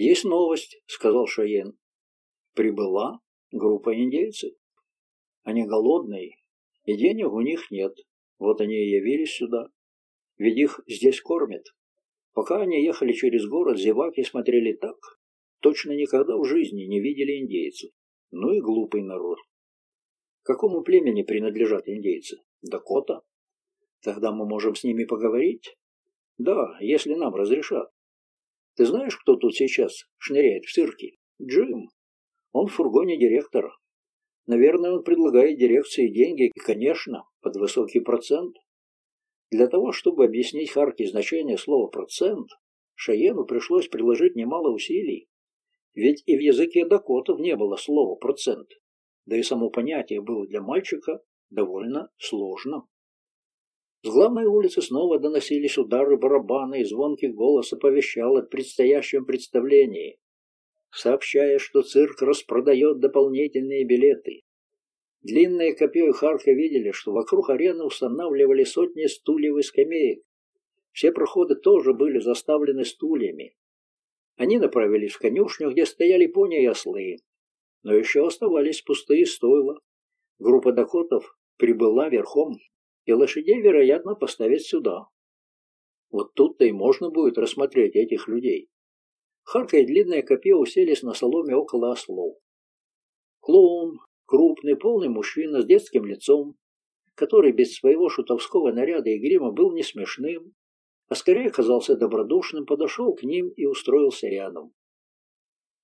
«Есть новость», — сказал Шаен. «Прибыла группа индейцев. Они голодные, и денег у них нет. Вот они и явились сюда. Ведь их здесь кормят. Пока они ехали через город, зеваки смотрели так. Точно никогда в жизни не видели индейцев. Ну и глупый народ. Какому племени принадлежат индейцы? Дакота? Тогда мы можем с ними поговорить? Да, если нам разрешат. Ты знаешь, кто тут сейчас шныряет в цирке? Джим. Он в фургоне директора. Наверное, он предлагает дирекции деньги, и, конечно, под высокий процент. Для того, чтобы объяснить Харке значение слова «процент», Шаену пришлось приложить немало усилий. Ведь и в языке дакотов не было слова «процент», да и само понятие было для мальчика довольно сложным. С главной улицы снова доносились удары барабана и звонкий голос оповещал о предстоящем представлении, сообщая, что цирк распродает дополнительные билеты. Длинное копье и Харка видели, что вокруг арены устанавливали сотни стульев и скамеек. Все проходы тоже были заставлены стульями. Они направились в конюшню, где стояли пони и ослы. Но еще оставались пустые стойла. Группа дакотов прибыла верхом и лошадей, вероятно, поставят сюда. Вот тут-то и можно будет рассмотреть этих людей. Харка и длинное копье уселись на соломе около ослов. Клоун, крупный, полный мужчина с детским лицом, который без своего шутовского наряда и грима был не смешным, а скорее казался добродушным, подошел к ним и устроился рядом.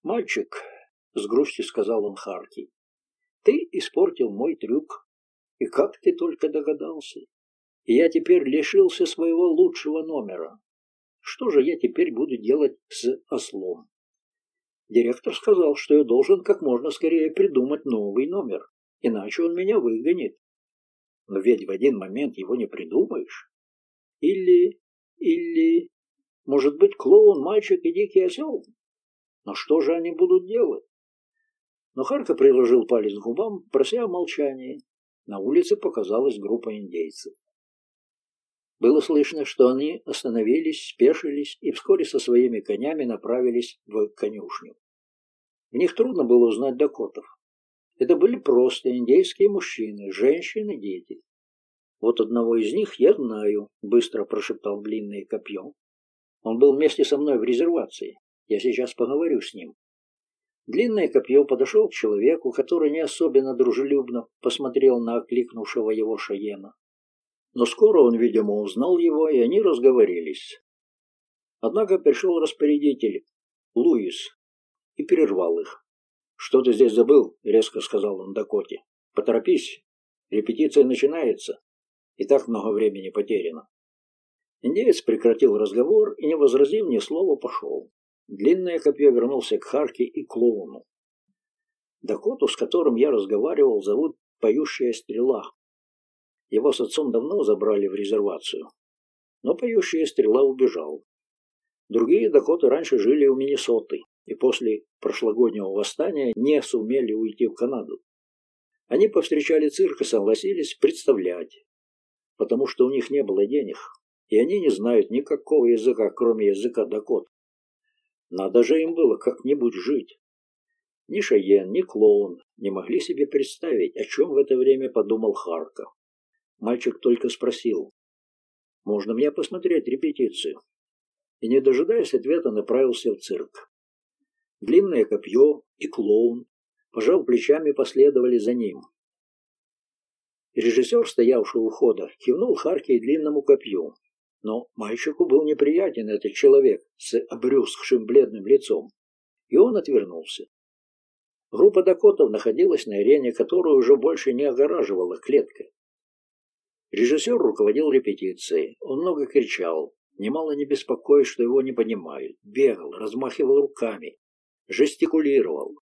«Мальчик», — с грустью сказал он Харки, — «ты испортил мой трюк. И как ты только догадался? Я теперь лишился своего лучшего номера. Что же я теперь буду делать с ослом? Директор сказал, что я должен как можно скорее придумать новый номер, иначе он меня выгонит. Но ведь в один момент его не придумаешь. Или... или... Может быть, клоун, мальчик и дикий осел? Но что же они будут делать? Но Харка приложил палец к губам, прося молчание, на улице показалась группа индейцев. Было слышно, что они остановились, спешились и вскоре со своими конями направились в конюшню. В них трудно было узнать дакотов. Это были просто индейские мужчины, женщины, дети. «Вот одного из них я знаю», — быстро прошептал длинное копье. «Он был вместе со мной в резервации. Я сейчас поговорю с ним». Длинное копье подошел к человеку, который не особенно дружелюбно посмотрел на окликнувшего его Шаена. Но скоро он, видимо, узнал его, и они разговорились. Однако пришел распорядитель, Луис, и прервал их. «Что ты здесь забыл?» — резко сказал он Дакоте. «Поторопись, репетиция начинается, и так много времени потеряно». Индеец прекратил разговор и, не возразив ни слова, пошел. Длинное копье вернулся к Харке и клоуну. Дакоту, с которым я разговаривал, зовут Поющая Стрела. Его с отцом давно забрали в резервацию. Но Поющая Стрела убежал. Другие Дакоты раньше жили у Миннесоты и после прошлогоднего восстания не сумели уйти в Канаду. Они повстречали цирк и согласились представлять, потому что у них не было денег, и они не знают никакого языка, кроме языка Дакот. Надо же им было как-нибудь жить. Ни Шаен, ни клоун не могли себе представить, о чем в это время подумал Харка. Мальчик только спросил, «Можно мне посмотреть репетицию?» И, не дожидаясь ответа, направился в цирк. Длинное копье и клоун, пожав плечами, последовали за ним. Режиссер, стоявший у входа, кивнул Харке и длинному копью, но мальчику был неприятен этот человек с обрюзгшим бледным лицом, и он отвернулся. Группа дакотов находилась на арене, которую уже больше не огораживала клетка. Режиссер руководил репетицией. Он много кричал, немало не беспокоясь, что его не понимают. Бегал, размахивал руками, жестикулировал.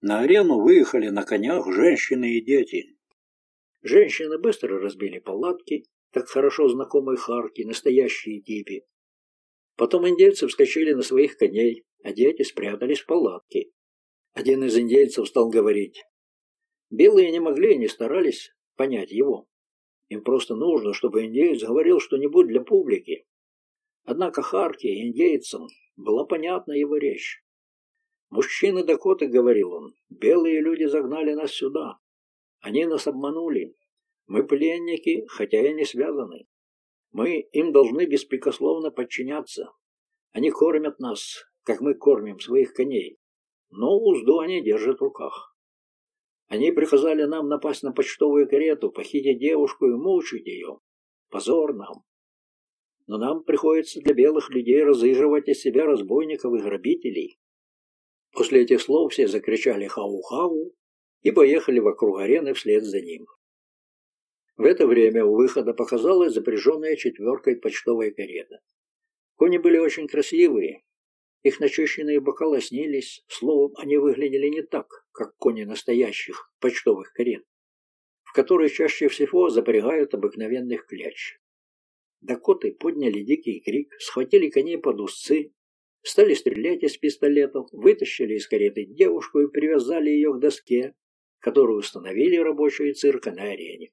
На арену выехали на конях женщины и дети. Женщины быстро разбили палатки, так хорошо знакомые Харки, настоящие типи. Потом индейцы вскочили на своих коней, а дети спрятались в палатке. Один из индейцев стал говорить. Белые не могли и не старались понять его. Им просто нужно, чтобы индейец говорил что-нибудь для публики. Однако Харки и индейцам была понятна его речь. «Мужчины Дакоты», — говорил он, — «белые люди загнали нас сюда. Они нас обманули. Мы пленники, хотя и не связаны. Мы им должны беспрекословно подчиняться. Они кормят нас, как мы кормим своих коней, но узду они держат в руках. Они приказали нам напасть на почтовую карету, похитить девушку и мучить ее. Позор нам. Но нам приходится для белых людей разыгрывать из себя разбойников и грабителей. После этих слов все закричали «Хау-хау» и поехали вокруг арены вслед за ним. В это время у выхода показалась запряженная четверкой почтовая карета. Кони были очень красивые. Их начищенные бока лоснились, словом, они выглядели не так, как кони настоящих почтовых карет, в которые чаще всего запрягают обыкновенных кляч. Дакоты подняли дикий крик, схватили коней под узцы, стали стрелять из пистолетов, вытащили из кареты девушку и привязали ее к доске, которую установили рабочие цирка на арене.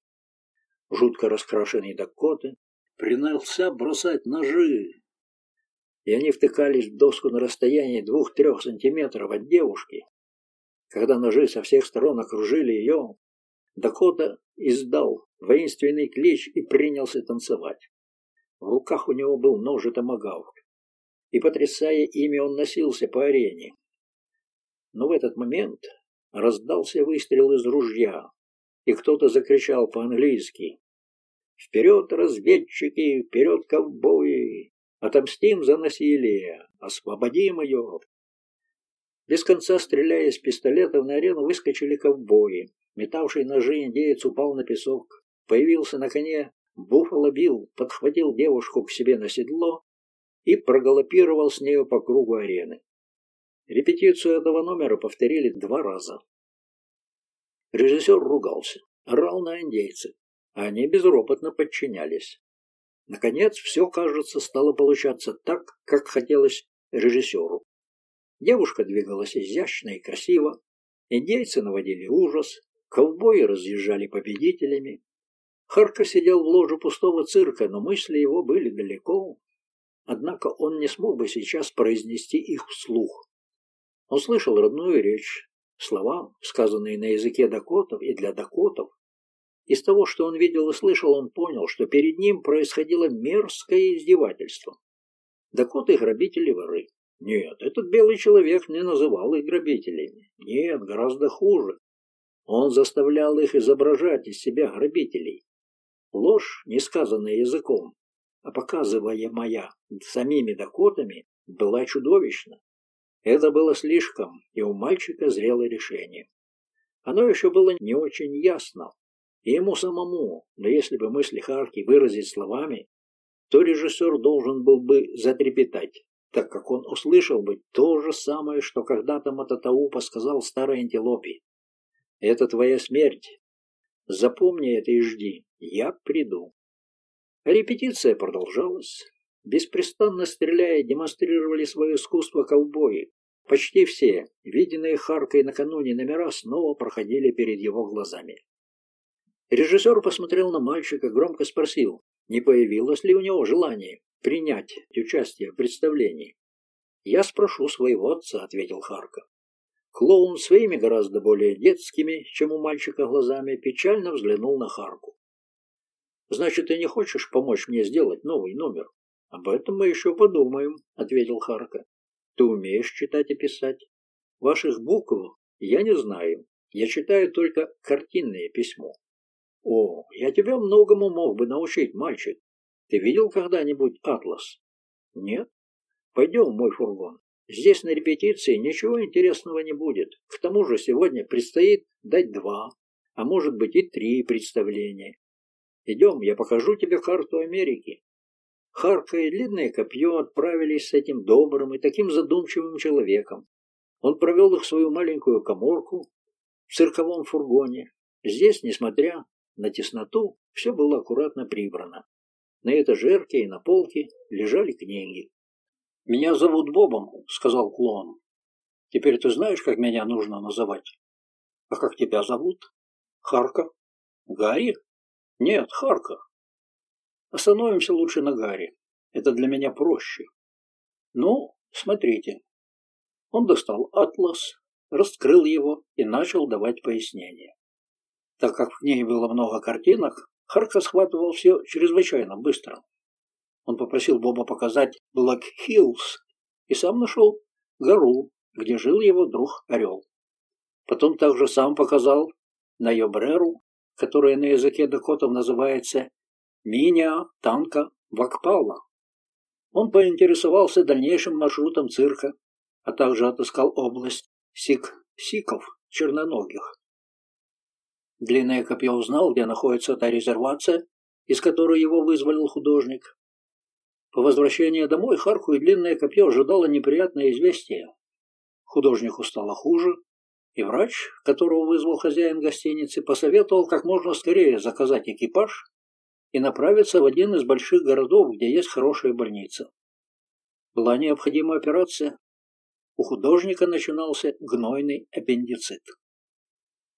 Жутко раскрашенный Дакоты принялся бросать ножи, и они втыкались в доску на расстоянии двух-трех сантиметров от девушки. Когда ножи со всех сторон окружили ее, Дакота издал воинственный клич и принялся танцевать. В руках у него был нож и томагавк, и, потрясая ими, он носился по арене. Но в этот момент раздался выстрел из ружья, и кто-то закричал по-английски «Вперед, разведчики! Вперед, ковбои! Отомстим за насилие! Освободим ее!» Без конца стреляя из пистолетов на арену выскочили ковбои. Метавший ножи индеец упал на песок. Появился на коне Буффало Билл, подхватил девушку к себе на седло и прогалопировал с нею по кругу арены. Репетицию этого номера повторили два раза. Режиссер ругался, орал на индейцев, они безропотно подчинялись. Наконец, все, кажется, стало получаться так, как хотелось режиссеру. Девушка двигалась изящно и красиво, индейцы наводили ужас, ковбои разъезжали победителями. Харка сидел в ложе пустого цирка, но мысли его были далеко. Однако он не смог бы сейчас произнести их вслух. Он слышал родную речь, слова, сказанные на языке дакотов и для дакотов. Из того, что он видел и слышал, он понял, что перед ним происходило мерзкое издевательство. Дакоты – грабители воры. Нет, этот белый человек не называл их грабителями. Нет, гораздо хуже. Он заставлял их изображать из себя грабителей. Ложь, не сказанная языком, а показываемая самими дакотами, была чудовищна. Это было слишком, и у мальчика зрело решение. Оно еще было не очень ясно, и ему самому, но если бы мысли Харки выразить словами, то режиссер должен был бы затрепетать так как он услышал бы то же самое, что когда-то Мататаупа сказал старой антилопе. «Это твоя смерть. Запомни это и жди. Я приду». Репетиция продолжалась. Беспрестанно стреляя, демонстрировали свое искусство ковбои. Почти все, виденные Харкой накануне номера, снова проходили перед его глазами. Режиссер посмотрел на мальчика, громко спросил, не появилось ли у него желание принять участие в представлении. «Я спрошу своего отца», — ответил Харка. Клоун своими гораздо более детскими, чем у мальчика глазами, печально взглянул на Харку. «Значит, ты не хочешь помочь мне сделать новый номер?» «Об этом мы еще подумаем», — ответил Харка. «Ты умеешь читать и писать?» «Ваших букв я не знаю. Я читаю только картинное письмо». «О, я тебя многому мог бы научить, мальчик. Ты видел когда-нибудь атлас? Нет? Пойдем в мой фургон. Здесь на репетиции ничего интересного не будет. К тому же сегодня предстоит дать два, а может быть и три представления. Идем, я покажу тебе карту Америки. Харка и длинное копье отправились с этим добрым и таким задумчивым человеком. Он провел их в свою маленькую коморку в цирковом фургоне. Здесь, несмотря на тесноту, все было аккуратно прибрано. На этажерке и на полке лежали книги. «Меня зовут Бобом», — сказал клоун. «Теперь ты знаешь, как меня нужно называть?» «А как тебя зовут?» «Харка». «Гарри?» «Нет, Харка». «Остановимся лучше на Гарри. Это для меня проще». «Ну, Смотрите. Он достал атлас, раскрыл его и начал давать пояснения. Так как в книге было много картинок, Харка схватывал все чрезвычайно быстро. Он попросил Боба показать Блэк Хиллз и сам нашел гору, где жил его друг Орел. Потом также сам показал Найобреру, которая на языке дакотов называется Миня Танка Вакпала. Он поинтересовался дальнейшим маршрутом цирка, а также отыскал область Сик-Сиков, черноногих. Длинное копье узнал, где находится та резервация, из которой его вызволил художник. По возвращении домой Харку и Длинное копье ожидало неприятное известие. Художнику стало хуже, и врач, которого вызвал хозяин гостиницы, посоветовал как можно скорее заказать экипаж и направиться в один из больших городов, где есть хорошая больница. Была необходима операция. У художника начинался гнойный аппендицит.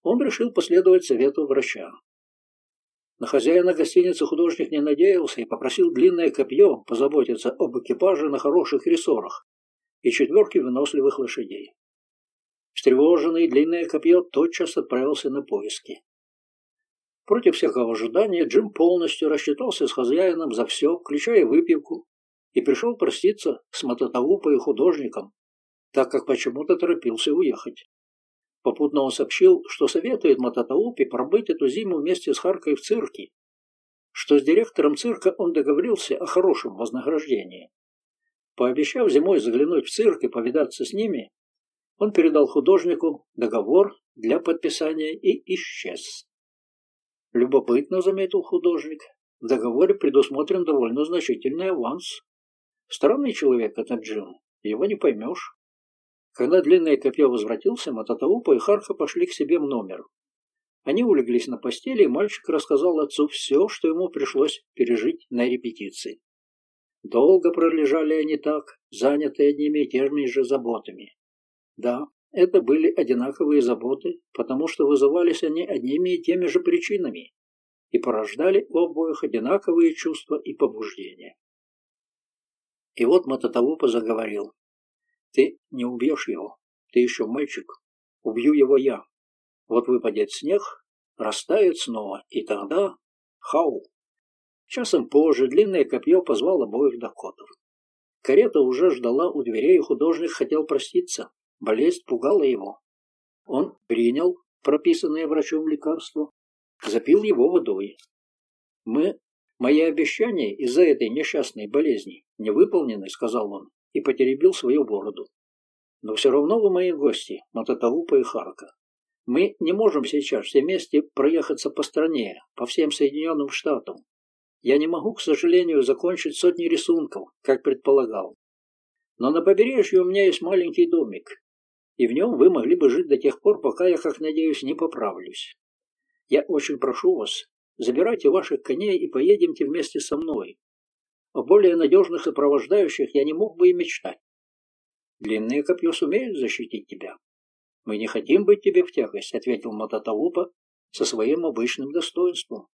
Он решил последовать совету врача. На хозяина гостиницы художник не надеялся и попросил длинное копье позаботиться об экипаже на хороших рессорах и четверке выносливых лошадей. Встревоженный длинное копье тотчас отправился на поиски. Против всякого ожидания Джим полностью рассчитался с хозяином за все, включая выпивку, и пришел проститься с мототаупой и художником, так как почему-то торопился уехать. Попутно он сообщил, что советует Мототаупе пробыть эту зиму вместе с Харкой в цирке, что с директором цирка он договорился о хорошем вознаграждении. Пообещав зимой заглянуть в цирк и повидаться с ними, он передал художнику договор для подписания и исчез. Любопытно, заметил художник, в договоре предусмотрен довольно значительный аванс. Странный человек этот Джим, его не поймешь. Когда длинное копье возвратился, Мататаупа и Харха пошли к себе в номер. Они улеглись на постели, и мальчик рассказал отцу все, что ему пришлось пережить на репетиции. Долго пролежали они так, занятые одними и теми же заботами. Да, это были одинаковые заботы, потому что вызывались они одними и теми же причинами и порождали у обоих одинаковые чувства и побуждения. И вот Мататаупа заговорил. Ты не убьешь его. Ты еще мальчик. Убью его я. Вот выпадет снег, растает снова, и тогда... Хау! Часом позже длинное копье позвал обоих дакотов. Карета уже ждала у дверей, и художник хотел проститься. Болезнь пугала его. Он принял прописанное врачом лекарство, запил его водой. Мы, мои обещания из-за этой несчастной болезни не выполнены, сказал он и потеребил свою бороду. Но все равно вы мои гости, Мототаупа и Харка. Мы не можем сейчас все вместе проехаться по стране, по всем Соединенным Штатам. Я не могу, к сожалению, закончить сотни рисунков, как предполагал. Но на побережье у меня есть маленький домик, и в нем вы могли бы жить до тех пор, пока я, как надеюсь, не поправлюсь. Я очень прошу вас, забирайте ваших коней и поедемте вместе со мной. О более надежных сопровождающих я не мог бы и мечтать. Длинные копье сумеют защитить тебя. Мы не хотим быть тебе в тягость, ответил Мататаупа со своим обычным достоинством.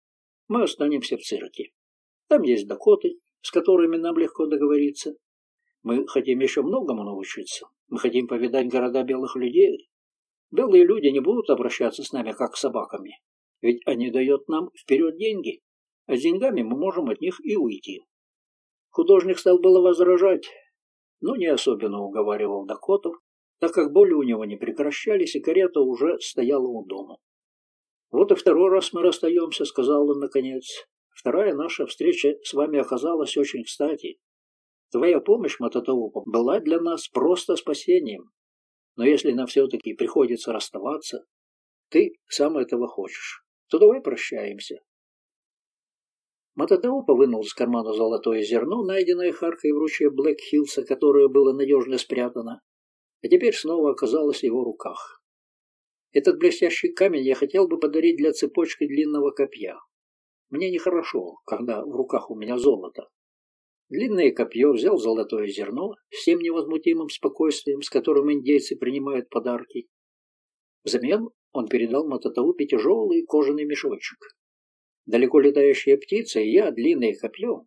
Мы останемся в цирке. Там есть дакоты, с которыми нам легко договориться. Мы хотим еще многому научиться. Мы хотим повидать города белых людей. Белые люди не будут обращаться с нами, как с собаками. Ведь они дают нам вперед деньги, а с деньгами мы можем от них и уйти. Художник стал было возражать, но не особенно уговаривал Дакотов, так как боли у него не прекращались, и карета уже стояла у дома. «Вот и второй раз мы расстаемся», — сказал он наконец. «Вторая наша встреча с вами оказалась очень кстати. Твоя помощь, Мататаупа, была для нас просто спасением. Но если нам все-таки приходится расставаться, ты сам этого хочешь, то давай прощаемся. Мататеопа вынул из кармана золотое зерно, найденное Харкой в ручье Блэк-Хиллса, которое было надежно спрятано, а теперь снова оказалось в его руках. Этот блестящий камень я хотел бы подарить для цепочки длинного копья. Мне нехорошо, когда в руках у меня золото. Длинное копье взял золотое зерно с тем невозмутимым спокойствием, с которым индейцы принимают подарки. Взамен он передал Мататаупе тяжелый кожаный мешочек далеко летающая птица и я длинное копье.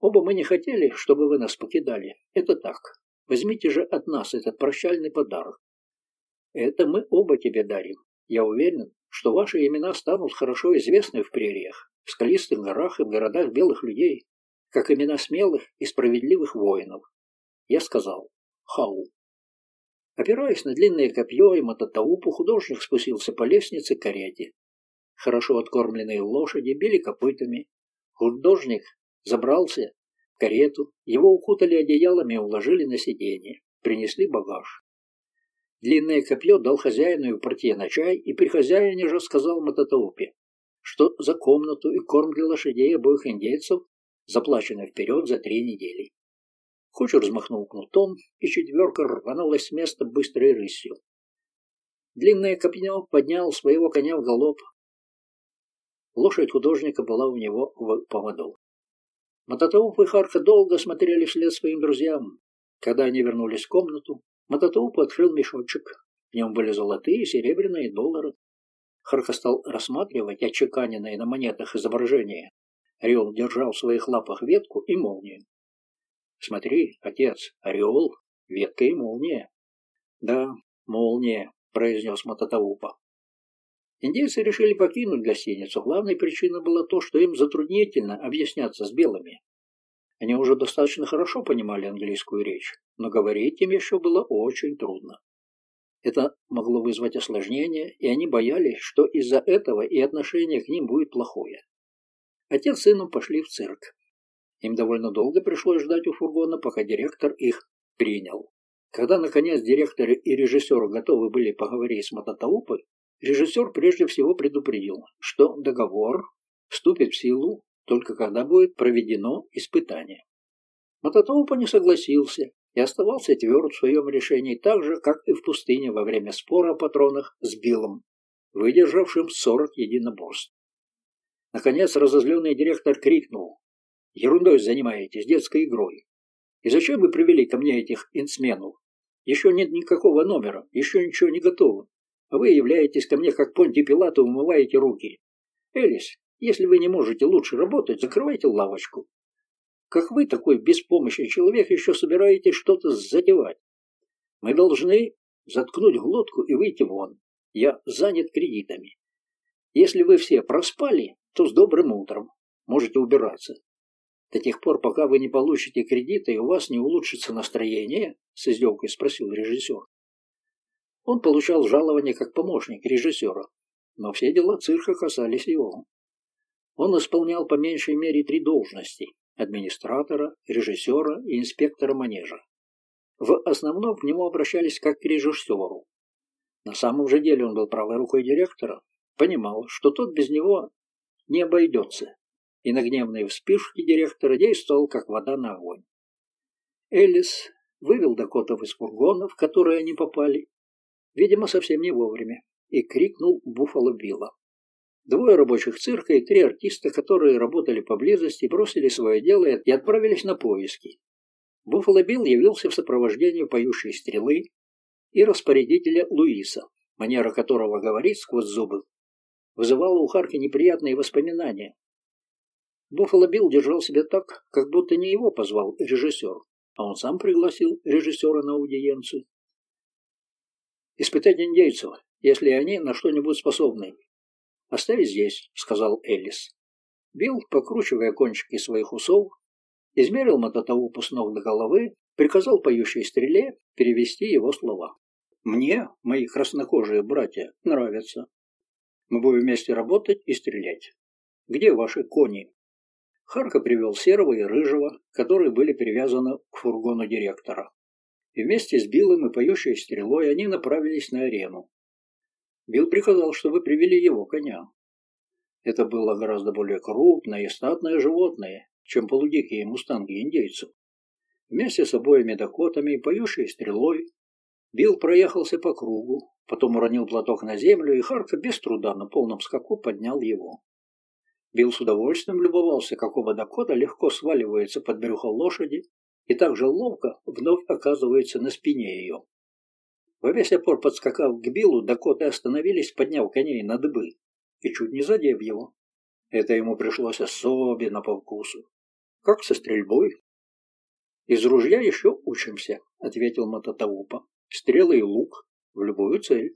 Оба мы не хотели, чтобы вы нас покидали. Это так. Возьмите же от нас этот прощальный подарок. Это мы оба тебе дарим. Я уверен, что ваши имена станут хорошо известны в прериях, в скалистых горах и в городах белых людей, как имена смелых и справедливых воинов. Я сказал «Хау». Опираясь на длинное копье и мототаупу, художник спустился по лестнице к карете. Хорошо откормленные лошади били копытами. Художник забрался в карету, его укутали одеялами и уложили на сиденье, принесли багаж. Длинное копье дал хозяину и портье на чай, и при хозяине же сказал мототаупе, что за комнату и корм для лошадей обоих индейцев заплачено вперед за три недели. Кучер взмахнул кнутом, и четверка рванулась с места быстрой рысью. Длинное копье поднял своего коня в галоп. Лошадь художника была у него в поводу. Мототауп и Харка долго смотрели вслед своим друзьям. Когда они вернулись в комнату, Мототауп открыл мешочек. В нем были золотые серебряные доллары. Харка стал рассматривать отчеканенные на монетах изображения. Орел держал в своих лапах ветку и молнию. Смотри, отец, орел, ветка и молния. Да, молния, произнес Мататаупа. Индейцы решили покинуть гостиницу. Главной причиной было то, что им затруднительно объясняться с белыми. Они уже достаточно хорошо понимали английскую речь, но говорить им еще было очень трудно. Это могло вызвать осложнения, и они боялись, что из-за этого и отношение к ним будет плохое. Отец с сыном пошли в цирк. Им довольно долго пришлось ждать у фургона, пока директор их принял. Когда, наконец, директор и режиссер готовы были поговорить с Мототаупой, режиссер прежде всего предупредил, что договор вступит в силу только когда будет проведено испытание. Мототаупа не согласился и оставался тверд в своем решении так же, как и в пустыне во время спора о патронах с Биллом, выдержавшим 40 единоборств. Наконец разозленный директор крикнул Ерундой занимаетесь, детской игрой. И зачем вы привели ко мне этих инсменов? Еще нет никакого номера, еще ничего не готово. А вы являетесь ко мне как Понти Пилат и умываете руки. Элис, если вы не можете лучше работать, закрывайте лавочку. Как вы, такой беспомощный человек, еще собираетесь что-то задевать? Мы должны заткнуть глотку и выйти вон. Я занят кредитами. Если вы все проспали, то с добрым утром. Можете убираться. До тех пор, пока вы не получите кредита и у вас не улучшится настроение, с издевкой спросил режиссер. Он получал жалование как помощник режиссера, но все дела цирка касались его. Он исполнял по меньшей мере три должности – администратора, режиссера и инспектора манежа. В основном к нему обращались как к режиссеру. На самом же деле он был правой рукой директора, понимал, что тот без него не обойдется, и на гневные вспышки директора действовал, как вода на огонь. Элис вывел Дакотов из фургона, в который они попали, видимо, совсем не вовремя, и крикнул Буффало Билла. Двое рабочих цирка и три артиста, которые работали поблизости, бросили свое дело и отправились на поиски. Буффало Билл явился в сопровождении поющей стрелы и распорядителя Луиса, манера которого говорить сквозь зубы вызывала у Харки неприятные воспоминания, Буффало Билл держал себя так, как будто не его позвал режиссер, а он сам пригласил режиссера на аудиенцию. «Испытать индейцев, если они на что-нибудь способны. Оставить здесь», — сказал Элис. Билл, покручивая кончики своих усов, измерил мототову с ног до головы, приказал поющей стреле перевести его слова. «Мне, мои краснокожие братья, нравятся. Мы будем вместе работать и стрелять. Где ваши кони?» Харка привел Серого и Рыжего, которые были привязаны к фургону директора. И вместе с Биллом и поющей стрелой они направились на арену. Билл приказал, чтобы привели его коня. Это было гораздо более крупное и статное животное, чем полудикие мустанги индейцев. Вместе с обоими дакотами и поющей стрелой Билл проехался по кругу, потом уронил платок на землю, и Харка без труда на полном скаку поднял его. Билл с удовольствием любовался, как оба Дакота легко сваливается под брюхо лошади и так же ловко вновь оказывается на спине ее. Во весь опор подскакав к Биллу, Дакоты остановились, подняв коней на дыбы и чуть не задев его. Это ему пришлось особенно по вкусу. Как со стрельбой. «Из ружья еще учимся», — ответил Мататаупа. «Стрелы и лук в любую цель».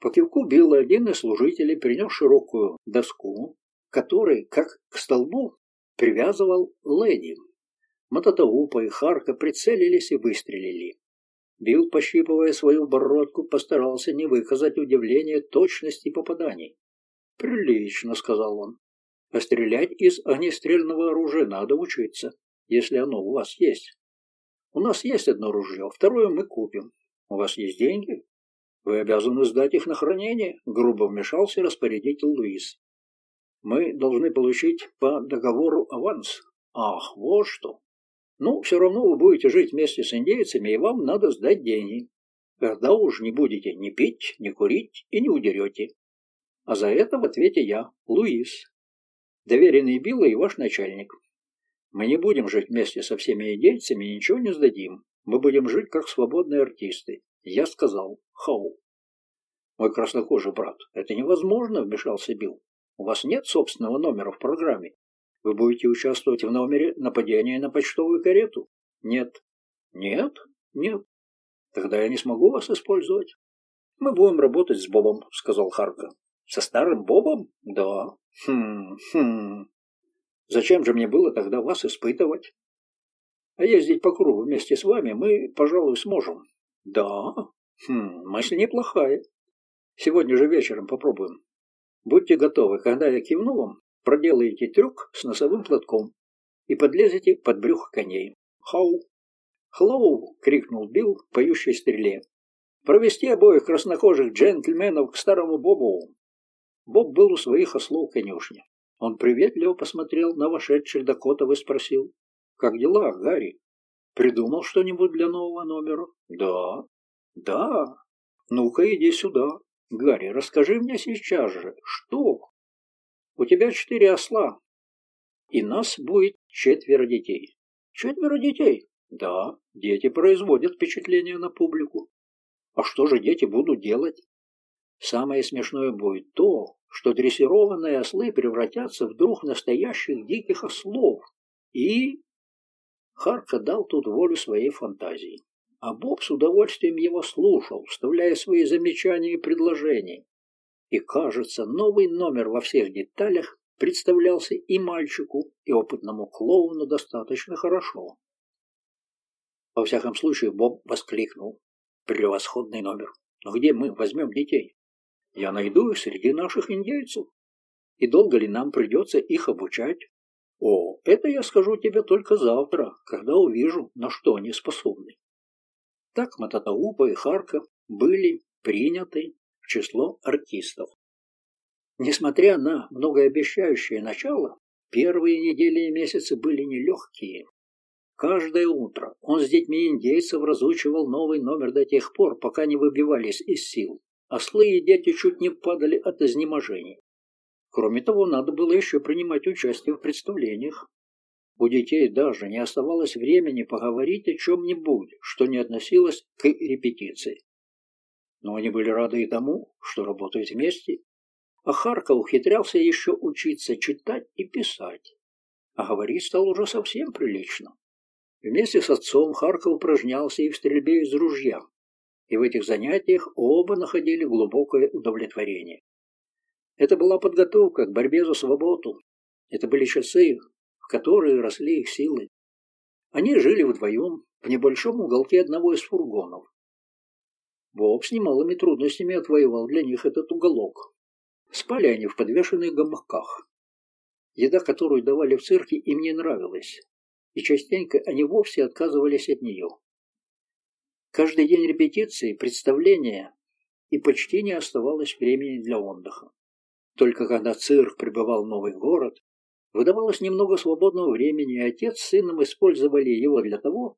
По кивку Билла один из служителей принес широкую доску, которой, как к столбу, привязывал леди. Мататаупа и Харка прицелились и выстрелили. Билл, пощипывая свою бородку, постарался не выказать удивления точности попаданий. «Прилично», — сказал он. «А стрелять из огнестрельного оружия надо учиться, если оно у вас есть. У нас есть одно ружье, второе мы купим. У вас есть деньги? Вы обязаны сдать их на хранение», — грубо вмешался распорядитель Луис. «Мы должны получить по договору аванс». «Ах, вот что!» Ну, все равно вы будете жить вместе с индейцами, и вам надо сдать деньги. Когда уж не будете ни пить, ни курить и не удерете. А за это в ответе я, Луис, доверенный Билла и ваш начальник. Мы не будем жить вместе со всеми индейцами и ничего не сдадим. Мы будем жить как свободные артисты. Я сказал, хау. Мой краснокожий брат, это невозможно, вмешался Билл. У вас нет собственного номера в программе. Вы будете участвовать в номере нападения на почтовую карету? Нет. Нет? Нет. Тогда я не смогу вас использовать. Мы будем работать с Бобом, сказал Харка. Со старым Бобом? Да. Хм, хм. Зачем же мне было тогда вас испытывать? А ездить по кругу вместе с вами мы, пожалуй, сможем. Да. Хм, мысль неплохая. Сегодня же вечером попробуем. Будьте готовы, когда я кивну вам, проделаете трюк с носовым платком и подлезете под брюхо коней. Хау! «Хлоу!» — крикнул Билл поющей стреле. «Провести обоих краснокожих джентльменов к старому Бобу!» Боб был у своих ослов конюшни. Он приветливо посмотрел на вошедших Дакотов и спросил. «Как дела, Гарри? Придумал что-нибудь для нового номера?» «Да». «Да? Ну-ка, иди сюда. Гарри, расскажи мне сейчас же, что у тебя четыре осла, и нас будет четверо детей. Четверо детей? Да, дети производят впечатление на публику. А что же дети будут делать? Самое смешное будет то, что дрессированные ослы превратятся вдруг в настоящих диких ослов. И... Харка дал тут волю своей фантазии. А Боб с удовольствием его слушал, вставляя свои замечания и предложения и, кажется, новый номер во всех деталях представлялся и мальчику, и опытному клоуну достаточно хорошо. Во всяком случае, Боб воскликнул. «Превосходный номер! Но где мы возьмем детей? Я найду их среди наших индейцев. И долго ли нам придется их обучать? О, это я скажу тебе только завтра, когда увижу, на что они способны». Так Мататаупа и Харка были приняты в число артистов. Несмотря на многообещающее начало, первые недели и месяцы были нелегкие. Каждое утро он с детьми индейцев разучивал новый номер до тех пор, пока не выбивались из сил. Ослы и дети чуть не падали от изнеможения. Кроме того, надо было еще принимать участие в представлениях. У детей даже не оставалось времени поговорить о чем-нибудь, что не относилось к репетиции но они были рады и тому, что работают вместе. А Харков ухитрялся еще учиться читать и писать, а говорить стал уже совсем прилично. Вместе с отцом Харков упражнялся и в стрельбе из ружья, и в этих занятиях оба находили глубокое удовлетворение. Это была подготовка к борьбе за свободу. Это были часы, в которые росли их силы. Они жили вдвоем в небольшом уголке одного из фургонов, Боб с немалыми трудностями отвоевал для них этот уголок. Спали они в подвешенных гамаках. Еда, которую давали в цирке, им не нравилась, и частенько они вовсе отказывались от нее. Каждый день репетиции, представления, и почти не оставалось времени для отдыха. Только когда цирк прибывал в новый город, выдавалось немного свободного времени, и отец с сыном использовали его для того,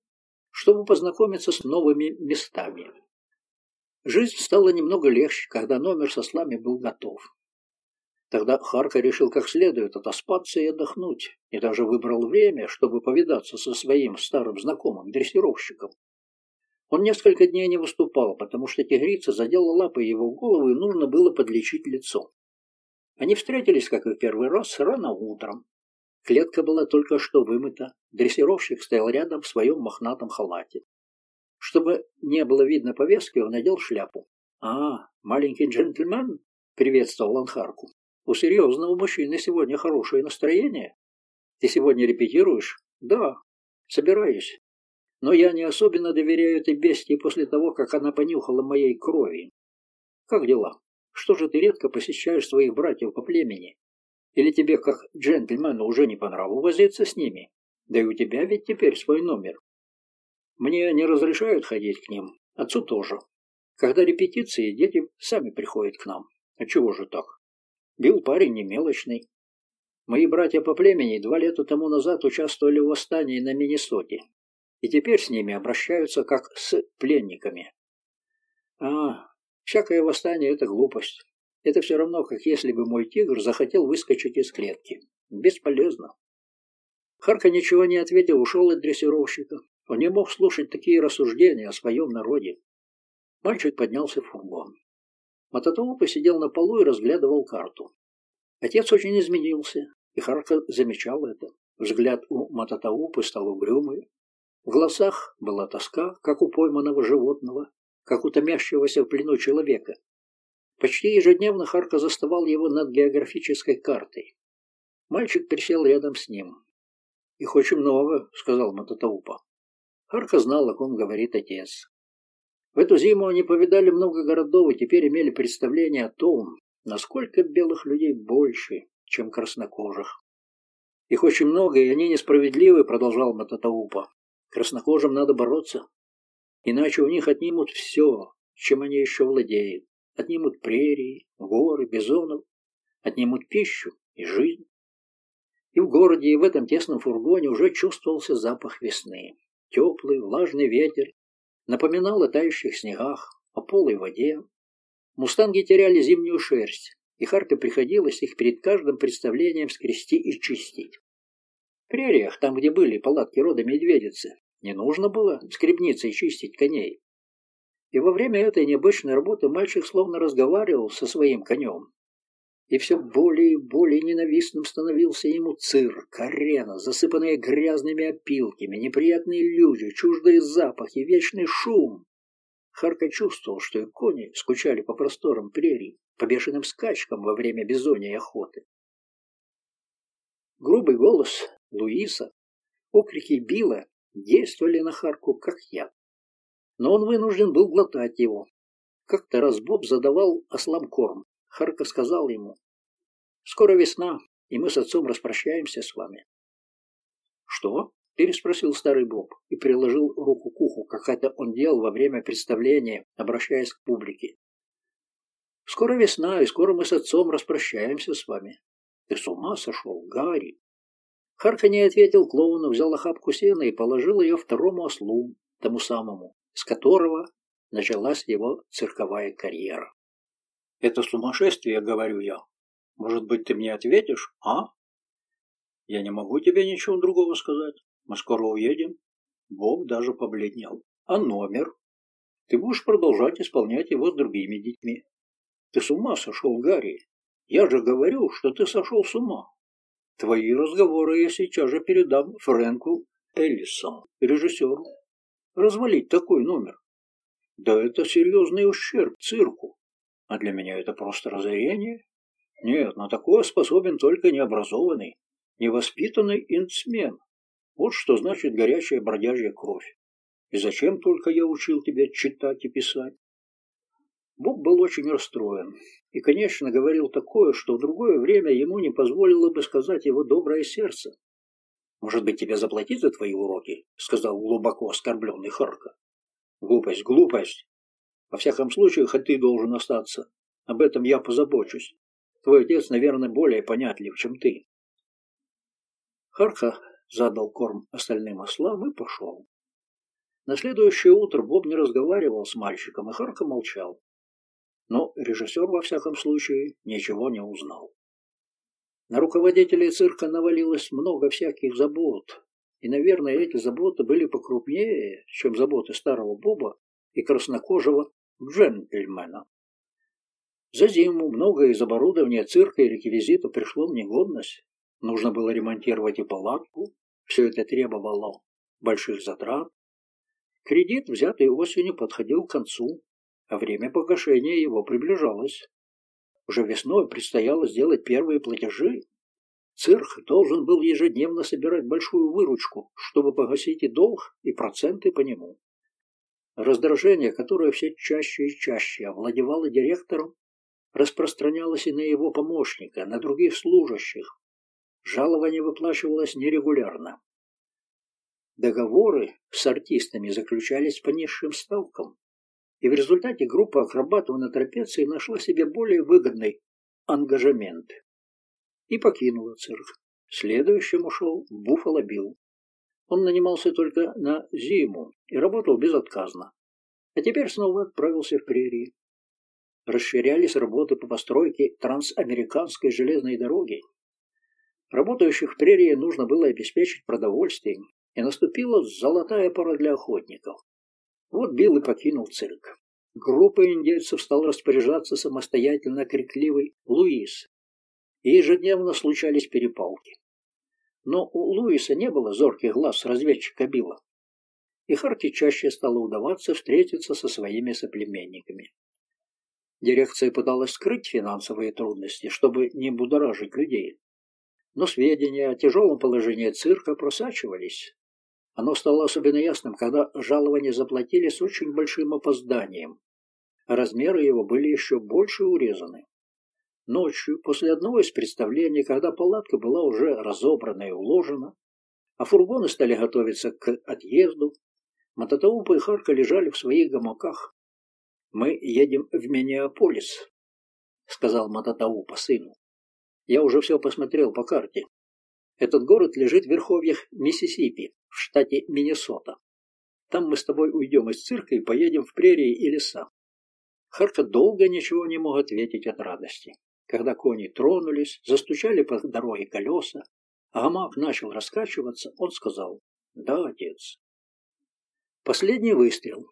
чтобы познакомиться с новыми местами. Жизнь стала немного легче, когда номер со слами был готов. Тогда Харка решил как следует отоспаться и отдохнуть, и даже выбрал время, чтобы повидаться со своим старым знакомым, дрессировщиком. Он несколько дней не выступал, потому что тигрица задела лапой его голову, и нужно было подлечить лицо. Они встретились, как и в первый раз, рано утром. Клетка была только что вымыта, дрессировщик стоял рядом в своем мохнатом халате. Чтобы не было видно повестки, он надел шляпу. «А, маленький джентльмен?» — приветствовал он Харку. «У серьезного мужчины сегодня хорошее настроение. Ты сегодня репетируешь?» «Да, собираюсь. Но я не особенно доверяю этой бестии после того, как она понюхала моей крови. Как дела? Что же ты редко посещаешь своих братьев по племени? Или тебе, как джентльмену, уже не по нраву возиться с ними? Да и у тебя ведь теперь свой номер. Мне не разрешают ходить к ним, отцу тоже. Когда репетиции, дети сами приходят к нам. А чего же так? Бил парень не мелочный. Мои братья по племени два лета тому назад участвовали в восстании на Миннесоте. И теперь с ними обращаются как с пленниками. А, всякое восстание – это глупость. Это все равно, как если бы мой тигр захотел выскочить из клетки. Бесполезно. Харка ничего не ответил, ушел от дрессировщика. Он не мог слушать такие рассуждения о своем народе. Мальчик поднялся в фургон. Мататоу посидел на полу и разглядывал карту. Отец очень изменился, и Харка замечал это. Взгляд у Мататаупы стал угрюмый. В глазах была тоска, как у пойманного животного, как у томящегося в плену человека. Почти ежедневно Харка заставал его над географической картой. Мальчик присел рядом с ним. «Их очень много», — сказал Мататаупа. Харка знал, о ком говорит отец. В эту зиму они повидали много городов и теперь имели представление о том, насколько белых людей больше, чем краснокожих. Их очень много, и они несправедливы, продолжал Мататаупа. Краснокожим надо бороться, иначе у них отнимут все, чем они еще владеют. Отнимут прерии, горы, бизонов, отнимут пищу и жизнь. И в городе, и в этом тесном фургоне уже чувствовался запах весны. Теплый, влажный ветер напоминал о тающих снегах, о полой воде. Мустанги теряли зимнюю шерсть, и Харте приходилось их перед каждым представлением скрести и чистить. В прериях, там, где были палатки рода медведицы, не нужно было скребницей чистить коней. И во время этой необычной работы мальчик словно разговаривал со своим конем. И все более и более ненавистным становился ему цирк, арена, засыпанная грязными опилками, неприятные люди, чуждые запахи, вечный шум. Харка чувствовал, что и кони скучали по просторам прерий, по бешеным скачкам во время бизоньей охоты. Грубый голос Луиса, окрики Билла действовали на Харку как яд. Но он вынужден был глотать его. Как-то раз Боб задавал ослам корм. Харка сказал ему, «Скоро весна, и мы с отцом распрощаемся с вами». «Что?» – переспросил старый Боб и приложил руку к уху, как это он делал во время представления, обращаясь к публике. «Скоро весна, и скоро мы с отцом распрощаемся с вами». «Ты с ума сошел, Гарри?» Харка не ответил клоуну, взял охапку сена и положил ее второму ослу, тому самому, с которого началась его цирковая карьера. «Это сумасшествие, — говорю я. Может быть, ты мне ответишь, а?» «Я не могу тебе ничего другого сказать. Мы скоро уедем». Боб даже побледнел. «А номер?» «Ты будешь продолжать исполнять его с другими детьми». «Ты с ума сошел, Гарри? Я же говорю, что ты сошел с ума». Твои разговоры я сейчас же передам Фрэнку Эллисону, режиссеру. Развалить такой номер. Да это серьезный ущерб цирку. А для меня это просто разорение. Нет, на такое способен только необразованный, невоспитанный инцмен. Вот что значит горячая бродяжья кровь. И зачем только я учил тебя читать и писать? Бог был очень расстроен и, конечно, говорил такое, что в другое время ему не позволило бы сказать его доброе сердце. «Может быть, тебе заплатить за твои уроки?» — сказал глубоко оскорбленный Харка. «Глупость, глупость. Во всяком случае, хоть ты должен остаться. Об этом я позабочусь. Твой отец, наверное, более понятлив, чем ты». Харка задал корм остальным ослам и пошел. На следующее утро Боб не разговаривал с мальчиком, и Харка молчал но режиссер, во всяком случае, ничего не узнал. На руководителей цирка навалилось много всяких забот, и, наверное, эти заботы были покрупнее, чем заботы старого Боба и краснокожего джентльмена. За зиму многое из оборудования цирка и реквизита пришло в негодность, Нужно было ремонтировать и палатку. Все это требовало больших затрат. Кредит, взятый осенью, подходил к концу, а время погашения его приближалось. Уже весной предстояло сделать первые платежи. Цирк должен был ежедневно собирать большую выручку, чтобы погасить и долг, и проценты по нему. Раздражение, которое все чаще и чаще овладевало директором, распространялось и на его помощника, на других служащих. Жалование выплачивалось нерегулярно. Договоры с артистами заключались по низшим ставкам, и в результате группа акробатов на трапеции нашла себе более выгодный ангажемент и покинула цирк. Следующим ушел Буффало Билл. Он нанимался только на зиму и работал безотказно. А теперь снова отправился в прерии. Расширялись работы по постройке трансамериканской железной дороги. Работающих в прерии нужно было обеспечить продовольствием, и наступила золотая пора для охотников. Вот Билл и покинул цирк. Группа индейцев стал распоряжаться самостоятельно крикливый Луис, и ежедневно случались перепалки. Но у Луиса не было зорких глаз разведчика Билла, и Харки чаще стало удаваться встретиться со своими соплеменниками. Дирекция пыталась скрыть финансовые трудности, чтобы не будоражить людей. Но сведения о тяжелом положении цирка просачивались, оно стало особенно ясным, когда жалование заплатили с очень большим опозданием. размеры его были еще больше урезаны. Ночью, после одного из представлений, когда палатка была уже разобрана и уложена, а фургоны стали готовиться к отъезду, Мататаупа и Харка лежали в своих гамаках. «Мы едем в Миннеаполис», — сказал Мататаупа сыну. «Я уже все посмотрел по карте. Этот город лежит в верховьях Миссисипи, в штате Миннесота. Там мы с тобой уйдем из цирка и поедем в прерии и леса. Харка долго ничего не мог ответить от радости. Когда кони тронулись, застучали по дороге колеса, а гамак начал раскачиваться, он сказал «Да, отец». Последний выстрел.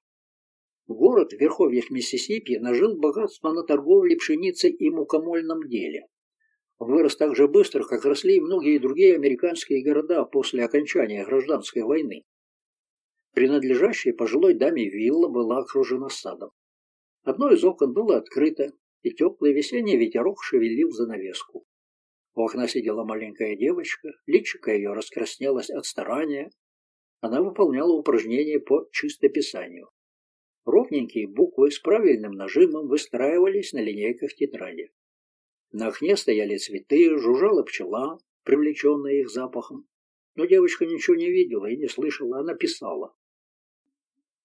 Город в верховьях Миссисипи нажил богатство на торговле пшеницей и мукомольном деле. Он вырос так же быстро, как росли и многие другие американские города после окончания гражданской войны. Принадлежащая пожилой даме вилла была окружена садом. Одно из окон было открыто, и теплый весенний ветерок шевелил занавеску. У окна сидела маленькая девочка, личико ее раскраснелось от старания. Она выполняла упражнения по чистописанию. Ровненькие буквы с правильным нажимом выстраивались на линейках тетради. На окне стояли цветы, жужжала пчела, привлеченная их запахом. Но девочка ничего не видела и не слышала, она писала.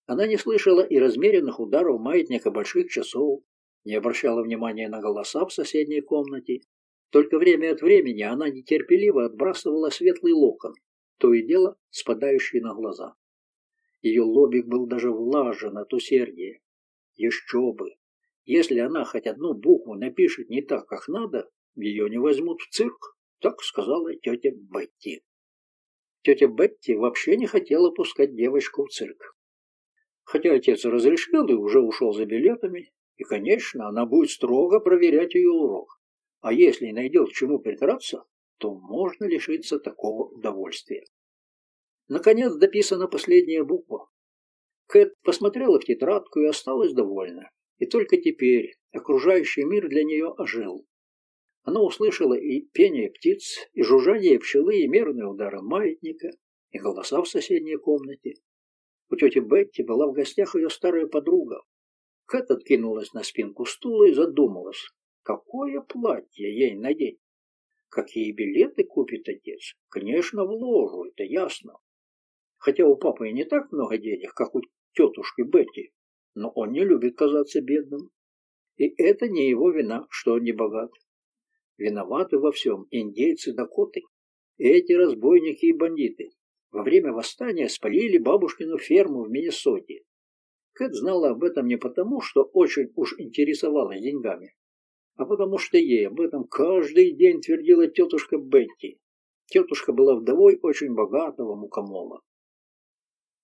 Она не слышала и размеренных ударов маятника больших часов, не обращала внимания на голоса в соседней комнате. Только время от времени она нетерпеливо отбрасывала светлый локон, то и дело спадающий на глаза. Ее лобик был даже влажен от усердия. Еще бы! Если она хоть одну букву напишет не так, как надо, ее не возьмут в цирк, так сказала тетя Бетти. Тетя Бетти вообще не хотела пускать девочку в цирк. Хотя отец разрешил и уже ушел за билетами, и, конечно, она будет строго проверять ее урок. А если найдет к чему придраться, то можно лишиться такого удовольствия. Наконец дописана последняя буква. Кэт посмотрела в тетрадку и осталась довольна. И только теперь окружающий мир для нее ожил. Она услышала и пение птиц, и жужжание пчелы, и мерные удары маятника, и голоса в соседней комнате. У тети Бетти была в гостях ее старая подруга. Кэт откинулась на спинку стула и задумалась, какое платье ей надеть. Какие билеты купит отец? Конечно, в ложу, это ясно. Хотя у папы и не так много денег, как у тетушки Бетти, но он не любит казаться бедным. И это не его вина, что он не богат. Виноваты во всем индейцы Дакоты. Эти разбойники и бандиты во время восстания спалили бабушкину ферму в Миннесоте. Кэт знала об этом не потому, что очень уж интересовалась деньгами, а потому что ей об этом каждый день твердила тетушка Бетти. Тетушка была вдовой очень богатого мукомола.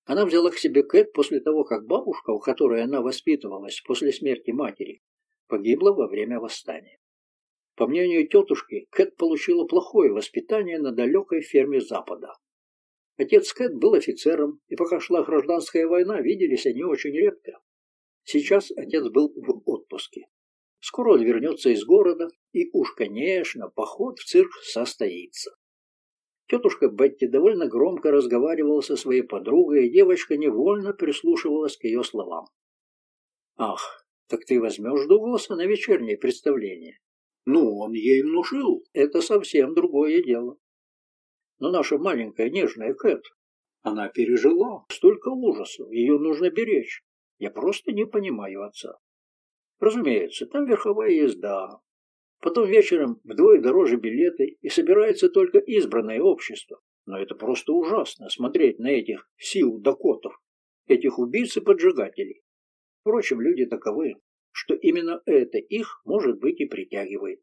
Она взяла к себе Кэт после того, как бабушка, у которой она воспитывалась после смерти матери, погибла во время восстания. По мнению тетушки, Кэт получила плохое воспитание на далекой ферме Запада. Отец Кэт был офицером, и пока шла гражданская война, виделись они очень редко. Сейчас отец был в отпуске. Скоро он вернется из города, и уж, конечно, поход в цирк состоится. Тетушка Бетти довольно громко разговаривала со своей подругой, и девочка невольно прислушивалась к ее словам. «Ах, так ты возьмешь Дугласа на вечернее представление?» «Ну, он ей внушил. Это совсем другое дело. Но наша маленькая нежная Кэт, она пережила столько ужасов, ее нужно беречь. Я просто не понимаю отца. Разумеется, там верховая езда. Потом вечером вдвое дороже билеты, и собирается только избранное общество. Но это просто ужасно, смотреть на этих сил дакотов, этих убийц и поджигателей. Впрочем, люди таковы, что именно это их, может быть, и притягивает.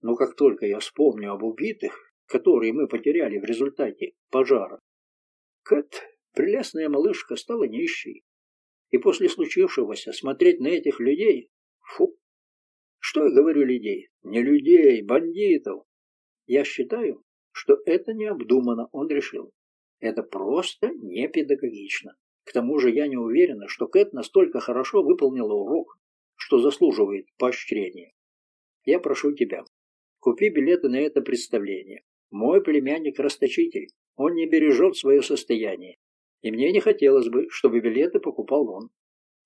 Но как только я вспомню об убитых, которые мы потеряли в результате пожара, Кэт, прелестная малышка, стала нищей. И после случившегося смотреть на этих людей... Фу! Что я говорю людей? Не людей, бандитов. Я считаю, что это необдуманно, он решил. Это просто не педагогично. К тому же я не уверена, что Кэт настолько хорошо выполнила урок, что заслуживает поощрения. Я прошу тебя, купи билеты на это представление. Мой племянник расточитель, он не бережет свое состояние. И мне не хотелось бы, чтобы билеты покупал он.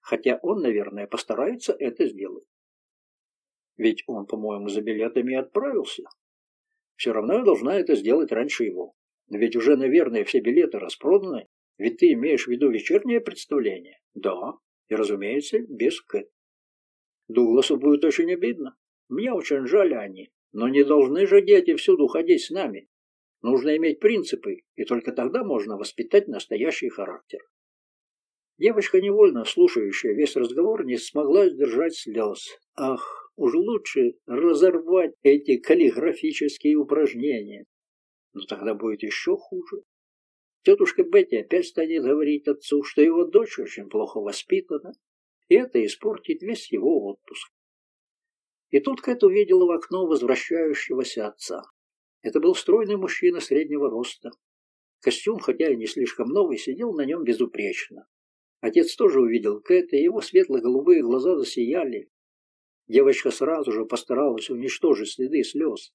Хотя он, наверное, постарается это сделать. Ведь он, по-моему, за билетами отправился. Все равно я должна это сделать раньше его. Но ведь уже, наверное, все билеты распроданы. Ведь ты имеешь в виду вечернее представление? Да. И, разумеется, без Кэт. Дугласу будет очень обидно. Мне очень жаль они. Но не должны же дети всюду ходить с нами. Нужно иметь принципы, и только тогда можно воспитать настоящий характер. Девочка, невольно слушающая весь разговор, не смогла сдержать слез. Ах, уж лучше разорвать эти каллиграфические упражнения. Но тогда будет еще хуже. Тетушка Бетти опять станет говорить отцу, что его дочь очень плохо воспитана, и это испортит весь его отпуск. И тут Кэт увидела в окно возвращающегося отца. Это был стройный мужчина среднего роста. Костюм, хотя и не слишком новый, сидел на нем безупречно. Отец тоже увидел Кэт, и его светло-голубые глаза засияли. Девочка сразу же постаралась уничтожить следы слез.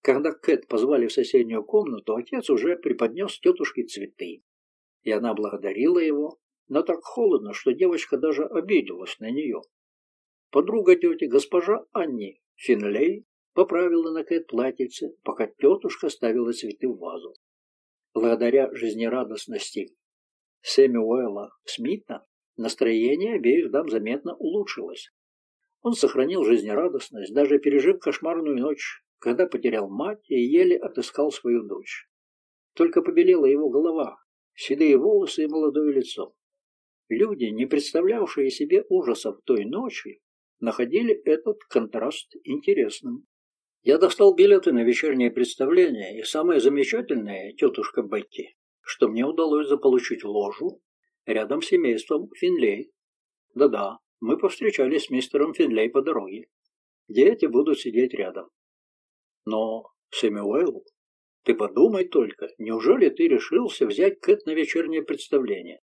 Когда Кэт позвали в соседнюю комнату, отец уже преподнес тетушке цветы. И она благодарила его, но так холодно, что девочка даже обиделась на нее. Подруга тети, госпожа Анни Финлей, поправила на Кэт платьице, пока тетушка ставила цветы в вазу. Благодаря жизнерадостности Сэмюэла Смита настроение обеих дам заметно улучшилось. Он сохранил жизнерадостность, даже пережив кошмарную ночь, когда потерял мать и еле отыскал свою дочь. Только побелела его голова, седые волосы и молодое лицо. Люди, не представлявшие себе ужасов той ночи, находили этот контраст интересным. Я достал билеты на вечернее представление, и самое замечательное, тетушка Бетти, что мне удалось заполучить ложу рядом с семейством Финлей. Да-да, мы повстречались с мистером Финлей по дороге. Дети будут сидеть рядом. Но, Сэмюэл, ты подумай только, неужели ты решился взять Кэт на вечернее представление?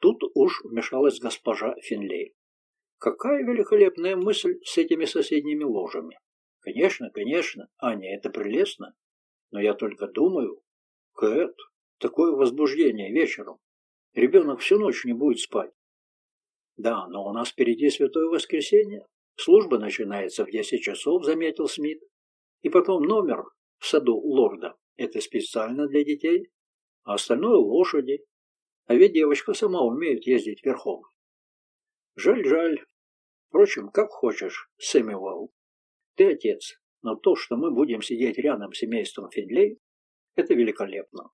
Тут уж вмешалась госпожа Финлей. Какая великолепная мысль с этими соседними ложами. Конечно, конечно, Аня, это прелестно. Но я только думаю, Кэт, такое возбуждение вечером. Ребенок всю ночь не будет спать. Да, но у нас впереди Святое Воскресенье. Служба начинается в десять часов, заметил Смит. И потом номер в саду лорда. Это специально для детей. А остальное лошади. А ведь девочка сама умеет ездить верхом. Жаль, жаль. Впрочем, как хочешь, Сэмюэл. Ты отец, но то, что мы будем сидеть рядом с семейством Финлей, это великолепно.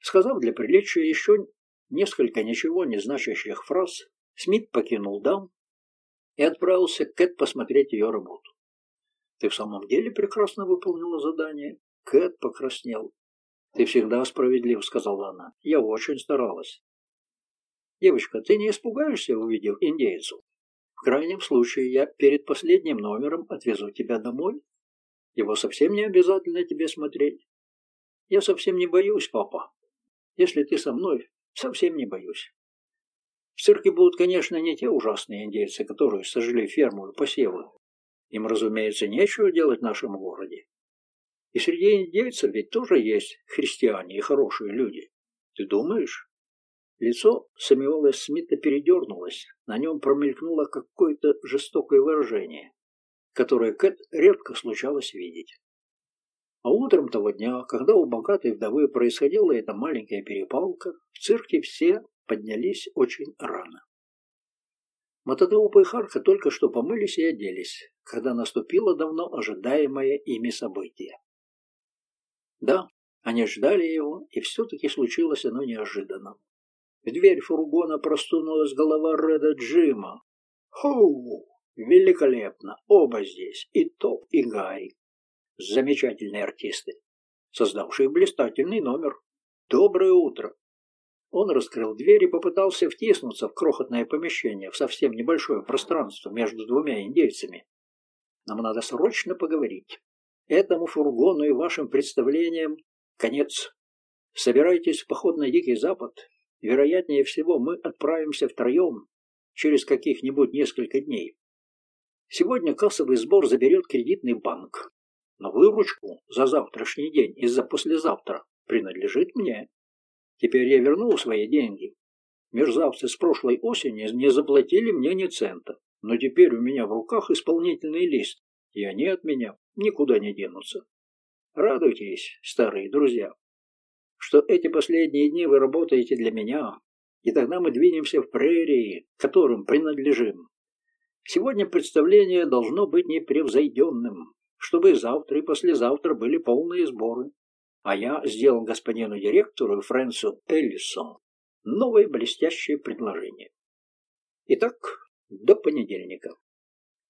Сказав для приличия еще несколько ничего не значащих фраз, Смит покинул дам и отправился к Кэт посмотреть ее работу. «Ты в самом деле прекрасно выполнила задание?» Кэт покраснел. «Ты всегда справедлив», — сказала она. «Я очень старалась». «Девочка, ты не испугаешься, увидев индейцу?» В крайнем случае я перед последним номером отвезу тебя домой. Его совсем не обязательно тебе смотреть. Я совсем не боюсь, папа. Если ты со мной, совсем не боюсь. В цирке будут, конечно, не те ужасные индейцы, которые сожгли ферму и посевы. Им, разумеется, нечего делать в нашем городе. И среди индейцев ведь тоже есть христиане и хорошие люди. Ты думаешь? Лицо Самиола Смита передернулось, на нем промелькнуло какое-то жестокое выражение, которое Кэт редко случалось видеть. А утром того дня, когда у богатой вдовы происходила эта маленькая перепалка, в цирке все поднялись очень рано. Мататеупа и Харка только что помылись и оделись, когда наступило давно ожидаемое ими событие. Да, они ждали его, и все-таки случилось оно неожиданно. В дверь фургона просунулась голова Реда Джима. «Хоу! Великолепно! Оба здесь, и Топ, и Гарри. Замечательные артисты, создавшие блистательный номер. Доброе утро!» Он раскрыл дверь и попытался втиснуться в крохотное помещение, в совсем небольшое пространство между двумя индейцами. Нам надо срочно поговорить. Этому фургону и вашим представлениям конец. Собирайтесь в поход на Дикий Запад. Вероятнее всего, мы отправимся втроем через каких-нибудь несколько дней. Сегодня кассовый сбор заберет кредитный банк. Но выручку за завтрашний день и за послезавтра принадлежит мне. Теперь я верну свои деньги. Мерзавцы с прошлой осени не заплатили мне ни цента, но теперь у меня в руках исполнительный лист, и они от меня никуда не денутся. Радуйтесь, старые друзья, что эти последние дни вы работаете для меня, и тогда мы двинемся в прерии, которым принадлежим. Сегодня представление должно быть непревзойденным, чтобы завтра и послезавтра были полные сборы а я сделал господину директору Фрэнсу Эллисону новое блестящее предложение. Итак, до понедельника.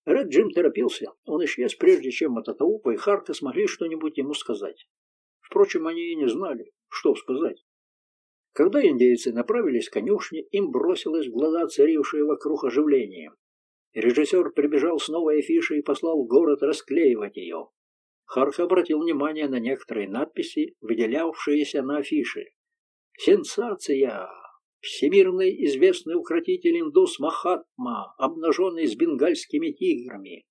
Ред Джим торопился. Он исчез, прежде чем Мататаупа и Харка смогли что-нибудь ему сказать. Впрочем, они и не знали, что сказать. Когда индейцы направились к конюшне, им бросилось в глаза царившее вокруг оживление. Режиссер прибежал с новой афишей и послал в город расклеивать ее. Харх обратил внимание на некоторые надписи, выделявшиеся на афише. «Сенсация! Всемирно известный укротитель индус Махатма, обнаженный с бенгальскими тиграми.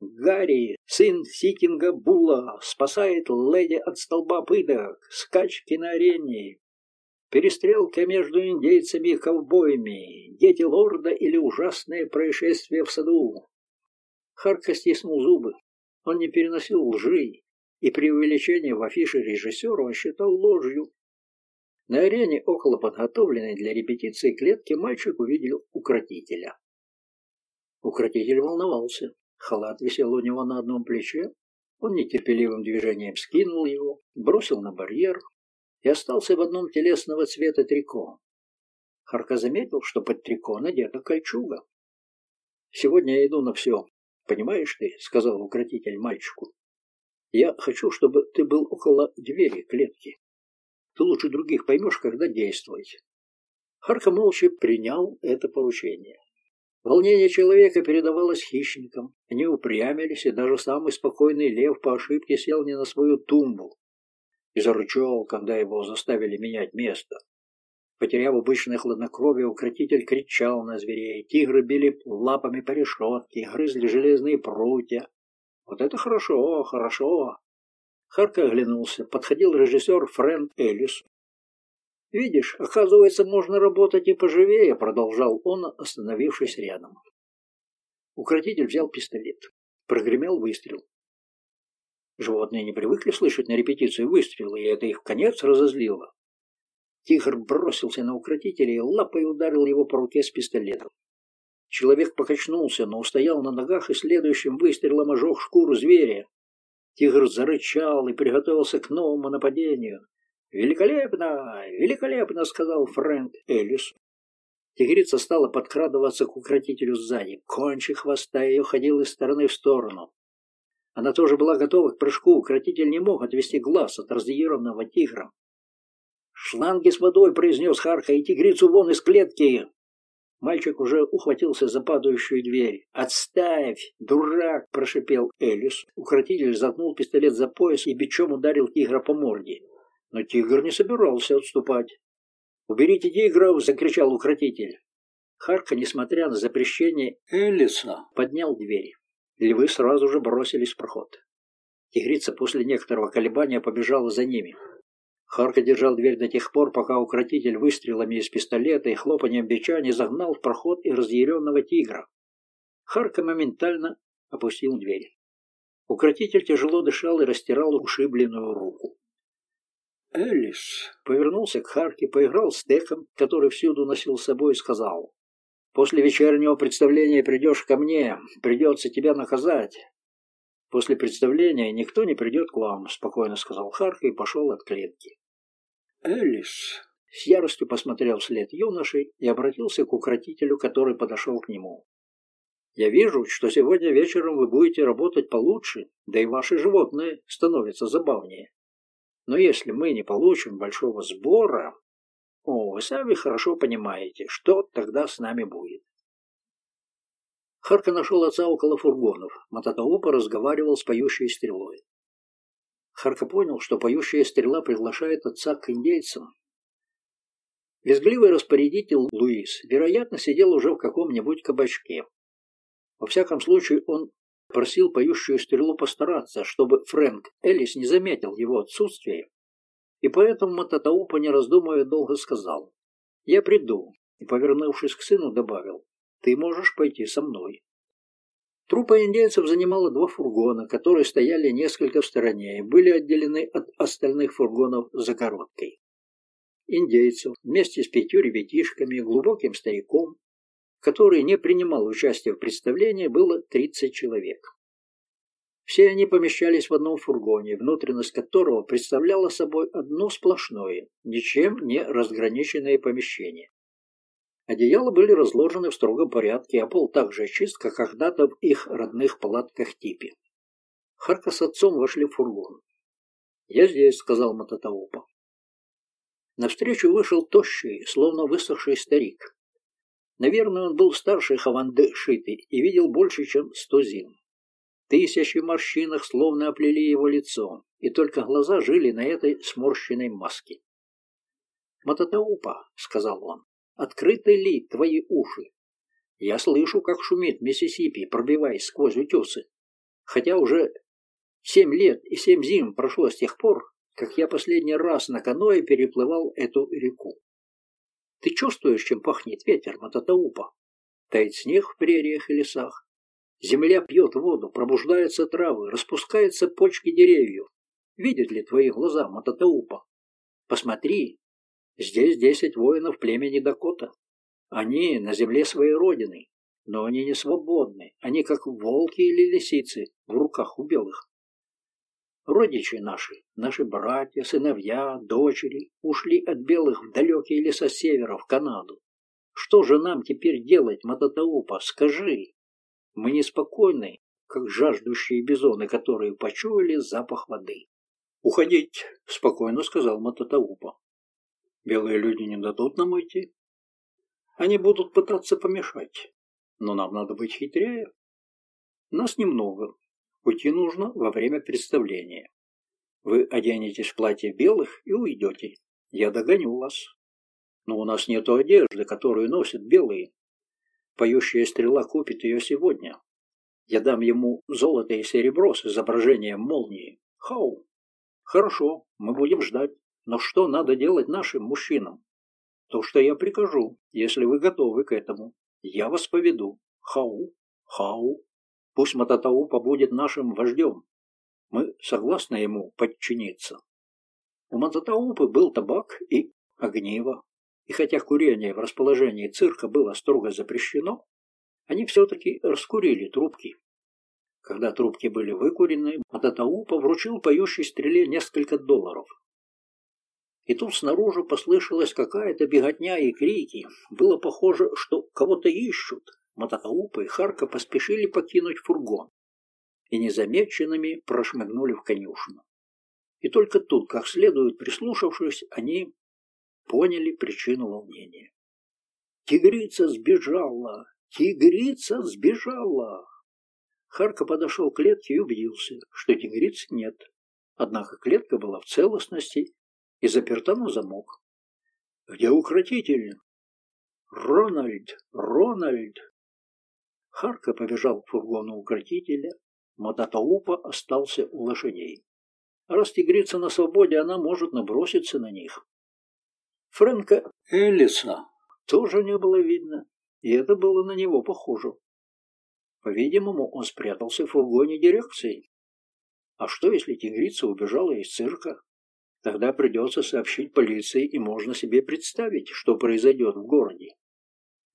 Гарри, сын Ситинга Була, спасает леди от столба пыток, скачки на арене, перестрелка между индейцами и ковбоями, дети лорда или ужасное происшествие в саду. Харка стиснул зубы. Он не переносил лжи, и преувеличение в афише режиссера он считал ложью. На арене, около подготовленной для репетиции клетки, мальчик увидел укротителя. Укротитель волновался. Халат висел у него на одном плече. Он нетерпеливым движением скинул его, бросил на барьер и остался в одном телесного цвета трико. Харка заметил, что под трико надета кольчуга. «Сегодня я иду на все», «Понимаешь ты», — сказал укротитель мальчику, — «я хочу, чтобы ты был около двери клетки. Ты лучше других поймешь, когда действовать». Харка молча принял это поручение. Волнение человека передавалось хищникам. Они упрямились, и даже самый спокойный лев по ошибке сел не на свою тумбу и зарычал, когда его заставили менять место. Потеряв обычное хладнокровие, укротитель кричал на зверей. Тигры били лапами по решетке, грызли железные прутья. Вот это хорошо, хорошо. Харка оглянулся. Подходил режиссер Фрэнк Эллис. «Видишь, оказывается, можно работать и поживее», — продолжал он, остановившись рядом. Укротитель взял пистолет. Прогремел выстрел. Животные не привыкли слышать на репетиции выстрелы, и это их в конец разозлило. Тигр бросился на укротителя и лапой ударил его по руке с пистолетом. Человек покачнулся, но устоял на ногах и следующим выстрелом ожег шкуру зверя. Тигр зарычал и приготовился к новому нападению. «Великолепно! Великолепно!» — сказал Фрэнк Эллис. Тигрица стала подкрадываться к укротителю сзади. Кончик хвоста ее ходил из стороны в сторону. Она тоже была готова к прыжку. Укротитель не мог отвести глаз от разъяренного тигра. «Шланги с водой!» — произнес Харка, — «и тигрицу вон из клетки!» Мальчик уже ухватился за падающую дверь. «Отставь, дурак!» – прошипел Элис. Укротитель загнул пистолет за пояс и бичом ударил тигра по морде. Но тигр не собирался отступать. «Уберите тигров!» – закричал укротитель. Харка, несмотря на запрещение Элиса, поднял двери. Львы сразу же бросились в проход. Тигрица после некоторого колебания побежала за ними. Харка держал дверь до тех пор, пока укротитель выстрелами из пистолета и хлопанием бича не загнал в проход и разъяренного тигра. Харка моментально опустил дверь. Укротитель тяжело дышал и растирал ушибленную руку. Элис повернулся к Харке, поиграл с Теком, который всюду носил с собой, и сказал, «После вечернего представления придешь ко мне, придется тебя наказать». «После представления никто не придет к вам», — спокойно сказал Харка и пошел от клетки. Элис с яростью посмотрел вслед юноши и обратился к укротителю, который подошел к нему. «Я вижу, что сегодня вечером вы будете работать получше, да и ваши животные становятся забавнее. Но если мы не получим большого сбора, о, вы сами хорошо понимаете, что тогда с нами будет». Харка нашел отца около фургонов. Мататаупа разговаривал с поющей стрелой. Харка понял, что поющая стрела приглашает отца к индейцам. Визгливый распорядитель Луис, вероятно, сидел уже в каком-нибудь кабачке. Во всяком случае, он просил поющую стрелу постараться, чтобы Фрэнк Элlis не заметил его отсутствие, и поэтому Мататаупа, не раздумывая, долго сказал «Я приду», и, повернувшись к сыну, добавил «Ты можешь пойти со мной». Трупа индейцев занимала два фургона, которые стояли несколько в стороне и были отделены от остальных фургонов загородкой. Индейцев вместе с пятью ребятишками и глубоким стариком, который не принимал участия в представлении, было 30 человек. Все они помещались в одном фургоне, внутренность которого представляла собой одно сплошное, ничем не разграниченное помещение. Одеяла были разложены в строгом порядке, а пол так же чист, как когда-то в их родных палатках типе. Харка с отцом вошли в фургон. «Я здесь», — сказал Мататаупа. Навстречу вышел тощий, словно высохший старик. Наверное, он был старше Хаванды Шиты и видел больше, чем сто зим. Тысячи морщинах словно оплели его лицо, и только глаза жили на этой сморщенной маске. «Мататаупа», — сказал он, Открыты ли твои уши? Я слышу, как шумит Миссисипи, пробиваясь сквозь утесы. Хотя уже семь лет и семь зим прошло с тех пор, как я последний раз на каное переплывал эту реку. Ты чувствуешь, чем пахнет ветер, Мататаупа? Тает снег в прериях и лесах. Земля пьет воду, пробуждаются травы, распускаются почки деревьев. Видят ли твои глаза, Мататаупа? Посмотри, Здесь десять воинов племени Дакота. Они на земле своей родины, но они не свободны. Они как волки или лисицы в руках у белых. Родичи наши, наши братья, сыновья, дочери ушли от белых в далекие леса севера, в Канаду. Что же нам теперь делать, Мататаупа, скажи? Мы неспокойны, как жаждущие бизоны, которые почуяли запах воды. «Уходить», — спокойно сказал Мататаупа. Белые люди не дадут нам уйти. Они будут пытаться помешать. Но нам надо быть хитрее. Нас немного. Уйти нужно во время представления. Вы оденетесь в платье белых и уйдете. Я догоню вас. Но у нас нет одежды, которую носят белые. Поющая стрела купит ее сегодня. Я дам ему золото и серебро с изображением молнии. Хау. Хорошо, мы будем ждать. Но что надо делать нашим мужчинам? То, что я прикажу, если вы готовы к этому. Я вас поведу. Хау, хау. Пусть Мататаупа будет нашим вождем. Мы согласны ему подчиниться. У Мататаупы был табак и огниво. И хотя курение в расположении цирка было строго запрещено, они все-таки раскурили трубки. Когда трубки были выкурены, Мататаупа вручил поющей стреле несколько долларов. И тут снаружи послышалась какая-то беготня и крики. Было похоже, что кого-то ищут. Мототаупа и Харка поспешили покинуть фургон и незамеченными прошмыгнули в конюшню. И только тут, как следует прислушавшись, они поняли причину волнения. Тигрица сбежала! Тигрица сбежала! Харка подошел к клетке и убедился, что тигрицы нет. Однако клетка была в целостности и заперта на замок. «Где укротитель?» «Рональд! Рональд!» Харка побежал к фургону укротителя. Мототаупа остался у лошадей. Раз тигрица на свободе, она может наброситься на них. Фрэнка Эллиса тоже не было видно, и это было на него похоже. По-видимому, он спрятался в фургоне дирекции. А что, если тигрица убежала из цирка? Тогда придется сообщить полиции, и можно себе представить, что произойдет в городе.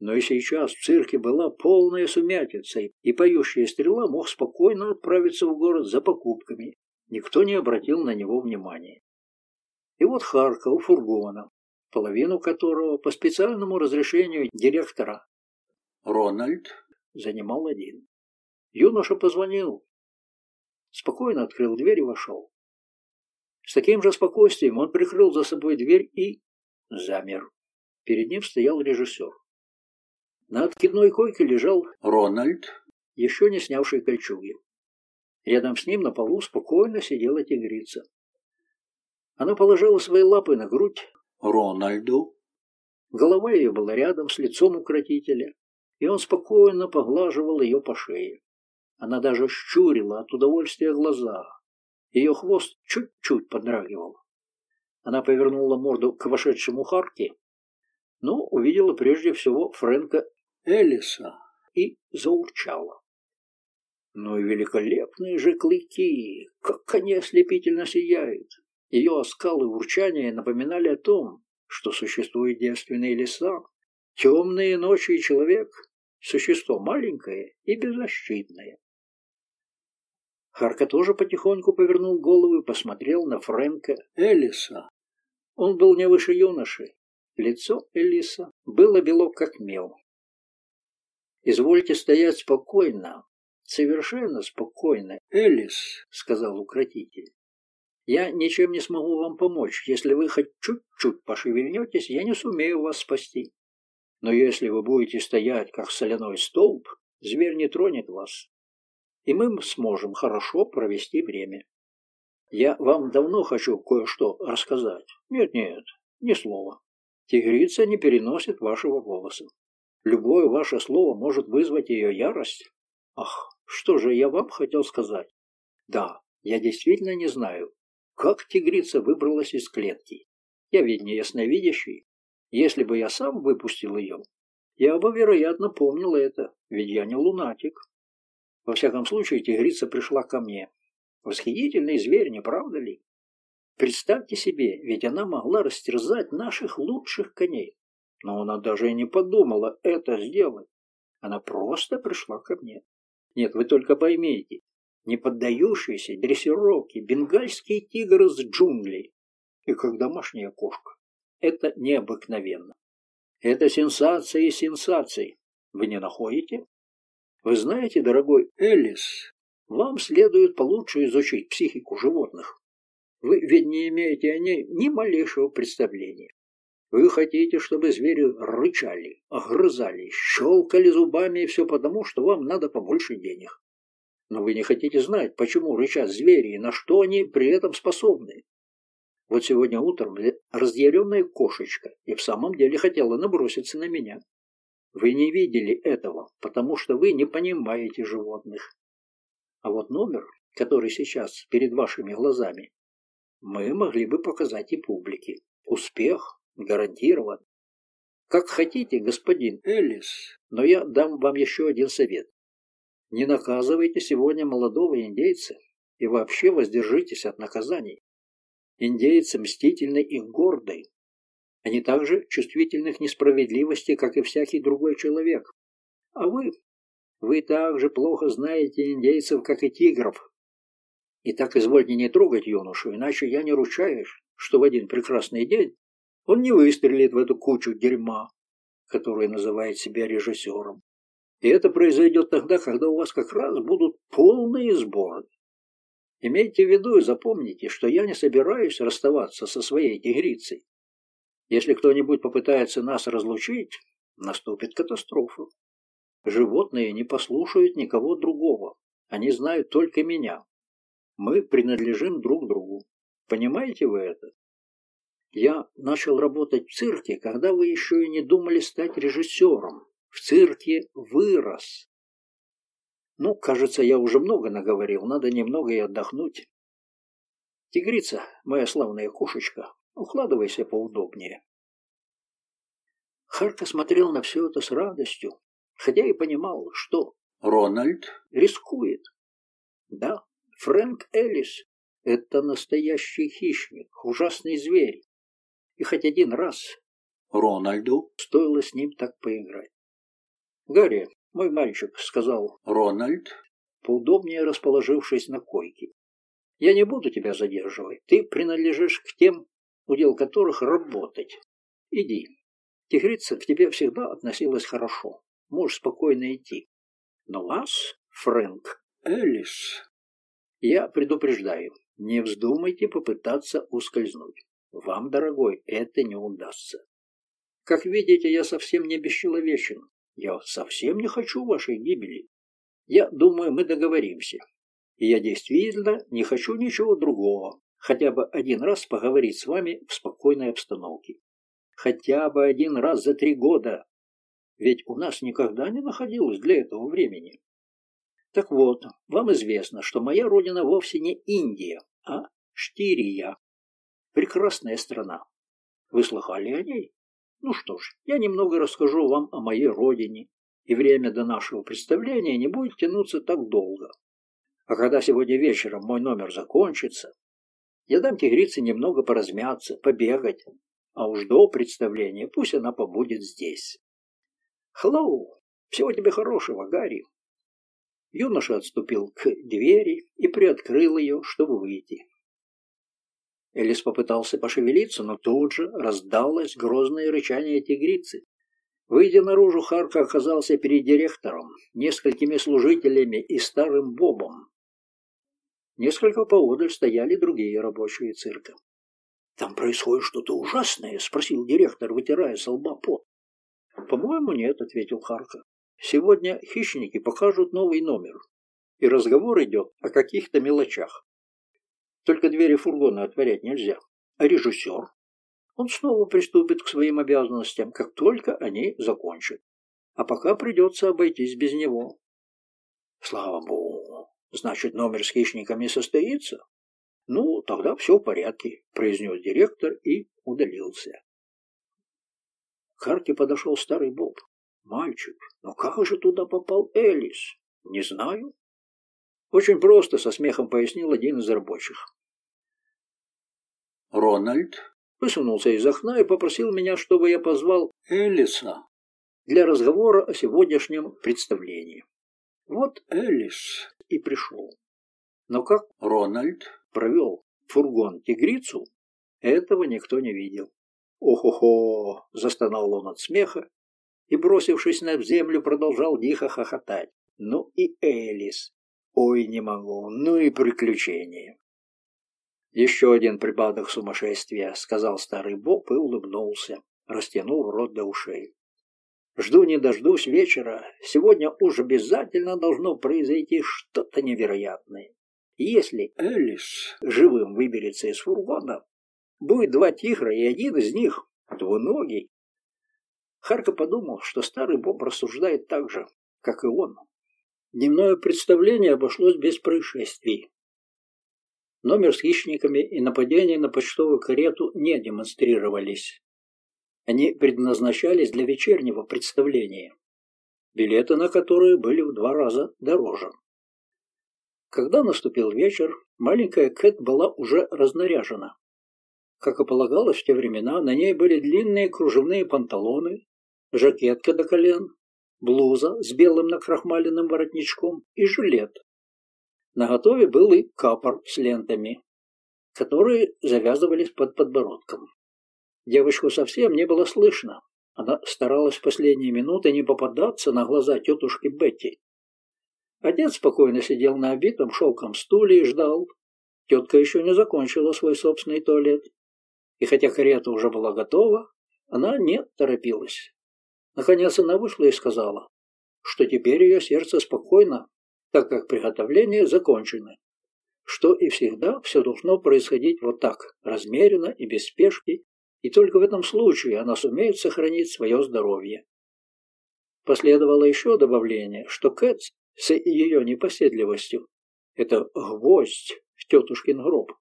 Но и сейчас в цирке была полная сумятица, и поющая стрела мог спокойно отправиться в город за покупками. Никто не обратил на него внимания. И вот Харка у фургона, половину которого по специальному разрешению директора Рональд занимал один. Юноша позвонил. Спокойно открыл дверь и вошел. С таким же спокойствием он прикрыл за собой дверь и замер. Перед ним стоял режиссер. На откидной койке лежал Рональд, еще не снявший кольчуги. Рядом с ним на полу спокойно сидела тигрица. Она положила свои лапы на грудь Рональду. Голова ее была рядом с лицом укротителя, и он спокойно поглаживал ее по шее. Она даже щурила от удовольствия глаза. Ее хвост чуть-чуть подрагивал. Она повернула морду к вошедшему Харке, но увидела прежде всего Фрэнка Элиса и заурчала. Ну и великолепные же клыки, как они ослепительно сияют. Ее оскалы урчания напоминали о том, что существуют девственные леса, темные ночи и человек – существо маленькое и беззащитное. Харка тоже потихоньку повернул голову и посмотрел на Фрэнка Элиса. Он был не выше юноши. Лицо Элиса было бело, как мел. «Извольте стоять спокойно, совершенно спокойно, Элис», — сказал укротитель. «Я ничем не смогу вам помочь. Если вы хоть чуть-чуть пошевельнетесь, я не сумею вас спасти. Но если вы будете стоять, как соляной столб, зверь не тронет вас и мы сможем хорошо провести время. Я вам давно хочу кое-что рассказать. Нет-нет, ни слова. Тигрица не переносит вашего голоса. Любое ваше слово может вызвать ее ярость. Ах, что же я вам хотел сказать? Да, я действительно не знаю, как тигрица выбралась из клетки. Я ведь не ясновидящий. Если бы я сам выпустил ее, я бы, вероятно, помнил это, ведь я не лунатик. Во всяком случае, тигрица пришла ко мне. Восхитительный зверь, не правда ли? Представьте себе, ведь она могла растерзать наших лучших коней. Но она даже и не подумала это сделать. Она просто пришла ко мне. Нет, вы только поймите, не поддающийся дрессировке бенгальский тигр из джунглей и как домашняя кошка. Это необыкновенно. Это сенсация и сенсаций. Вы не находите? Вы знаете, дорогой Элис, вам следует получше изучить психику животных. Вы ведь не имеете о ней ни малейшего представления. Вы хотите, чтобы звери рычали, огрызали, щелкали зубами и все потому, что вам надо побольше денег. Но вы не хотите знать, почему рычат звери и на что они при этом способны. Вот сегодня утром разъяренная кошечка и в самом деле хотела наброситься на меня. Вы не видели этого, потому что вы не понимаете животных. А вот номер, который сейчас перед вашими глазами, мы могли бы показать и публике. Успех гарантирован. Как хотите, господин Эллис, но я дам вам еще один совет. Не наказывайте сегодня молодого индейца и вообще воздержитесь от наказаний. Индейцы мстительны и горды, они также чувствительны к несправедливости, как и всякий другой человек. А вы, вы также плохо знаете индейцев, как и тигров. И так извольте не трогать юношу, иначе я не ручаюсь, что в один прекрасный день он не выстрелит в эту кучу дерьма, которую называет себя режиссером. И это произойдет тогда, когда у вас как раз будут полные сборы. Имейте в виду и запомните, что я не собираюсь расставаться со своей тигрицей. Если кто-нибудь попытается нас разлучить, наступит катастрофа. Животные не послушают никого другого. Они знают только меня. Мы принадлежим друг другу. Понимаете вы это? Я начал работать в цирке, когда вы еще и не думали стать режиссером. В цирке вырос. Ну, кажется, я уже много наговорил, надо немного и отдохнуть. Тигрица, моя славная кошечка, укладывайся поудобнее. Харка смотрел на все это с радостью, хотя и понимал, что Рональд рискует. Да, Фрэнк Эллис — это настоящий хищник, ужасный зверь. И хоть один раз Рональду стоило с ним так поиграть. «Гарри, мой мальчик», — сказал Рональд, поудобнее расположившись на койке. «Я не буду тебя задерживать. Ты принадлежишь к тем, удел которых работать. Иди, Тигрица к тебе всегда относилась хорошо. Можешь спокойно идти. Но вас, Фрэнк Эллис, я предупреждаю, не вздумайте попытаться ускользнуть. Вам, дорогой, это не удастся. Как видите, я совсем не бесчеловечен. Я совсем не хочу вашей гибели. Я думаю, мы договоримся. И я действительно не хочу ничего другого, хотя бы один раз поговорить с вами в спокойной обстановке. Хотя бы один раз за три года. Ведь у нас никогда не находилось для этого времени. Так вот, вам известно, что моя родина вовсе не Индия, а Штирия. Прекрасная страна. Вы слыхали о ней? Ну что ж, я немного расскажу вам о моей родине, и время до нашего представления не будет тянуться так долго. А когда сегодня вечером мой номер закончится, я дам тигрице немного поразмяться, побегать, а уж до представления пусть она побудет здесь. «Хеллоу! Всего тебе хорошего, Гарри!» Юноша отступил к двери и приоткрыл ее, чтобы выйти. Элис попытался пошевелиться, но тут же раздалось грозное рычание тигрицы. Выйдя наружу, Харка оказался перед директором, несколькими служителями и старым Бобом. Несколько поодаль стояли другие рабочие цирка. «Там происходит что-то ужасное?» — спросил директор, вытирая с лба пот. «По-моему, нет», — ответил Харка. «Сегодня хищники покажут новый номер, и разговор идет о каких-то мелочах. Только двери фургона отворять нельзя. А режиссер? Он снова приступит к своим обязанностям, как только они закончат. А пока придется обойтись без него». «Слава богу! Значит, номер с хищниками состоится?» «Ну, тогда все в порядке», — произнес директор и удалился. К Харке подошел старый Боб. «Мальчик, но как же туда попал Элис?» «Не знаю». «Очень просто», — со смехом пояснил один из рабочих. Рональд высунулся из окна и попросил меня, чтобы я позвал Элиса для разговора о сегодняшнем представлении. Вот Элис и пришел. Но как Рональд провел фургон тигрицу, этого никто не видел. «Ох-охо!» — застонал он от смеха и, бросившись на землю, продолжал дико хохотать. «Ну и Элис! Ой, не могу! Ну и приключения!» «Еще один припадок сумасшествия», — сказал старый Боб и улыбнулся, растянув рот до ушей. «Жду не дождусь вечера. Сегодня уж обязательно должно произойти что-то невероятное. Если Элис живым выберется из фургона, будет два тигра, и один из них двуногий. Харка подумал, что старый Боб рассуждает так же, как и он. Дневное представление обошлось без происшествий. Номер с хищниками и нападение на почтовую карету не демонстрировались. Они предназначались для вечернего представления, билеты на которые были в два раза дороже. Когда наступил вечер, маленькая Кэт была уже разнаряжена. Как и полагалось в те времена, на ней были длинные кружевные панталоны, жакетка до колен, блуза с белым накрахмаленным воротничком и жилет. На готове был и капор с лентами, которые завязывались под подбородком. Девочку совсем не было слышно. Она старалась в последние минуты не попадаться на глаза тетушки Бетти. Отец спокойно сидел на обитом шелком стуле и ждал. Тетка еще не закончила свой собственный туалет. И хотя карета уже была готова, она не торопилась. Наконец она вышла и сказала, что теперь ее сердце спокойно, так как приготовления закончены, что и всегда все должно происходить вот так, размеренно и без спешки, и только в этом случае она сумеет сохранить свое здоровье. Последовало еще добавление, что Кэтс с ее непоседливостью – это гвоздь в тетушкин гроб.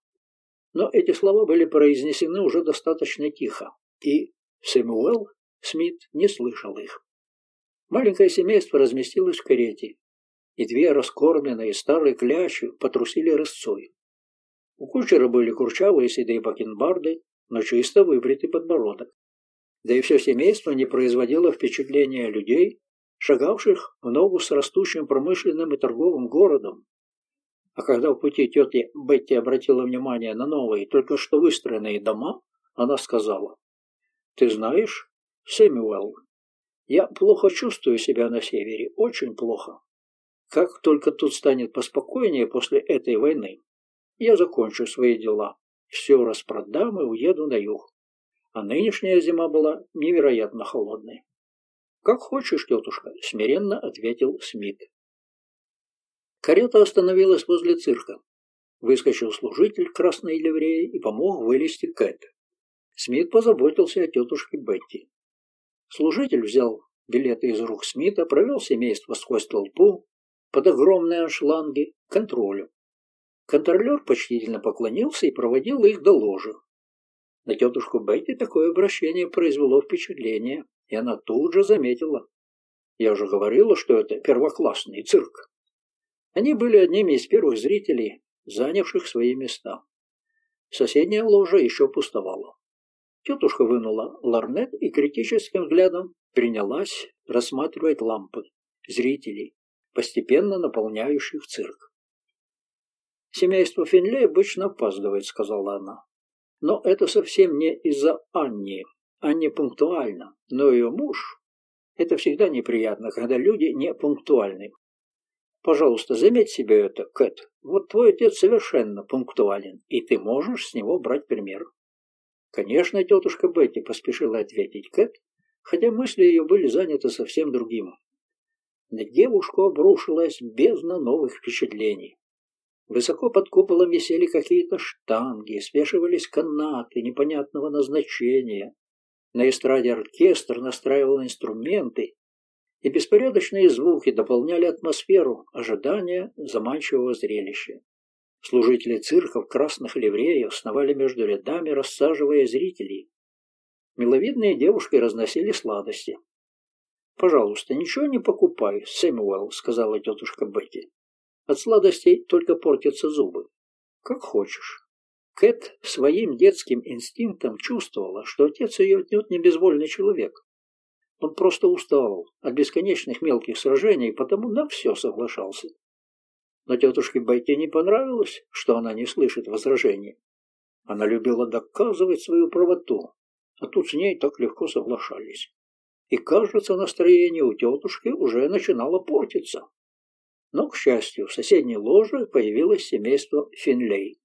Но эти слова были произнесены уже достаточно тихо, и Сэмюэл Смит не слышал их. Маленькое семейство разместилось в карете, и две раскормленные старые клячи потрусили рысцой. У кучера были курчавые седые бакенбарды, но чисто выбритый подбородок. Да и все семейство не производило впечатления людей, шагавших в ногу с растущим промышленным и торговым городом. А когда в пути тетя Бетти обратила внимание на новые, только что выстроенные дома, она сказала, «Ты знаешь, Сэмюэл, я плохо чувствую себя на севере, очень плохо. Как только тут станет поспокойнее после этой войны, я закончу свои дела, все распродам и уеду на юг. А нынешняя зима была невероятно холодной. «Как хочешь, тетушка», — смиренно ответил Смит. Карета остановилась возле цирка. Выскочил служитель красной ливреи и помог вылезти Кэт. Смит позаботился о тетушке Бетти. Служитель взял билеты из рук Смита, провел семейство сквозь толпу, под огромные аншланги, к контролю. Контролер почтительно поклонился и проводил их до ложи. На тетушку Бетти такое обращение произвело впечатление, и она тут же заметила. Я уже говорила, что это первоклассный цирк. Они были одними из первых зрителей, занявших свои места. Соседняя ложа еще пустовала. Тетушка вынула ларнет и критическим взглядом принялась рассматривать лампы, зрителей, постепенно наполняющих цирк. «Семейство Финлей обычно опаздывает», — сказала она. «Но это совсем не из-за Анни. Анни пунктуальна, но ее муж... Это всегда неприятно, когда люди не пунктуальны. Пожалуйста, заметь себе это, Кэт. Вот твой отец совершенно пунктуален, и ты можешь с него брать пример. Конечно, тетушка Бетти поспешила ответить Кэт, хотя мысли ее были заняты совсем другим. На девушку обрушилась бездна новых впечатлений. Высоко под куполом висели какие-то штанги, свешивались канаты непонятного назначения. На эстраде оркестр настраивал инструменты, и беспорядочные звуки дополняли атмосферу ожидания заманчивого зрелища. Служители цирка в красных ливреях сновали между рядами, рассаживая зрителей. Миловидные девушки разносили сладости. «Пожалуйста, ничего не покупай, Сэмюэл», — сказала тетушка Бетти. «От сладостей только портятся зубы. Как хочешь». Кэт своим детским инстинктом чувствовала, что отец ее отнюдь не безвольный человек. Он просто устал от бесконечных мелких сражений, потому на все соглашался. Но тетушке Бетти не понравилось, что она не слышит возражений. Она любила доказывать свою правоту, а тут с ней так легко соглашались. И, кажется, настроение у тетушки уже начинало портиться. Но, к счастью, в соседней ложе появилось семейство Финлей.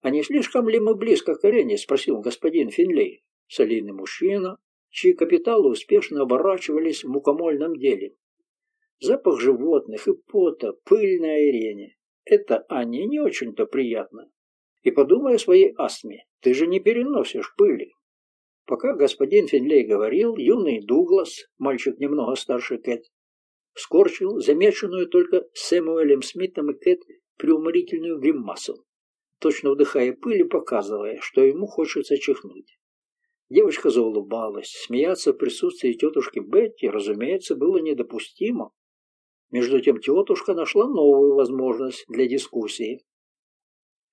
«А не слишком ли мы близко к арене?» – спросил господин Финлей, солидный мужчина, чьи капиталы успешно оборачивались в мукомольном деле. Запах животных и пота, пыль на арене. Это, Аня, не очень-то приятно. И подумай о своей астме. Ты же не переносишь пыли. Пока господин Финлей говорил, юный Дуглас, мальчик немного старше Кэт, скорчил замеченную только Сэмуэлем Смитом и Кэт преуморительную гримасу, точно вдыхая пыль и показывая, что ему хочется чихнуть. Девочка заулыбалась. Смеяться в присутствии тетушки Бетти, разумеется, было недопустимо. Между тем тетушка нашла новую возможность для дискуссии.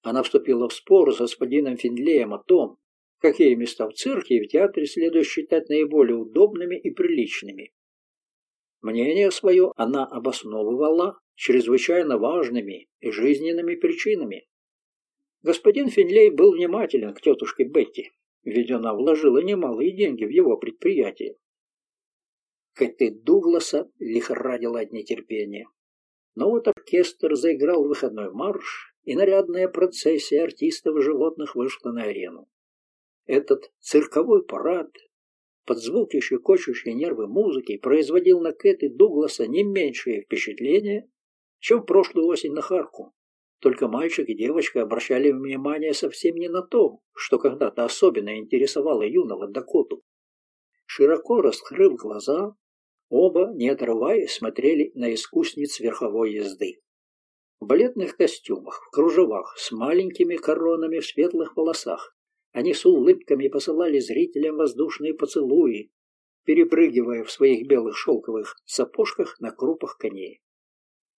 Она вступила в спор с господином Финлеем о том, какие места в цирке и в театре следует считать наиболее удобными и приличными. Мнение свое она обосновывала чрезвычайно важными и жизненными причинами. Господин Финлей был внимателен к тетушке Бетти, ведь она вложила немалые деньги в его предприятие. Кэти Дугласа лихорадила от нетерпения. Но вот оркестр заиграл выходной марш, и нарядная процессия артистов и животных вышла на арену. Этот цирковой парад под звуки щекочущей нервы музыки производил на Кэт и Дугласа не меньшее впечатление, чем в прошлую осень на Харку. Только мальчик и девочка обращали внимание совсем не на то, что когда-то особенно интересовало юного Дакоту. Широко раскрыв глаза, оба, не отрываясь, смотрели на искусниц верховой езды. В балетных костюмах, в кружевах, с маленькими коронами в светлых волосах, они с улыбками посылали зрителям воздушные поцелуи, перепрыгивая в своих белых шелковых сапожках на крупах коней.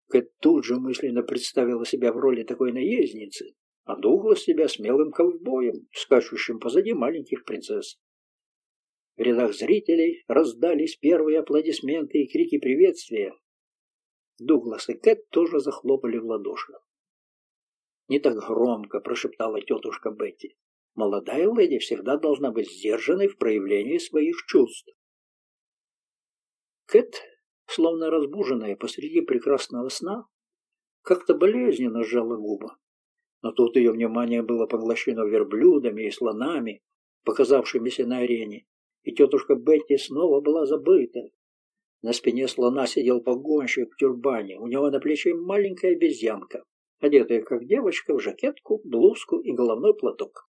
Кэт тут же мысленно представила себя в роли такой наездницы, а Дуглас себя смелым ковбоем, скачущим позади маленьких принцесс. В рядах зрителей раздались первые аплодисменты и крики приветствия. Дуглас и Кэт тоже захлопали в ладоши. «Не так громко», — прошептала тетушка Бетти. «Молодая леди всегда должна быть сдержанной в проявлении своих чувств». Кэт словно разбуженная посреди прекрасного сна, как-то болезненно сжала губы. Но тут ее внимание было поглощено верблюдами и слонами, показавшимися на арене, и тетушка Бетти снова была забыта. На спине слона сидел погонщик в тюрбане, у него на плече маленькая обезьянка, одетая как девочка в жакетку, блузку и головной платок.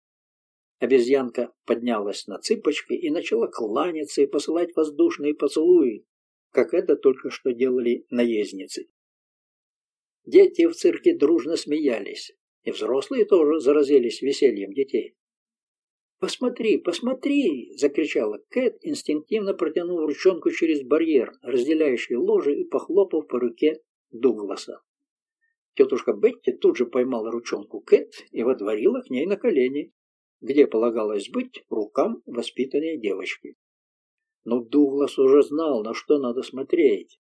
Обезьянка поднялась на цыпочки и начала кланяться и посылать воздушные поцелуи, как это только что делали наездницы. Дети в цирке дружно смеялись, и взрослые тоже заразились весельем детей. «Посмотри, посмотри!» – закричала Кэт, инстинктивно протянув ручонку через барьер, разделяющий ложе и похлопав по руке Дугласа. Тетушка Бетти тут же поймала ручонку Кэт и водворила к ней на колени, где полагалось быть рукам воспитанной девочки. Но Дуглас уже знал, на что надо смотреть.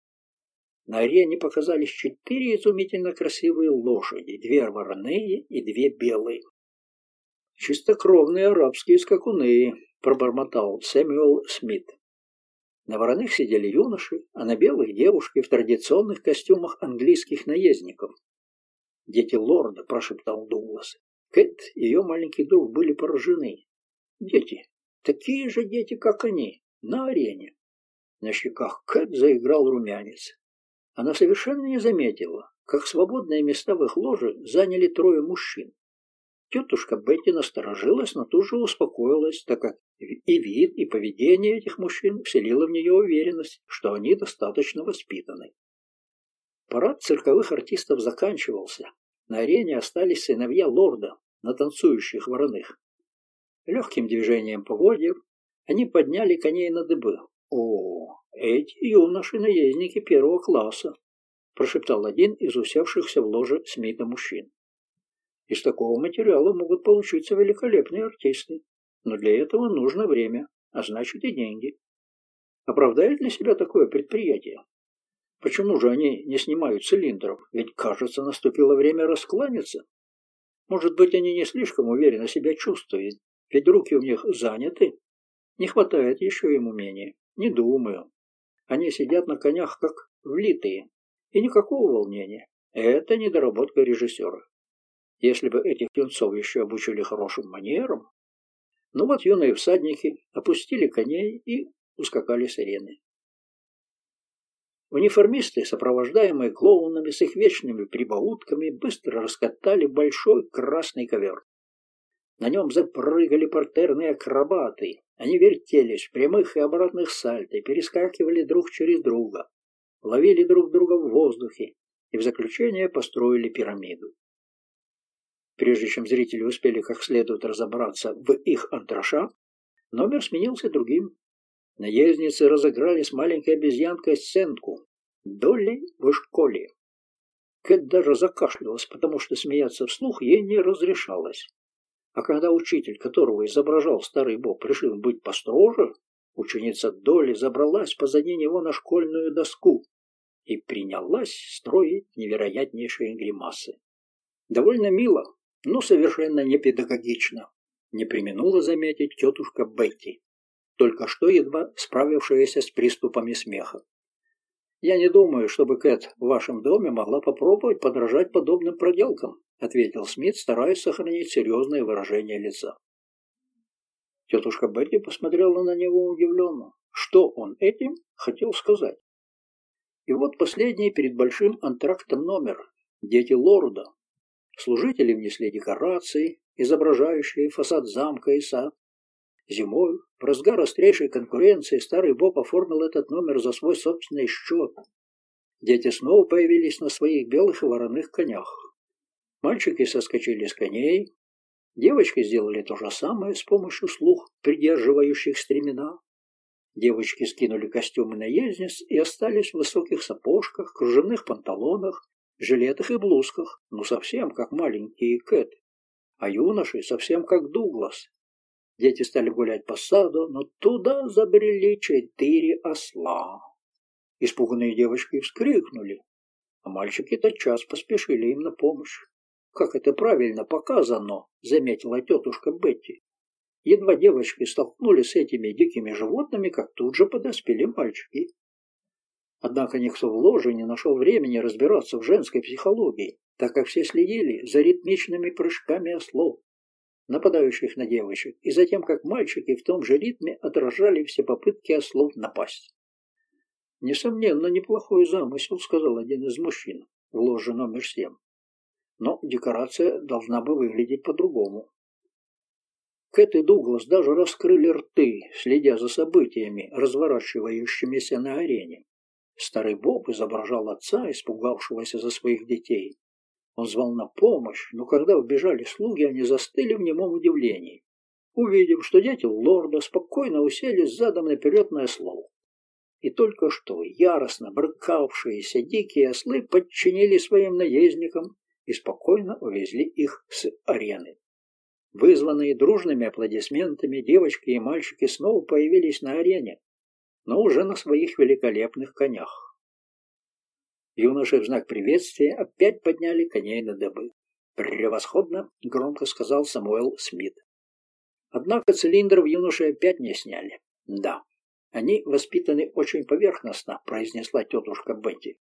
На арене показались четыре изумительно красивые лошади, две вороные и две белые. «Чистокровные арабские скакуны», — пробормотал Сэмюэл Смит. На вороных сидели юноши, а на белых девушки в традиционных костюмах английских наездников. «Дети лорда», — прошептал Дуглас. Кэт и ее маленький друг были поражены. «Дети, такие же дети, как они на арене. На щеках Кэт заиграл румянец. Она совершенно не заметила, как свободные места в их ложе заняли трое мужчин. Тетушка Бетти насторожилась, но тут же успокоилась, так как и вид, и поведение этих мужчин вселило в нее уверенность, что они достаточно воспитаны. Парад цирковых артистов заканчивался. На арене остались сыновья лорда на танцующих вороных. Легким движением поводьев они подняли коней на дыбы. «О, эти юноши-наездники первого класса!» прошептал один из усевшихся в ложе Смита мужчин. Из такого материала могут получиться великолепные артисты, но для этого нужно время, а значит и деньги. Оправдает ли себя такое предприятие? Почему же они не снимают цилиндров? Ведь, кажется, наступило время раскланяться. Может быть, они не слишком уверенно себя чувствуют, ведь руки у них заняты, не хватает еще им умения. Не думаю. Они сидят на конях, как влитые. И никакого волнения. Это недоработка режиссера. Если бы этих юнцов еще обучили хорошим манерам. Ну вот юные всадники опустили коней и ускакали с арены. Униформисты, сопровождаемые клоунами с их вечными прибаутками, быстро раскатали большой красный ковер. На нем запрыгали портерные акробаты. Они вертелись в прямых и обратных сальто, перескакивали друг через друга, ловили друг друга в воздухе и в заключение построили пирамиду. Прежде чем зрители успели как следует разобраться в их антраша, номер сменился другим. Наездницы разыграли с маленькой обезьянкой сценку «Долли в школе». Кэт даже закашлялась, потому что смеяться вслух ей не разрешалось. А когда учитель, которого изображал старый бог, решил быть построже, ученица Доли забралась позади него на школьную доску и принялась строить невероятнейшие гримасы. Довольно мило, но совершенно непедагогично, не применула заметить тетушка Бетти, только что едва справившаяся с приступами смеха. «Я не думаю, чтобы Кэт в вашем доме могла попробовать подражать подобным проделкам», ответил Смит, стараясь сохранить серьезное выражение лица. Тетушка Бетти посмотрела на него удивленно. Что он этим хотел сказать? И вот последний перед большим антрактом номер. Дети лорда. Служители внесли декорации, изображающие фасад замка и сад. Зимой, в разгар острейшей конкуренции, старый Боб оформил этот номер за свой собственный счет. Дети снова появились на своих белых и вороных конях. Мальчики соскочили с коней, девочки сделали то же самое с помощью слух, придерживающих стремена. Девочки скинули костюмы наездниц и остались в высоких сапожках, кружевных панталонах, жилетах и блузках, ну совсем как маленькие Кэт. А юноши совсем как Дуглас, Дети стали гулять по саду, но туда забрели четыре осла. Испуганные девочки вскрикнули, а мальчики тотчас поспешили им на помощь. «Как это правильно показано!» — заметила тетушка Бетти. Едва девочки столкнулись с этими дикими животными, как тут же подоспели мальчики. Однако никто в ложе не нашел времени разбираться в женской психологии, так как все следили за ритмичными прыжками ослов нападающих на девочек, и затем, как мальчики в том же ритме отражали все попытки ослов напасть. «Несомненно, неплохой замысел», — сказал один из мужчин в ложе номер семь. «Но декорация должна бы выглядеть по-другому». Кэт и Дуглас даже раскрыли рты, следя за событиями, разворачивающимися на арене. Старый Боб изображал отца, испугавшегося за своих детей, он звал на помощь, но когда вбежали слуги, они застыли в немом удивлении, увидев, что дети лорда спокойно уселись задом наперед на ослов. И только что яростно брыкавшиеся дикие ослы подчинили своим наездникам и спокойно увезли их с арены. Вызванные дружными аплодисментами, девочки и мальчики снова появились на арене, но уже на своих великолепных конях. Юноши в знак приветствия опять подняли коней на дыбы. «Превосходно!» — громко сказал Самуэл Смит. Однако цилиндров юноши опять не сняли. «Да, они воспитаны очень поверхностно», — произнесла тетушка Бетти.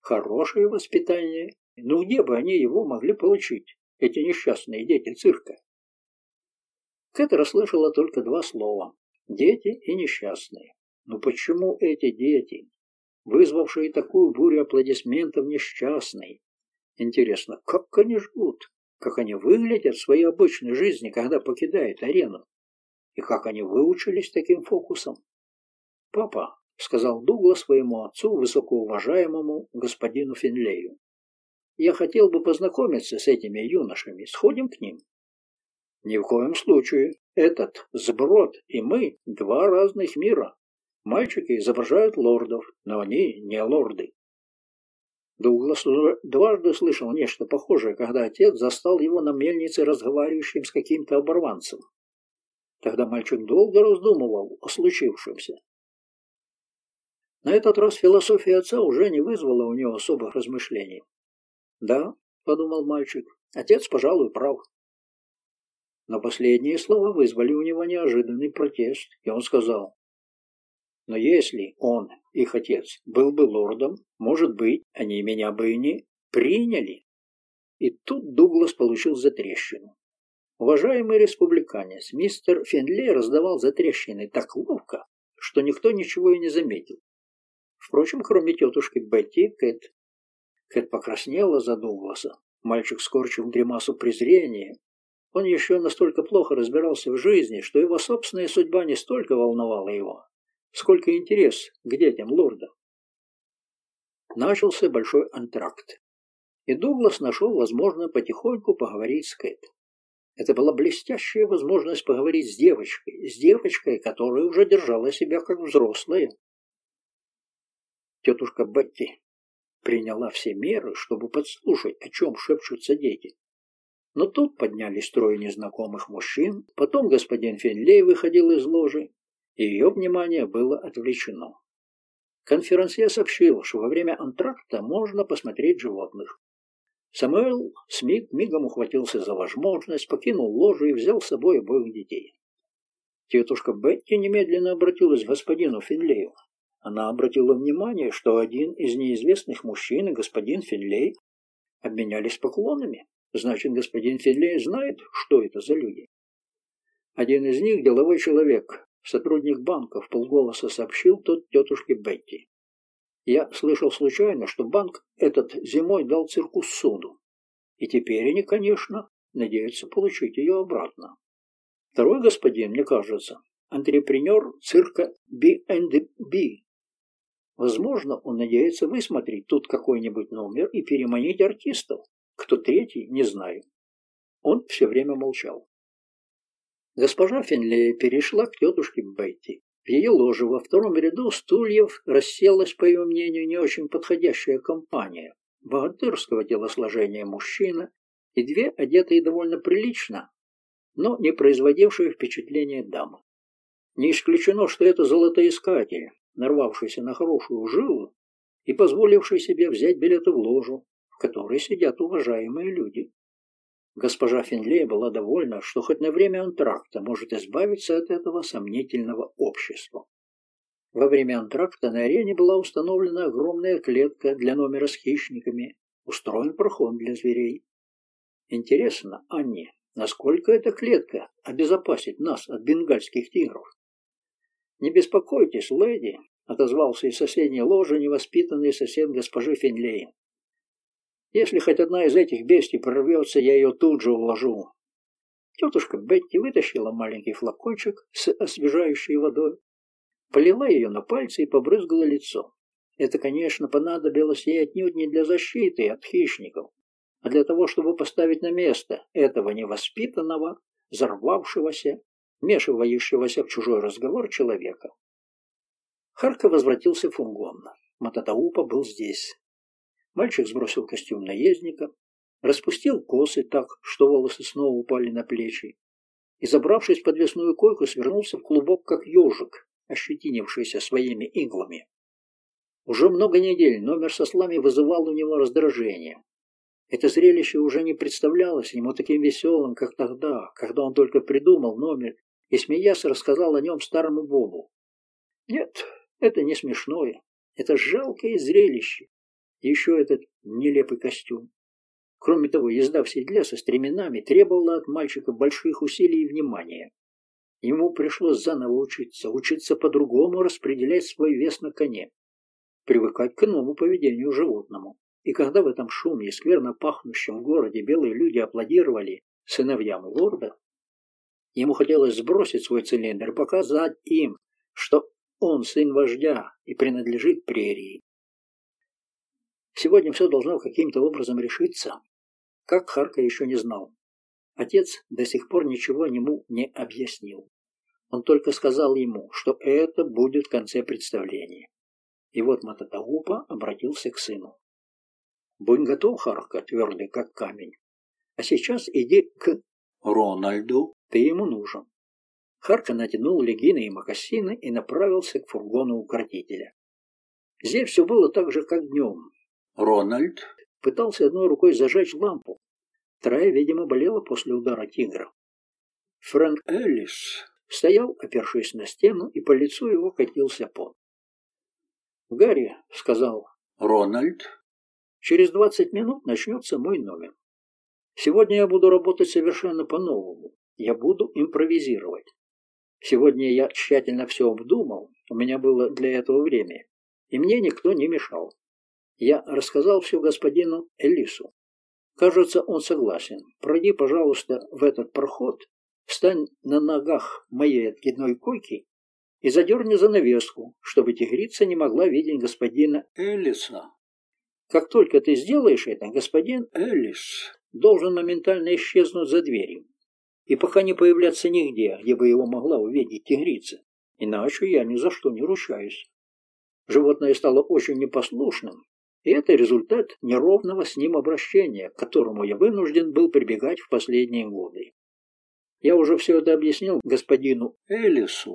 «Хорошее воспитание. Ну где бы они его могли получить, эти несчастные дети цирка?» Кэт расслышала только два слова — «дети» и «несчастные». Ну почему эти дети? вызвавшие такую бурю аплодисментов несчастной. Интересно, как они жгут, как они выглядят в своей обычной жизни, когда покидают арену, и как они выучились таким фокусом. «Папа», — сказал Дугла своему отцу, высокоуважаемому господину Финлею, «я хотел бы познакомиться с этими юношами, сходим к ним». «Ни в коем случае. Этот сброд и мы — два разных мира. Мальчики изображают лордов, но они не лорды. Дуглас дважды слышал нечто похожее, когда отец застал его на мельнице разговаривающим с каким-то оборванцем. Тогда мальчик долго раздумывал о случившемся. На этот раз философия отца уже не вызвала у него особых размышлений. «Да», — подумал мальчик, — «отец, пожалуй, прав». Но последние слова вызвали у него неожиданный протест, и он сказал, но если он, их отец, был бы лордом, может быть, они меня бы и не приняли. И тут Дуглас получил затрещину. Уважаемый республиканец, мистер Фенли раздавал затрещины так ловко, что никто ничего и не заметил. Впрочем, кроме тетушки Бетти, Кэт. Кэт покраснела за Дугласа. Мальчик скорчил гримасу презрения. Он еще настолько плохо разбирался в жизни, что его собственная судьба не столько волновала его, Сколько интерес к детям лорда. Начался большой антракт. И Дуглас нашел возможность потихоньку поговорить с Кэт. Это была блестящая возможность поговорить с девочкой, с девочкой, которая уже держала себя как взрослая. Тетушка Бетти приняла все меры, чтобы подслушать, о чем шепчутся дети. Но тут поднялись трое незнакомых мужчин, потом господин Фенлей выходил из ложи, ее внимание было отвлечено. Конферансье сообщил, что во время антракта можно посмотреть животных. Самуэл Смит мигом ухватился за возможность, покинул ложу и взял с собой обоих детей. Тетушка Бетти немедленно обратилась к господину Финлею. Она обратила внимание, что один из неизвестных мужчин и господин Финлей обменялись поклонами. Значит, господин Финлей знает, что это за люди. Один из них – деловой человек, сотрудник банка, в полголоса сообщил тот тетушке Бетти. Я слышал случайно, что банк этот зимой дал цирку суду. И теперь они, конечно, надеются получить ее обратно. Второй господин, мне кажется, антрепренер цирка B&B. Возможно, он надеется высмотреть тут какой-нибудь номер и переманить артистов. Кто третий, не знаю. Он все время молчал. Госпожа Финлея перешла к тетушке Бетти. В ее ложе во втором ряду стульев расселась, по ее мнению, не очень подходящая компания. Богатырского телосложения мужчина и две одетые довольно прилично, но не производившие впечатления дамы. Не исключено, что это золотоискатель, нарвавшийся на хорошую жилу и позволивший себе взять билеты в ложу, в которой сидят уважаемые люди. Госпожа Финлея была довольна, что хоть на время антракта может избавиться от этого сомнительного общества. Во время антракта на арене была установлена огромная клетка для номера с хищниками, устроен проход для зверей. Интересно, Анне, насколько эта клетка обезопасит нас от бенгальских тигров? «Не беспокойтесь, леди», — отозвался из соседней ложи невоспитанный сосед госпожи Финлейн. «Если хоть одна из этих бестий прорвется, я ее тут же уложу». Тетушка Бетти вытащила маленький флакончик с освежающей водой, полила ее на пальцы и побрызгала лицо. Это, конечно, понадобилось ей отнюдь не для защиты от хищников, а для того, чтобы поставить на место этого невоспитанного, взорвавшегося вмешивающегося в чужой разговор человека. Харка возвратился в фунгон. Мататаупа был здесь. Мальчик сбросил костюм наездника, распустил косы так, что волосы снова упали на плечи, и, забравшись в подвесную койку, свернулся в клубок, как ежик, ощетинившийся своими иглами. Уже много недель номер со слами вызывал у него раздражение. Это зрелище уже не представлялось ему таким веселым, как тогда, когда он только придумал номер и, смеясь, рассказал о нем старому Бобу. Нет, это не смешное. Это жалкое зрелище. Еще этот нелепый костюм. Кроме того, езда в седле со стременами требовала от мальчика больших усилий и внимания. Ему пришлось заново учиться, учиться по-другому распределять свой вес на коне, привыкать к новому поведению животному. И когда в этом шуме и скверно пахнущем городе белые люди аплодировали сыновьям лорда, Ему хотелось сбросить свой цилиндр и показать им, что он сын вождя и принадлежит прерии. Сегодня все должно каким-то образом решиться. Как Харка еще не знал. Отец до сих пор ничего ему не объяснил. Он только сказал ему, что это будет в конце представления. И вот Мататаупа обратился к сыну. «Будь готов, Харка, твердый как камень. А сейчас иди к Рональду, ты ему нужен. Харка натянул легины и мокасины и направился к фургону укротителя. Здесь все было так же, как днем. Рональд пытался одной рукой зажечь лампу. Вторая, видимо, болела после удара тигра. Фрэнк Эллис стоял, опершись на стену, и по лицу его катился пот. «Гарри», — сказал Рональд, — «через двадцать минут начнется мой номер. Сегодня я буду работать совершенно по-новому. Я буду импровизировать. Сегодня я тщательно все обдумал, у меня было для этого время, и мне никто не мешал. Я рассказал все господину Элису. Кажется, он согласен. Пройди, пожалуйста, в этот проход, встань на ногах моей откидной койки и задерни занавеску, чтобы тигрица не могла видеть господина Элиса. Как только ты сделаешь это, господин Элис должен моментально исчезнуть за дверью. И пока не появляться нигде, где бы его могла увидеть тигрица. Иначе я ни за что не ручаюсь. Животное стало очень непослушным, и это результат неровного с ним обращения, к которому я вынужден был прибегать в последние годы. Я уже все это объяснил господину Элису.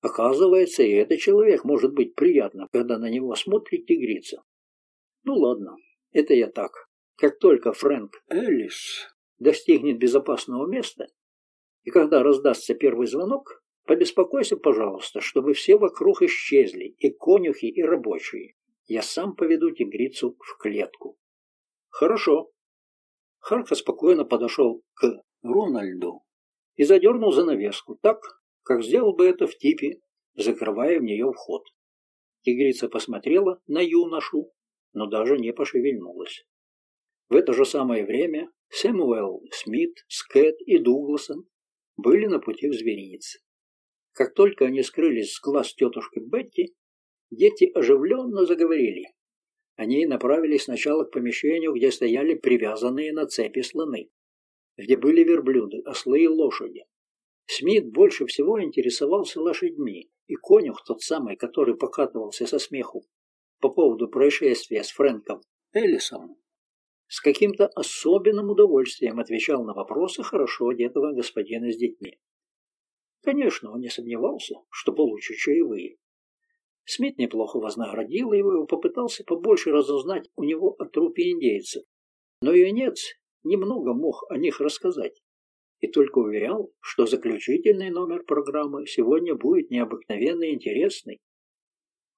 Оказывается, и этот человек может быть приятно, когда на него смотрит тигрица. Ну ладно, это я так. Как только Фрэнк Эллис достигнет безопасного места, и когда раздастся первый звонок, побеспокойся, пожалуйста, чтобы все вокруг исчезли, и конюхи, и рабочие. Я сам поведу тигрицу в клетку. Хорошо. Харка спокойно подошел к Рональду и задернул занавеску так, как сделал бы это в типе, закрывая в нее вход. Тигрица посмотрела на юношу, но даже не пошевельнулась. В это же самое время Сэмуэл Смит, Скэт и Дугласон были на пути в зверинец. Как только они скрылись с глаз тетушки Бетти, дети оживленно заговорили. Они направились сначала к помещению, где стояли привязанные на цепи слоны, где были верблюды, ослы и лошади. Смит больше всего интересовался лошадьми, и конюх, тот самый, который покатывался со смеху по поводу происшествия с Фрэнком Эллисом, с каким-то особенным удовольствием отвечал на вопросы хорошо одетого господина с детьми. Конечно, он не сомневался, что получит чаевые. Смит неплохо вознаградил его и попытался побольше разузнать у него о трупе индейцев. Но юнец немного мог о них рассказать и только уверял, что заключительный номер программы сегодня будет необыкновенно интересный.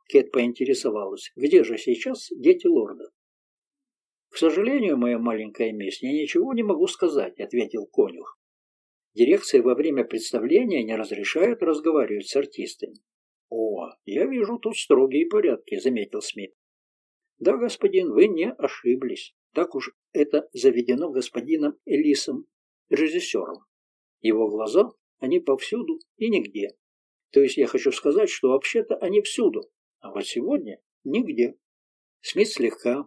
Кет поинтересовалась, где же сейчас дети лорда? «К сожалению, моя маленькая месть, я ничего не могу сказать», — ответил конюх. «Дирекция во время представления не разрешает разговаривать с артистами». «О, я вижу тут строгие порядки», — заметил Смит. «Да, господин, вы не ошиблись. Так уж это заведено господином Элисом, режиссером. Его глаза, они повсюду и нигде. То есть я хочу сказать, что вообще-то они всюду, а вот сегодня нигде». Смит слегка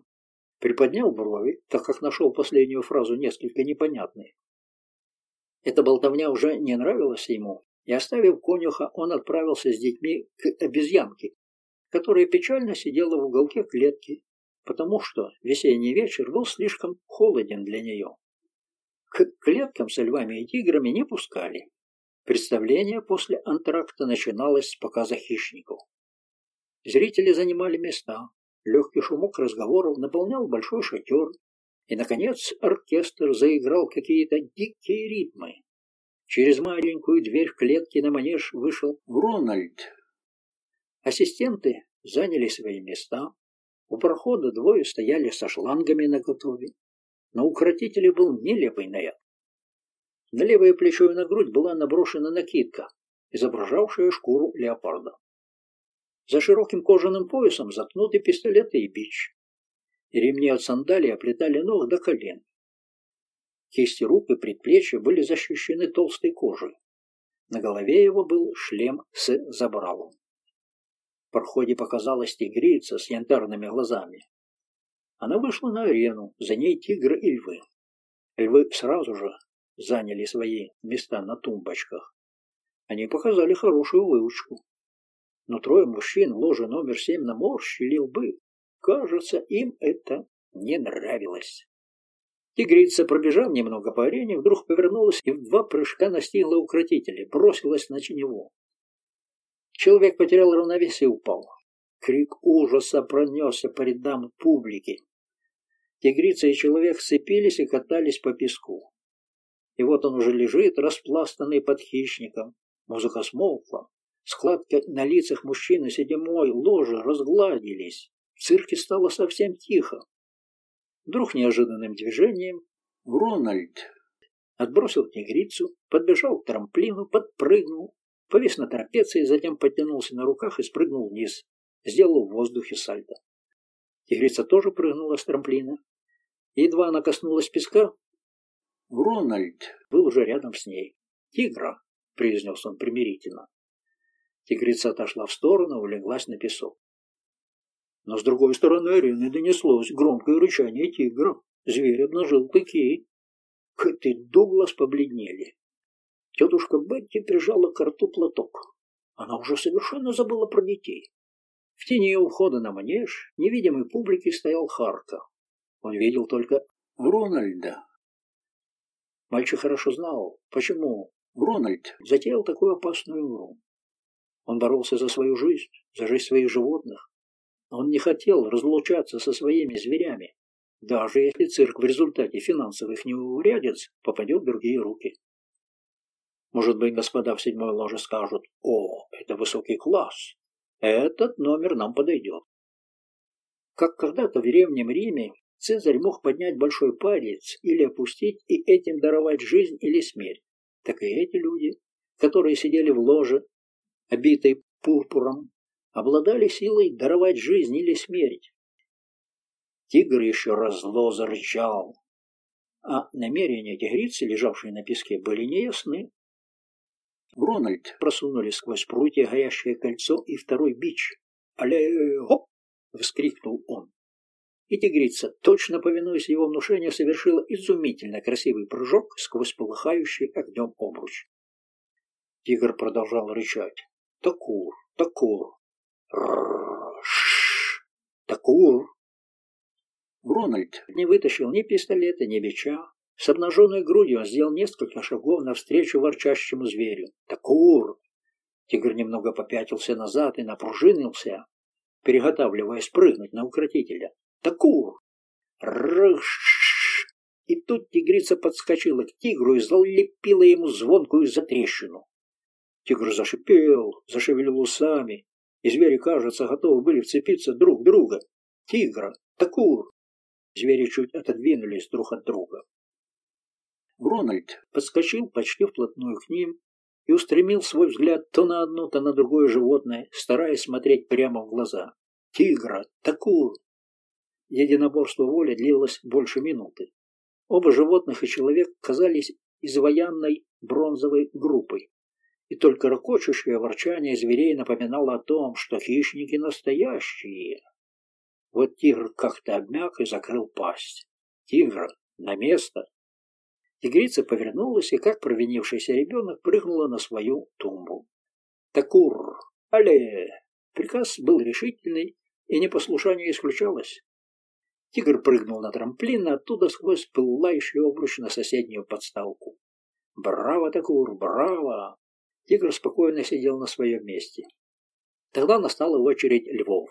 приподнял брови, так как нашел последнюю фразу несколько непонятной. Эта болтовня уже не нравилась ему, и, оставив конюха, он отправился с детьми к обезьянке, которая печально сидела в уголке клетки, потому что весенний вечер был слишком холоден для нее. К клеткам со львами и тиграми не пускали. Представление после антракта начиналось с показа хищников. Зрители занимали места, Легкий шумок разговоров наполнял большой шатер, и, наконец, оркестр заиграл какие-то дикие ритмы. Через маленькую дверь в клетке на манеж вышел Рональд. Ассистенты заняли свои места. У прохода двое стояли со шлангами наготове. На укротителе был нелепый наряд. На левое плечо и на грудь была наброшена накидка, изображавшая шкуру леопарда. За широким кожаным поясом заткнуты пистолеты и бич. Ремни от сандалий оплетали ног до колен. Кисти рук и предплечья были защищены толстой кожей. На голове его был шлем с забралом. В проходе показалась тигрица с янтарными глазами. Она вышла на арену, за ней тигры и львы. Львы сразу же заняли свои места на тумбочках. Они показали хорошую выучку но трое мужчин в ложе номер семь наморщили лбы. Кажется, им это не нравилось. Тигрица, пробежав немного по арене, вдруг повернулась и в два прыжка настигла укротителя, бросилась на него. Человек потерял равновесие и упал. Крик ужаса пронесся по рядам публики. Тигрица и человек сцепились и катались по песку. И вот он уже лежит, распластанный под хищником. Музыка смолкла. Складки на лицах мужчины седьмой ложи разгладились. В цирке стало совсем тихо. Вдруг неожиданным движением Рональд отбросил тигрицу, подбежал к трамплину, подпрыгнул, повис на трапеции, затем подтянулся на руках и спрыгнул вниз, сделал в воздухе сальто. Тигрица тоже прыгнула с трамплина. Едва она коснулась песка, Рональд был уже рядом с ней. «Тигра», — произнес он примирительно. Тигрица отошла в сторону, улеглась на песок. Но с другой стороны арены донеслось громкое рычание тигра. Зверь обнажил клыки. Кэт и Дуглас побледнели. Тетушка Бетти прижала к рту платок. Она уже совершенно забыла про детей. В тени у входа на манеж невидимой публики стоял Харка. Он видел только Рональда. Мальчик хорошо знал, почему Рональд затеял такую опасную игру. Он боролся за свою жизнь, за жизнь своих животных. Он не хотел разлучаться со своими зверями, даже если цирк в результате финансовых неурядиц попадет в другие руки. Может быть, господа в седьмой ложе скажут, «О, это высокий класс, этот номер нам подойдет». Как когда-то в древнем Риме Цезарь мог поднять большой палец или опустить и этим даровать жизнь или смерть. так и эти люди, которые сидели в ложе, обитой пурпуром, обладали силой даровать жизнь или смерть. Тигр еще раз зло зарычал, а намерения тигрицы, лежавшие на песке, были неясны. Рональд просунули сквозь прутья горящее кольцо и второй бич. «Але, хоп!» — вскрикнул он. И тигрица, точно повинуясь его внушению, совершила изумительно красивый прыжок сквозь полыхающий огнем обруч. Тигр продолжал рычать. «Такур! Такур! Такур!» Брональд не вытащил ни пистолета, ни бича. С обнаженной грудью он сделал несколько шагов навстречу ворчащему зверю. «Такур!» Тигр немного попятился назад и напружинился, переготавливаясь прыгнуть на укротителя. «Такур!» Рыш! И тут тигрица подскочила к тигру и залепила ему звонкую затрещину. Тигр зашипел, зашевелил усами, и звери, кажется, готовы были вцепиться друг в друга. Тигра! Такур! Звери чуть отодвинулись друг от друга. Рональд подскочил почти вплотную к ним и устремил свой взгляд то на одно, то на другое животное, стараясь смотреть прямо в глаза. «Тигра! Такур!» Единоборство воли длилось больше минуты. Оба животных и человек казались изваянной бронзовой группой, и только ракочущее ворчание зверей напоминало о том, что хищники настоящие. Вот тигр как-то обмяк и закрыл пасть. Тигр на место. Тигрица повернулась и, как провинившийся ребенок, прыгнула на свою тумбу. Такур! Але! Приказ был решительный, и непослушание исключалось. Тигр прыгнул на трамплин, оттуда сквозь пылающий обруч на соседнюю подставку. «Браво, Такур, браво!» Тигр спокойно сидел на своем месте. Тогда настала очередь львов.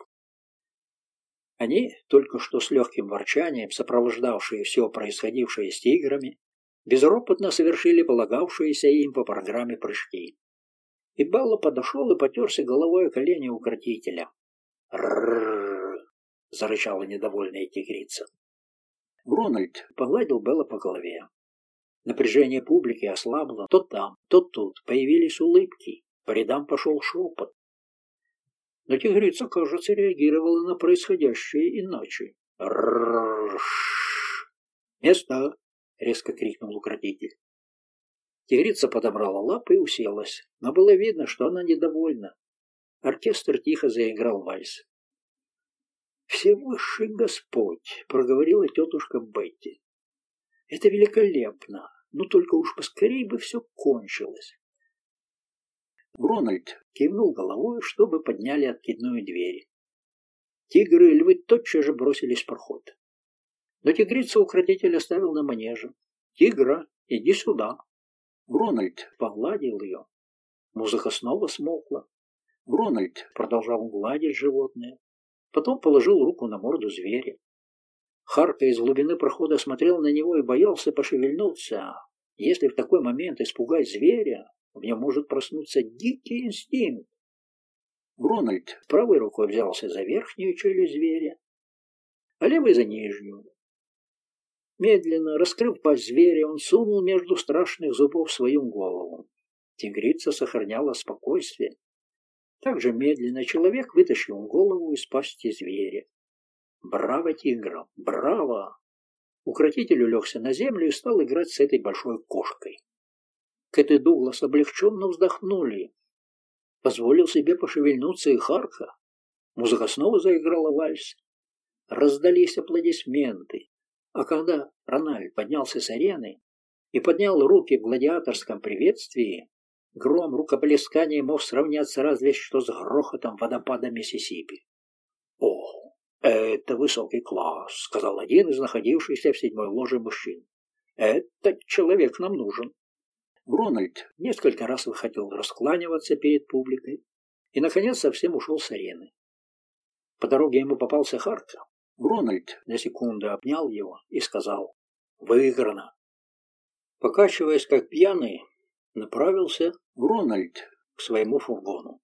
Они, только что с легким ворчанием, сопровождавшие все происходившее с тиграми, безропотно совершили полагавшиеся им по программе прыжки. И Балла подошел и потерся головой о колени укротителя. «Рррррр!» — зарычала недовольная тигрица. Рональд погладил Белла по голове. Напряжение публики ослабло. То там, то тут появились улыбки. По рядам пошел шепот. Но тигрица, кажется, реагировала на происходящее иначе. «Место!» — резко крикнул укротитель. Тигрица подобрала лапы и уселась, но было видно, что она недовольна. Оркестр тихо заиграл вальс. «Всевышний Господь!» — проговорила тетушка Бетти. «Это великолепно! Ну только уж поскорей бы все кончилось!» Рональд кивнул головой, чтобы подняли откидную дверь. Тигры и львы тотчас же бросились в проход. Но тигрица укротитель оставил на манеже. «Тигра, иди сюда!» Рональд погладил ее. Музыка снова смолкла. Рональд продолжал гладить животное. Потом положил руку на морду зверя. Харка из глубины прохода смотрел на него и боялся пошевельнуться. Если в такой момент испугать зверя, в нем может проснуться дикий инстинкт. Рональд правой рукой взялся за верхнюю челюсть зверя, а левой за нижнюю. Медленно, раскрыв пасть зверя, он сунул между страшных зубов свою голову. Тигрица сохраняла спокойствие. Также медленно человек вытащил голову из пасти зверя. «Браво, тигра! Браво!» Укротитель улегся на землю и стал играть с этой большой кошкой. Кэт и Дуглас облегченно вздохнули. Позволил себе пошевельнуться и Харка. Музыка снова заиграла вальс. Раздались аплодисменты. А когда Рональд поднялся с арены и поднял руки в гладиаторском приветствии, гром рукоплескания мог сравняться разве что с грохотом водопада Миссисипи. «О, это высокий класс», — сказал один из находившихся в седьмой ложе мужчин. «Этот человек нам нужен». Рональд несколько раз выходил раскланиваться перед публикой и, наконец, совсем ушел с арены. По дороге ему попался Харка. Рональд на секунду обнял его и сказал «Выиграно». Покачиваясь как пьяный, направился Рональд к своему фургону.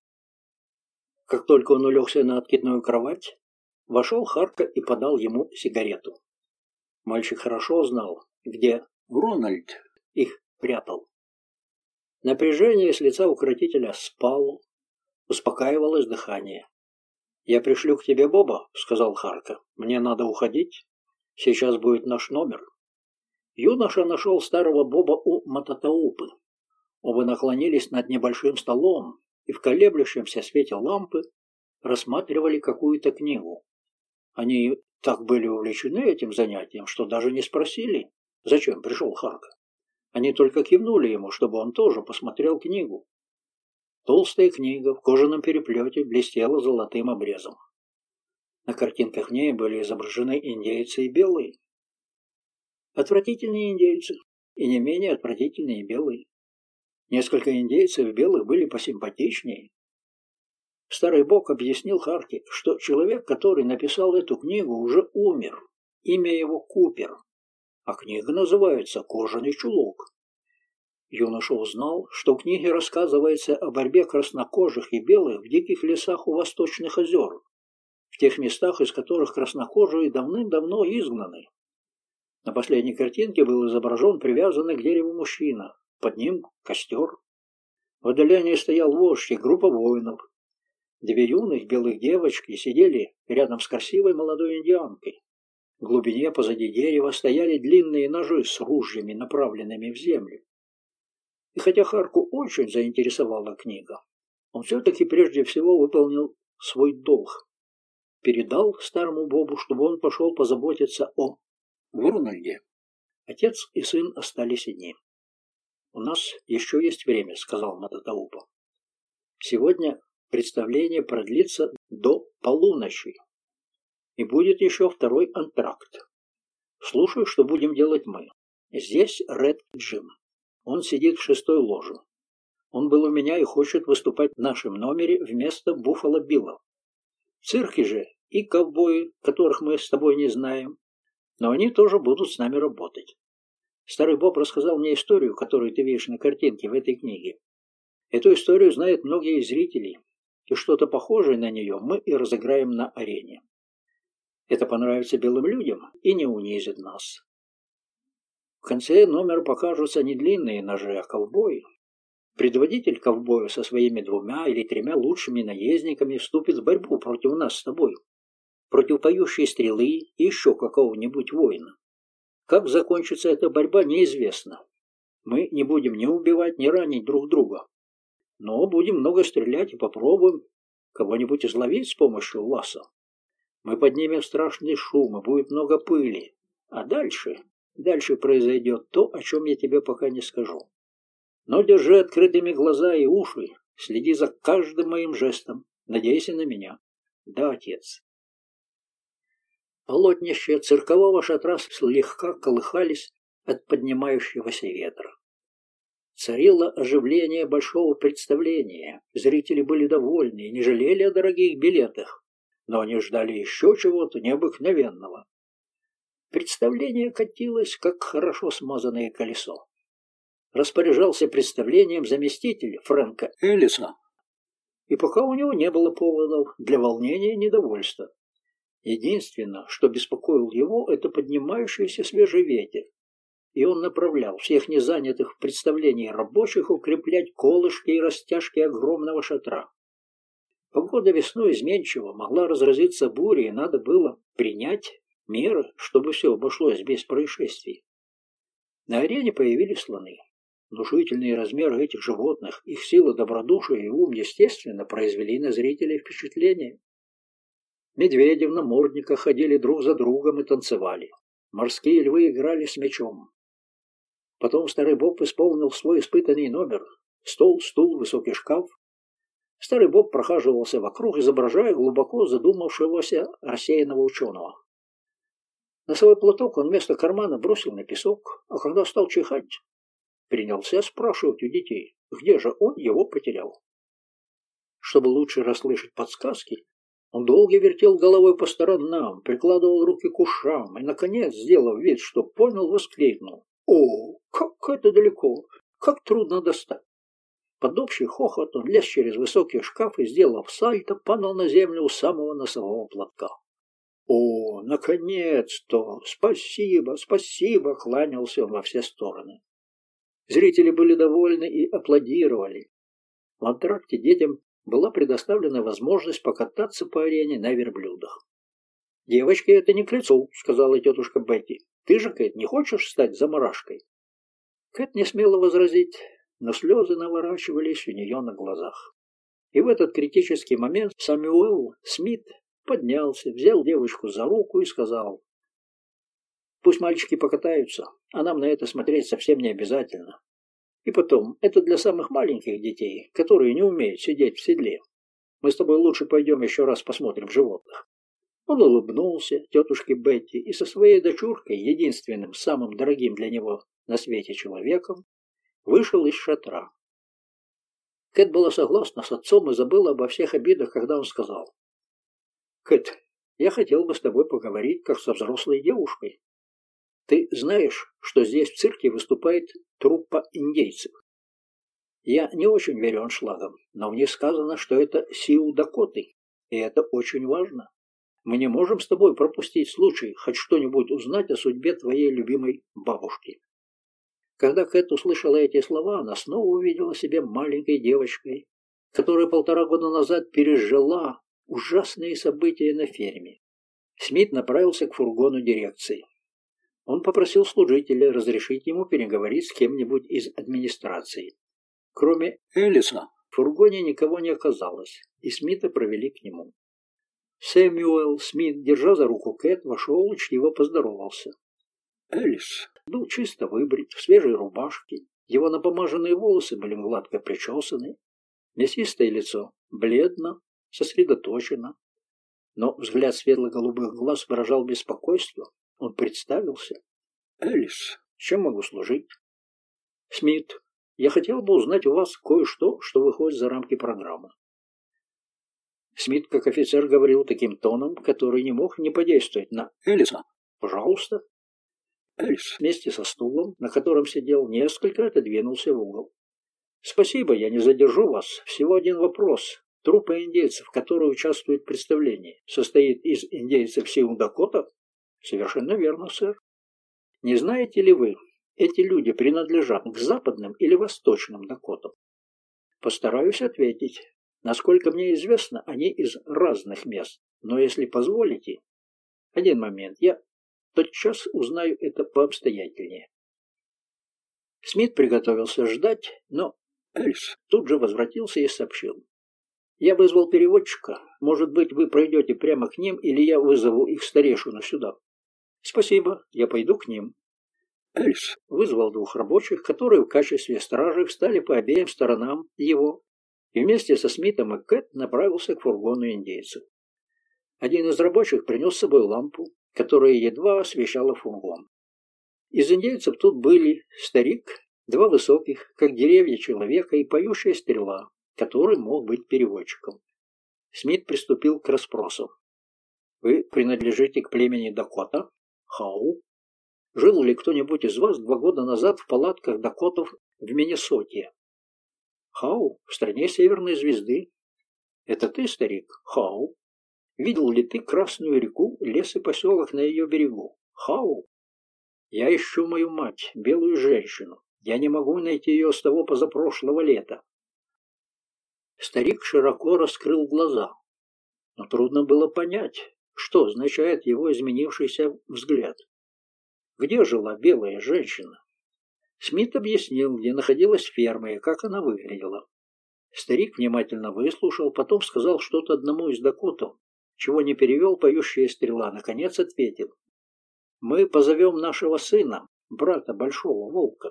Как только он улегся на откидную кровать, вошел Харка и подал ему сигарету. Мальчик хорошо знал, где Рональд их прятал. Напряжение с лица укротителя спало, успокаивалось дыхание. «Я пришлю к тебе Боба», — сказал Харка. «Мне надо уходить. Сейчас будет наш номер». Юноша нашел старого Боба у Мататаупы. Оба наклонились над небольшим столом и в колеблющемся свете лампы рассматривали какую-то книгу. Они так были увлечены этим занятием, что даже не спросили, зачем пришел Харка. Они только кивнули ему, чтобы он тоже посмотрел книгу. Толстая книга в кожаном переплете блестела золотым обрезом. На картинках в ней были изображены индейцы и белые. Отвратительные индейцы и не менее отвратительные белые. Несколько индейцев белых были посимпатичнее. Старый бог объяснил Харке, что человек, который написал эту книгу, уже умер. Имя его Купер, а книга называется «Кожаный чулок». Юноша узнал, что в книге рассказывается о борьбе краснокожих и белых в диких лесах у восточных озер, в тех местах, из которых краснокожие давным-давно изгнаны. На последней картинке был изображен привязанный к дереву мужчина, под ним костер. В отдалении стоял вождь и группа воинов. Две юных белых девочки сидели рядом с красивой молодой индианкой. В глубине позади дерева стояли длинные ножи с ружьями, направленными в землю. И хотя Харку очень заинтересовала книга, он все-таки прежде всего выполнил свой долг. Передал старому Бобу, чтобы он пошел позаботиться о Вурнальде. Отец и сын остались одни. «У нас еще есть время», — сказал Мататаупа. «Сегодня представление продлится до полуночи, и будет еще второй антракт. Слушай, что будем делать мы. Здесь Ред Джим. Он сидит в шестой ложе. Он был у меня и хочет выступать в нашем номере вместо Буффало Билла. В цирке же и ковбои, которых мы с тобой не знаем, но они тоже будут с нами работать. Старый Боб рассказал мне историю, которую ты видишь на картинке в этой книге. Эту историю знают многие зрители, и что-то похожее на нее мы и разыграем на арене. Это понравится белым людям и не унизит нас. В конце номера покажутся не длинные ножи, а ковбои. Предводитель ковбоя со своими двумя или тремя лучшими наездниками вступит в борьбу против нас с тобой, против поющей стрелы и еще какого-нибудь воина. Как закончится эта борьба, неизвестно. Мы не будем ни убивать, ни ранить друг друга. Но будем много стрелять и попробуем кого-нибудь изловить с помощью ласа. Мы поднимем страшный шум, и будет много пыли. А дальше, дальше произойдет то, о чем я тебе пока не скажу. Но держи открытыми глаза и уши, следи за каждым моим жестом, надейся на меня. Да, отец. Полотнища циркового шатра слегка колыхались от поднимающегося ветра. Царило оживление большого представления. Зрители были довольны и не жалели о дорогих билетах но они ждали еще чего-то необыкновенного. Представление катилось, как хорошо смазанное колесо. Распоряжался представлением заместитель Фрэнка Эллиса, и пока у него не было поводов для волнения и недовольства. Единственное, что беспокоил его, это поднимающийся свежий ветер, и он направлял всех незанятых в представлении рабочих укреплять колышки и растяжки огромного шатра. Погода весной изменчива, могла разразиться буря, и надо было принять меры, чтобы все обошлось без происшествий. На арене появились слоны. Внушительные размеры этих животных, их сила добродушия и ум, естественно, произвели на зрителей впечатление. Медведи в намордниках ходили друг за другом и танцевали. Морские львы играли с мечом. Потом старый Боб исполнил свой испытанный номер. Стол, стул, высокий шкаф, Старый Боб прохаживался вокруг, изображая глубоко задумавшегося рассеянного ученого. Носовой платок он вместо кармана бросил на песок, а когда стал чихать, принялся спрашивать у детей, где же он его потерял. Чтобы лучше расслышать подсказки, он долго вертел головой по сторонам, прикладывал руки к ушам и, наконец, сделав вид, что понял, воскликнул. «О, как это далеко! Как трудно достать!» Под общий хохот он лез через высокий шкаф и, сделав сальто, падал на землю у самого носового платка. «О, наконец-то! Спасибо, спасибо!» — кланялся он во все стороны. Зрители были довольны и аплодировали. В антракте детям была предоставлена возможность покататься по арене на верблюдах. «Девочке это не к лицу», — сказала тетушка Бетти. «Ты же, Кэт, не хочешь стать заморашкой?» Кэт не смела возразить, но слезы наворачивались у нее на глазах. И в этот критический момент Самюэл Смит поднялся, взял девочку за руку и сказал, «Пусть мальчики покатаются, а нам на это смотреть совсем не обязательно. И потом, это для самых маленьких детей, которые не умеют сидеть в седле. Мы с тобой лучше пойдем еще раз посмотрим животных». Он улыбнулся тетушке Бетти и со своей дочуркой, единственным, самым дорогим для него на свете человеком, вышел из шатра. Кэт была согласна с отцом и забыла обо всех обидах, когда он сказал. «Кэт, я хотел бы с тобой поговорить, как со взрослой девушкой. Ты знаешь, что здесь в цирке выступает труппа индейцев? Я не очень верю аншлагам, но мне сказано, что это Сиу Дакоты, и это очень важно. Мы не можем с тобой пропустить случай хоть что-нибудь узнать о судьбе твоей любимой бабушки. Когда Кэт услышала эти слова, она снова увидела себя маленькой девочкой, которая полтора года назад пережила ужасные события на ферме. Смит направился к фургону дирекции. Он попросил служителя разрешить ему переговорить с кем-нибудь из администрации. Кроме Элиса, в фургоне никого не оказалось, и Смита провели к нему. Сэмюэл Смит, держа за руку Кэт, вошел, учтиво поздоровался. Элис был чисто выбрит, в свежей рубашке. Его напомаженные волосы были гладко причесаны. Мясистое лицо бледно, сосредоточено. Но взгляд светло-голубых глаз выражал беспокойство. Он представился. «Элис, чем могу служить?» «Смит, я хотел бы узнать у вас кое-что, что выходит за рамки программы». Смит, как офицер, говорил таким тоном, который не мог не подействовать на Элиса. «Пожалуйста». Эльс вместе со стулом, на котором сидел, несколько отодвинулся в угол. «Спасибо, я не задержу вас. Всего один вопрос. Труппа индейцев, которые участвуют в представлении, состоит из индейцев Сиу-Дакота?» «Совершенно верно, сэр. Не знаете ли вы, эти люди принадлежат к западным или восточным Дакотам?» «Постараюсь ответить. Насколько мне известно, они из разных мест. Но если позволите...» «Один момент. Я тотчас узнаю это пообстоятельнее. Смит приготовился ждать, но Эльс тут же возвратился и сообщил. «Я вызвал переводчика. Может быть, вы пройдете прямо к ним, или я вызову их старейшину сюда». «Спасибо, я пойду к ним». Эльс вызвал двух рабочих, которые в качестве стражей встали по обеим сторонам его, и вместе со Смитом и Кэт направился к фургону индейцев. Один из рабочих принес с собой лампу, которая едва освещала фургон. Из индейцев тут были старик, два высоких, как деревья человека, и поющая стрела, который мог быть переводчиком. Смит приступил к расспросу. «Вы принадлежите к племени Дакота? Хау? Жил ли кто-нибудь из вас два года назад в палатках Дакотов в Миннесоте?» «Хау, в стране Северной Звезды». «Это ты, старик? Хау?» Видел ли ты Красную реку, лес и поселок на ее берегу? Хау? Я ищу мою мать, белую женщину. Я не могу найти ее с того позапрошлого лета. Старик широко раскрыл глаза, но трудно было понять, что означает его изменившийся взгляд. Где жила белая женщина? Смит объяснил, где находилась ферма и как она выглядела. Старик внимательно выслушал, потом сказал что-то одному из дакотов, чего не перевел поющая стрела, наконец ответил. «Мы позовем нашего сына, брата Большого Волка».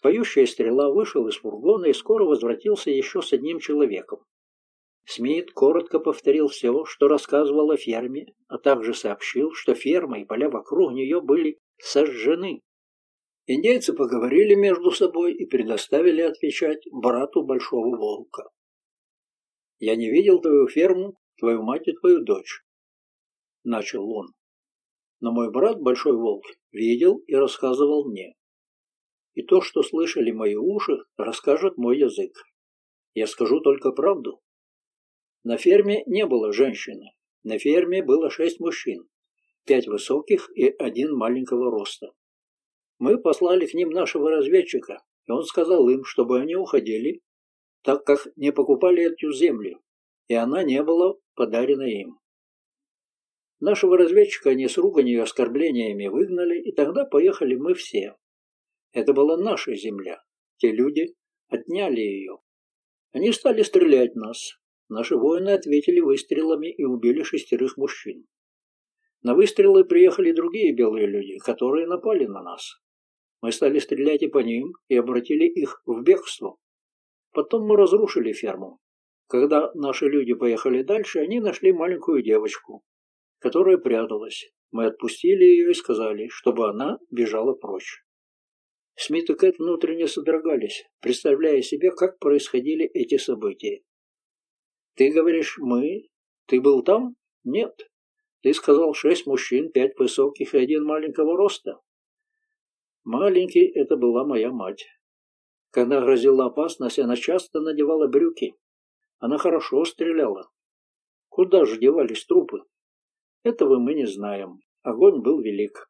Поющая стрела вышел из фургона и скоро возвратился еще с одним человеком. Смит коротко повторил все, что рассказывал о ферме, а также сообщил, что ферма и поля вокруг нее были сожжены. Индейцы поговорили между собой и предоставили отвечать брату Большого Волка. «Я не видел твою ферму твою мать и твою дочь», — начал он. Но мой брат, Большой Волк, видел и рассказывал мне. И то, что слышали мои уши, расскажет мой язык. Я скажу только правду. На ферме не было женщины. На ферме было шесть мужчин, пять высоких и один маленького роста. Мы послали к ним нашего разведчика, и он сказал им, чтобы они уходили, так как не покупали эту землю, и она не была подарена им. Нашего разведчика они с руганью и оскорблениями выгнали, и тогда поехали мы все. Это была наша земля. Те люди отняли ее. Они стали стрелять нас. Наши воины ответили выстрелами и убили шестерых мужчин. На выстрелы приехали другие белые люди, которые напали на нас. Мы стали стрелять и по ним, и обратили их в бегство. Потом мы разрушили ферму. Когда наши люди поехали дальше, они нашли маленькую девочку, которая пряталась. Мы отпустили ее и сказали, чтобы она бежала прочь. Смит и Кэт внутренне содрогались, представляя себе, как происходили эти события. «Ты говоришь, мы? Ты был там?» «Нет. Ты сказал шесть мужчин, пять высоких и один маленького роста». Маленький — это была моя мать. Когда грозила опасность, она часто надевала брюки. Она хорошо стреляла. Куда же девались трупы? Этого мы не знаем. Огонь был велик.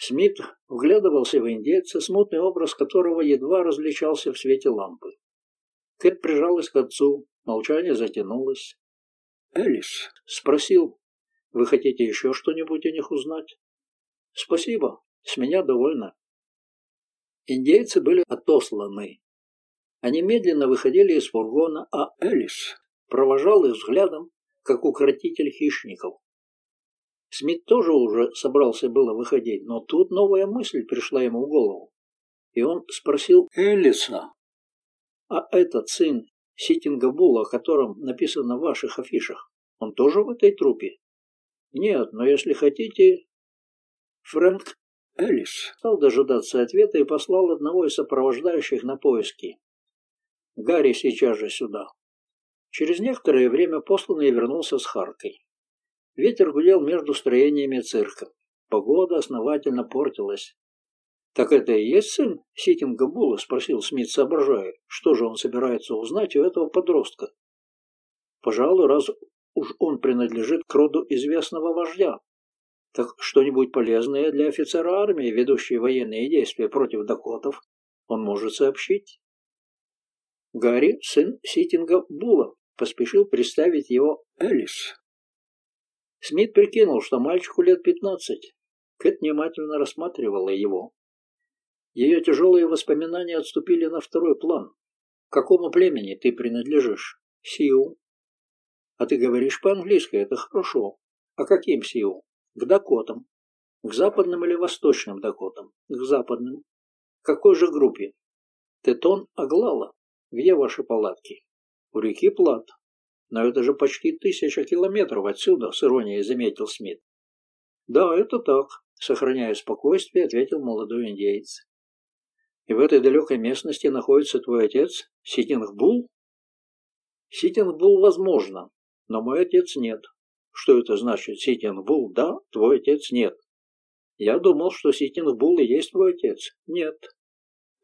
Смит вглядывался в индейца, смутный образ которого едва различался в свете лампы. Кэт прижалась к отцу, молчание затянулось. «Элис?» — спросил. «Вы хотите еще что-нибудь о них узнать?» «Спасибо, с меня довольно». Индейцы были отосланы. Они медленно выходили из фургона, а Элис провожал их взглядом, как укротитель хищников. Смит тоже уже собрался было выходить, но тут новая мысль пришла ему в голову. И он спросил Элиса, «А этот сын Ситинга Була, о котором написано в ваших афишах, он тоже в этой трупе?» «Нет, но если хотите...» Фрэнк Элис стал дожидаться ответа и послал одного из сопровождающих на поиски. «Гарри сейчас же сюда». Через некоторое время посланный вернулся с Харкой. Ветер гудел между строениями цирка. Погода основательно портилась. «Так это и есть сын Ситинга Була?» – спросил Смит, соображая, что же он собирается узнать у этого подростка. «Пожалуй, раз уж он принадлежит к роду известного вождя, так что-нибудь полезное для офицера армии, ведущей военные действия против дакотов, он может сообщить». Гарри, сын Ситинга Була, поспешил представить его Элис. Смит прикинул, что мальчику лет пятнадцать. Кэт внимательно рассматривала его. Ее тяжелые воспоминания отступили на второй план. К какому племени ты принадлежишь? Сиу. А ты говоришь по-английски, это хорошо. А каким Сиу? К Дакотам. К западным или восточным Дакотам? К западным. К какой же группе? Тетон Аглала. Где ваши палатки? У реки Платт. Но это же почти тысяча километров отсюда, с иронией заметил Смит. Да, это так, сохраняя спокойствие, ответил молодой индейец. И в этой далекой местности находится твой отец, Ситингбул? Ситингбул возможно, но мой отец нет. Что это значит, Ситингбул да, твой отец нет? Я думал, что Ситингбул и есть твой отец. Нет.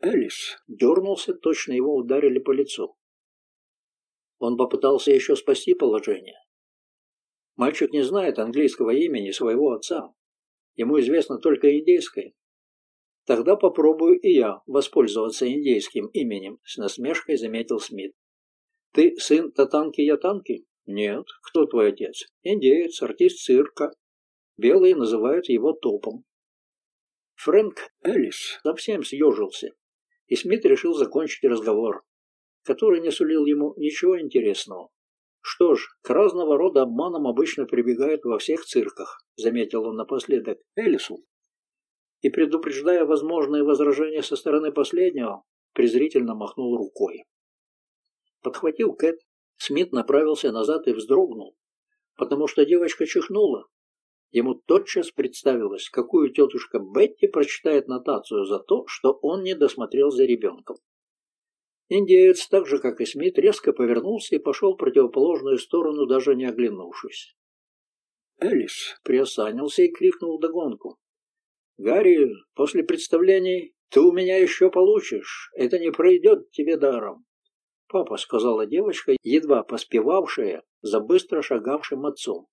Элис дернулся, точно его ударили по лицу. Он попытался еще спасти положение. Мальчик не знает английского имени своего отца. Ему известно только индейское. Тогда попробую и я воспользоваться индейским именем, с насмешкой заметил Смит. Ты сын Татанки-Ятанки? Нет. Кто твой отец? Индеец, артист цирка. Белые называют его топом. Фрэнк Эллис совсем съежился, и Смит решил закончить разговор который не сулил ему ничего интересного. «Что ж, к разного рода обманам обычно прибегают во всех цирках», заметил он напоследок Элису. И, предупреждая возможные возражения со стороны последнего, презрительно махнул рукой. Подхватил Кэт, Смит направился назад и вздрогнул, потому что девочка чихнула. Ему тотчас представилось, какую тетушка Бетти прочитает нотацию за то, что он не досмотрел за ребенком. Индеец, так же как и Смит, резко повернулся и пошел в противоположную сторону, даже не оглянувшись. Элис приосанился и крикнул догонку. «Гарри, после представлений ты у меня еще получишь. Это не пройдет тебе даром». «Папа», — сказала девочка, едва поспевавшая за быстро шагавшим отцом.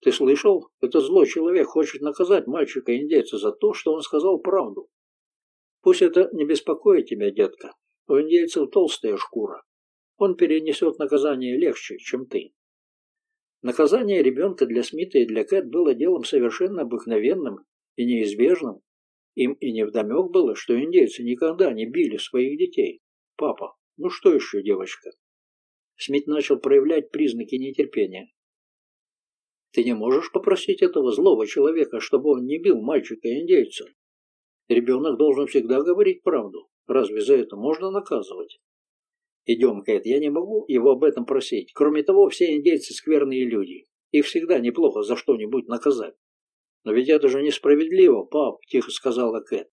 «Ты слышал? Этот злой человек хочет наказать мальчика-индейца за то, что он сказал правду. Пусть это не беспокоит тебя, детка. У индейцев толстая шкура. Он перенесет наказание легче, чем ты. Наказание ребенка для Смита и для Кэт было делом совершенно обыкновенным и неизбежным. Им и невдомек было, что индейцы никогда не били своих детей. Папа, ну что еще, девочка? Смит начал проявлять признаки нетерпения. Ты не можешь попросить этого злого человека, чтобы он не бил мальчика-индейца? Ребенок должен всегда говорить правду. Разве за это можно наказывать? Идем, Кэт, я не могу его об этом просить. Кроме того, все индейцы скверные люди. Их всегда неплохо за что-нибудь наказать. Но ведь это же несправедливо, пап, тихо сказала Кэт.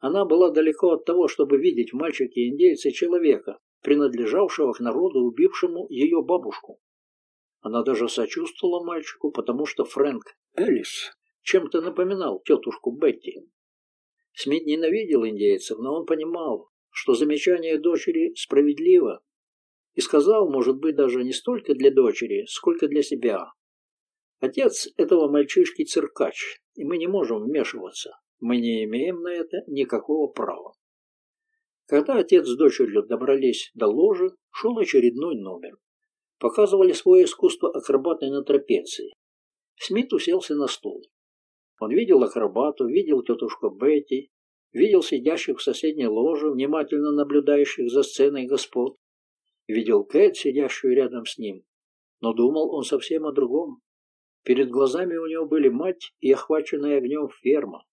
Она была далеко от того, чтобы видеть в мальчике-индейце человека, принадлежавшего к народу, убившему ее бабушку. Она даже сочувствовала мальчику, потому что Фрэнк Элис чем-то напоминал тетушку Бетти. Смит ненавидел индейцев, но он понимал, что замечание дочери справедливо, и сказал, может быть, даже не столько для дочери, сколько для себя. Отец этого мальчишки циркач, и мы не можем вмешиваться. Мы не имеем на это никакого права. Когда отец с дочерью добрались до ложи, шел очередной номер. Показывали свое искусство акробаты на трапеции. Смит уселся на стул. Он видел акробату, видел тетушку Бетти, видел сидящих в соседней ложе, внимательно наблюдающих за сценой господ, видел Кэт, сидящую рядом с ним, но думал он совсем о другом. Перед глазами у него были мать и охваченная огнем ферма.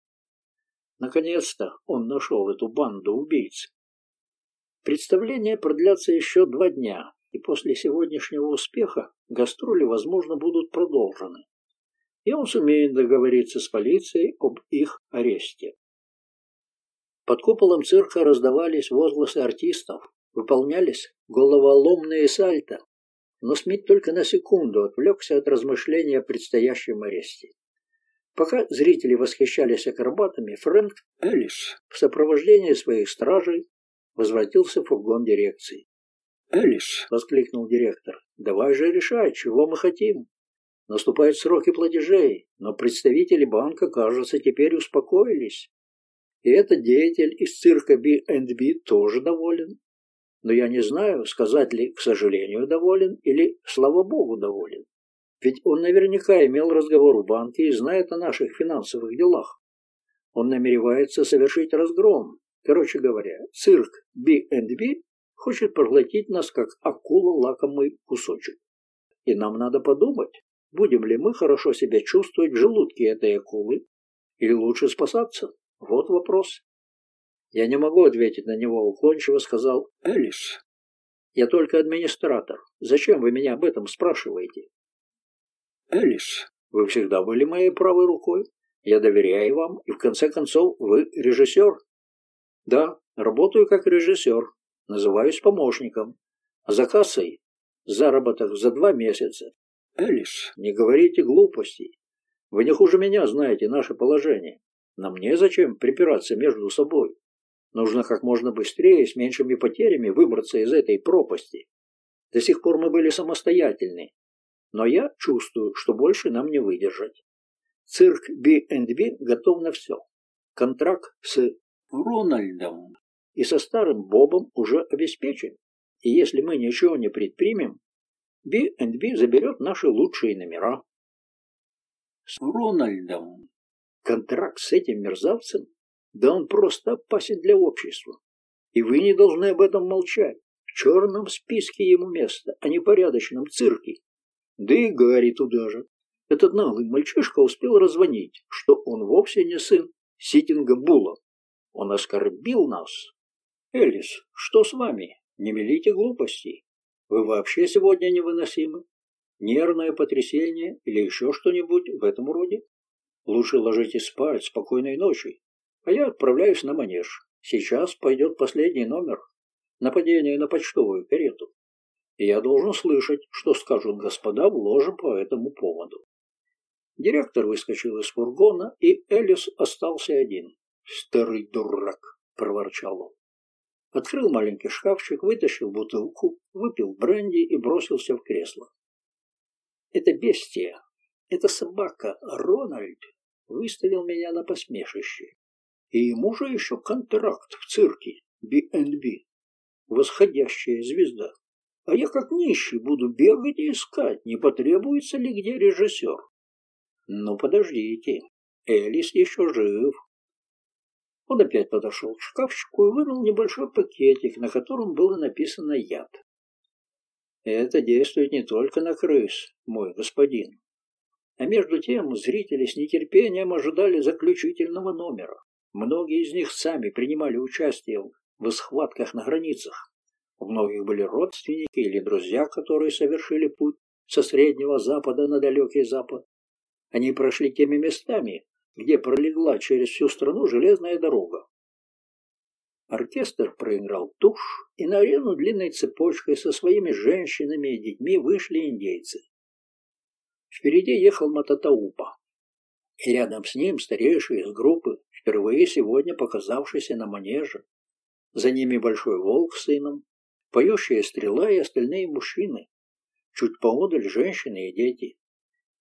Наконец-то он нашел эту банду убийц. Представления продлятся еще два дня, и после сегодняшнего успеха гастроли, возможно, будут продолжены. И он сумеет договориться с полицией об их аресте. Под куполом цирка раздавались возгласы артистов, выполнялись головоломные сальто, но Смит только на секунду отвлекся от размышления о предстоящем аресте. Пока зрители восхищались акробатами, Фрэнк Элlis в сопровождении своих стражей возвратился в фургон дирекции. «Элис!» — воскликнул директор. «Давай же решай, чего мы хотим. Наступают сроки платежей, но представители банка, кажется, теперь успокоились. И этот деятель из цирка B&B тоже доволен. Но я не знаю, сказать ли, к сожалению, доволен или, слава богу, доволен. Ведь он наверняка имел разговор в банке и знает о наших финансовых делах. Он намеревается совершить разгром. Короче говоря, цирк B&B хочет проглотить нас, как акула лакомый кусочек. И нам надо подумать, будем ли мы хорошо себя чувствовать в желудке этой акулы, или лучше спасаться. Вот вопрос. Я не могу ответить на него, уклончиво сказал Элис. Я только администратор. Зачем вы меня об этом спрашиваете? Элис, вы всегда были моей правой рукой. Я доверяю вам, и в конце концов вы режиссер. Да, работаю как режиссер. Называюсь помощником. А за кассой заработок за два месяца. Элис, не говорите глупостей. Вы не хуже меня знаете наше положение. Нам незачем припираться между собой. Нужно как можно быстрее, с меньшими потерями выбраться из этой пропасти. До сих пор мы были самостоятельны, но я чувствую, что больше нам не выдержать. Цирк B&B готов на все. Контракт с Рональдом и со старым Бобом уже обеспечен. И если мы ничего не предпримем, B&B заберет наши лучшие номера. С Рональдом Контракт с этим мерзавцем? Да он просто опасен для общества. И вы не должны об этом молчать. В черном списке ему место, а не порядочном цирке. Да и Гарри туда же. Этот наглый мальчишка успел развонить, что он вовсе не сын Ситинга Була. Он оскорбил нас. Элис, что с вами? Не мелите глупостей. Вы вообще сегодня невыносимы. Нервное потрясение или еще что-нибудь в этом роде? Лучше ложитесь спать, спокойной ночи. А я отправляюсь на манеж. Сейчас пойдет последний номер. Нападение на почтовую карету. Я должен слышать, что скажут господа в ложе по этому поводу. Директор выскочил из фургона, и Элис остался один. «Старый дурак!» – проворчал он. Открыл маленький шкафчик, вытащил бутылку, выпил бренди и бросился в кресло. «Это бестия! Это собака! Рональд!» выставил меня на посмешище. И ему же еще контракт в цирке B&B. Восходящая звезда. А я как нищий буду бегать и искать, не потребуется ли где режиссер. Ну, подождите, Элис еще жив. Он опять подошел к шкафчику и вынул небольшой пакетик, на котором было написано «яд». Это действует не только на крыс, мой господин. А между тем зрители с нетерпением ожидали заключительного номера. Многие из них сами принимали участие в схватках на границах. У многих были родственники или друзья, которые совершили путь со Среднего Запада на Далекий Запад. Они прошли теми местами, где пролегла через всю страну железная дорога. Оркестр проиграл тушь, и на арену длинной цепочкой со своими женщинами и детьми вышли индейцы. Впереди ехал Мататаупа, и рядом с ним старейший из группы, впервые сегодня показавшийся на манеже. За ними большой волк с сыном, поющая стрела и остальные мужчины. Чуть поодаль женщины и дети.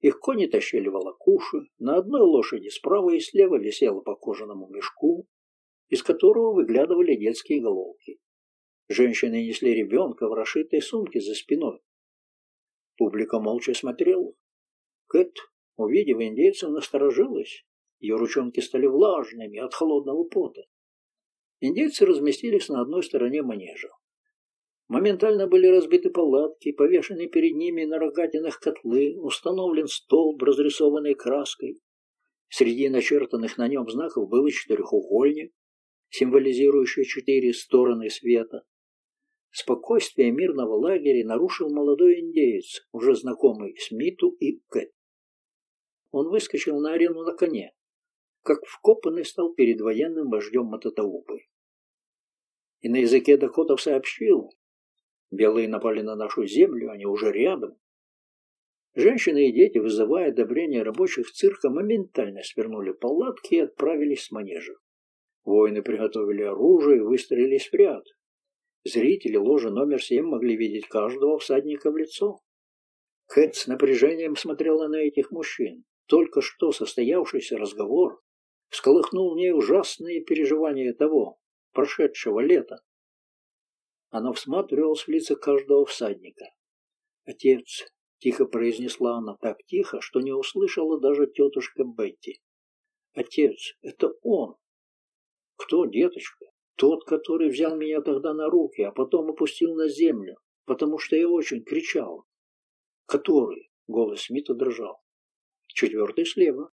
Их кони тащили волокуши, на одной лошади справа и слева висела по кожаному мешку, из которого выглядывали детские головки. Женщины несли ребенка в расшитой сумке за спиной. Публика молча смотрела. Кэт, увидев индейца, насторожилась. Ее ручонки стали влажными от холодного пота. Индейцы разместились на одной стороне манежа. Моментально были разбиты палатки, повешены перед ними на рогатинах котлы, установлен столб, разрисованный краской. Среди начертанных на нем знаков был четырехугольник, символизирующий четыре стороны света. Спокойствие мирного лагеря нарушил молодой индеец, уже знакомый Смиту и Кэт. Он выскочил на арену на коне, как вкопанный стал перед военным вождем Мататаупы. И на языке дакотов сообщил, Белые напали на нашу землю, они уже рядом. Женщины и дети, вызывая одобрение рабочих цирка, моментально свернули палатки и отправились с манежа. Воины приготовили оружие и выстроились в ряд. Зрители ложи номер семь могли видеть каждого всадника в лицо. Кэт с напряжением смотрела на этих мужчин. Только что состоявшийся разговор всколыхнул в ней ужасные переживания того, прошедшего лета. Она всматривалась в лица каждого всадника. «Отец!» — тихо произнесла она так тихо, что не услышала даже тетушка Бетти. «Отец, это он!» «Кто, деточка?» «Тот, который взял меня тогда на руки, а потом опустил на землю, потому что я очень кричал». «Который?» — голос Смита дрожал. «Четвертый слева».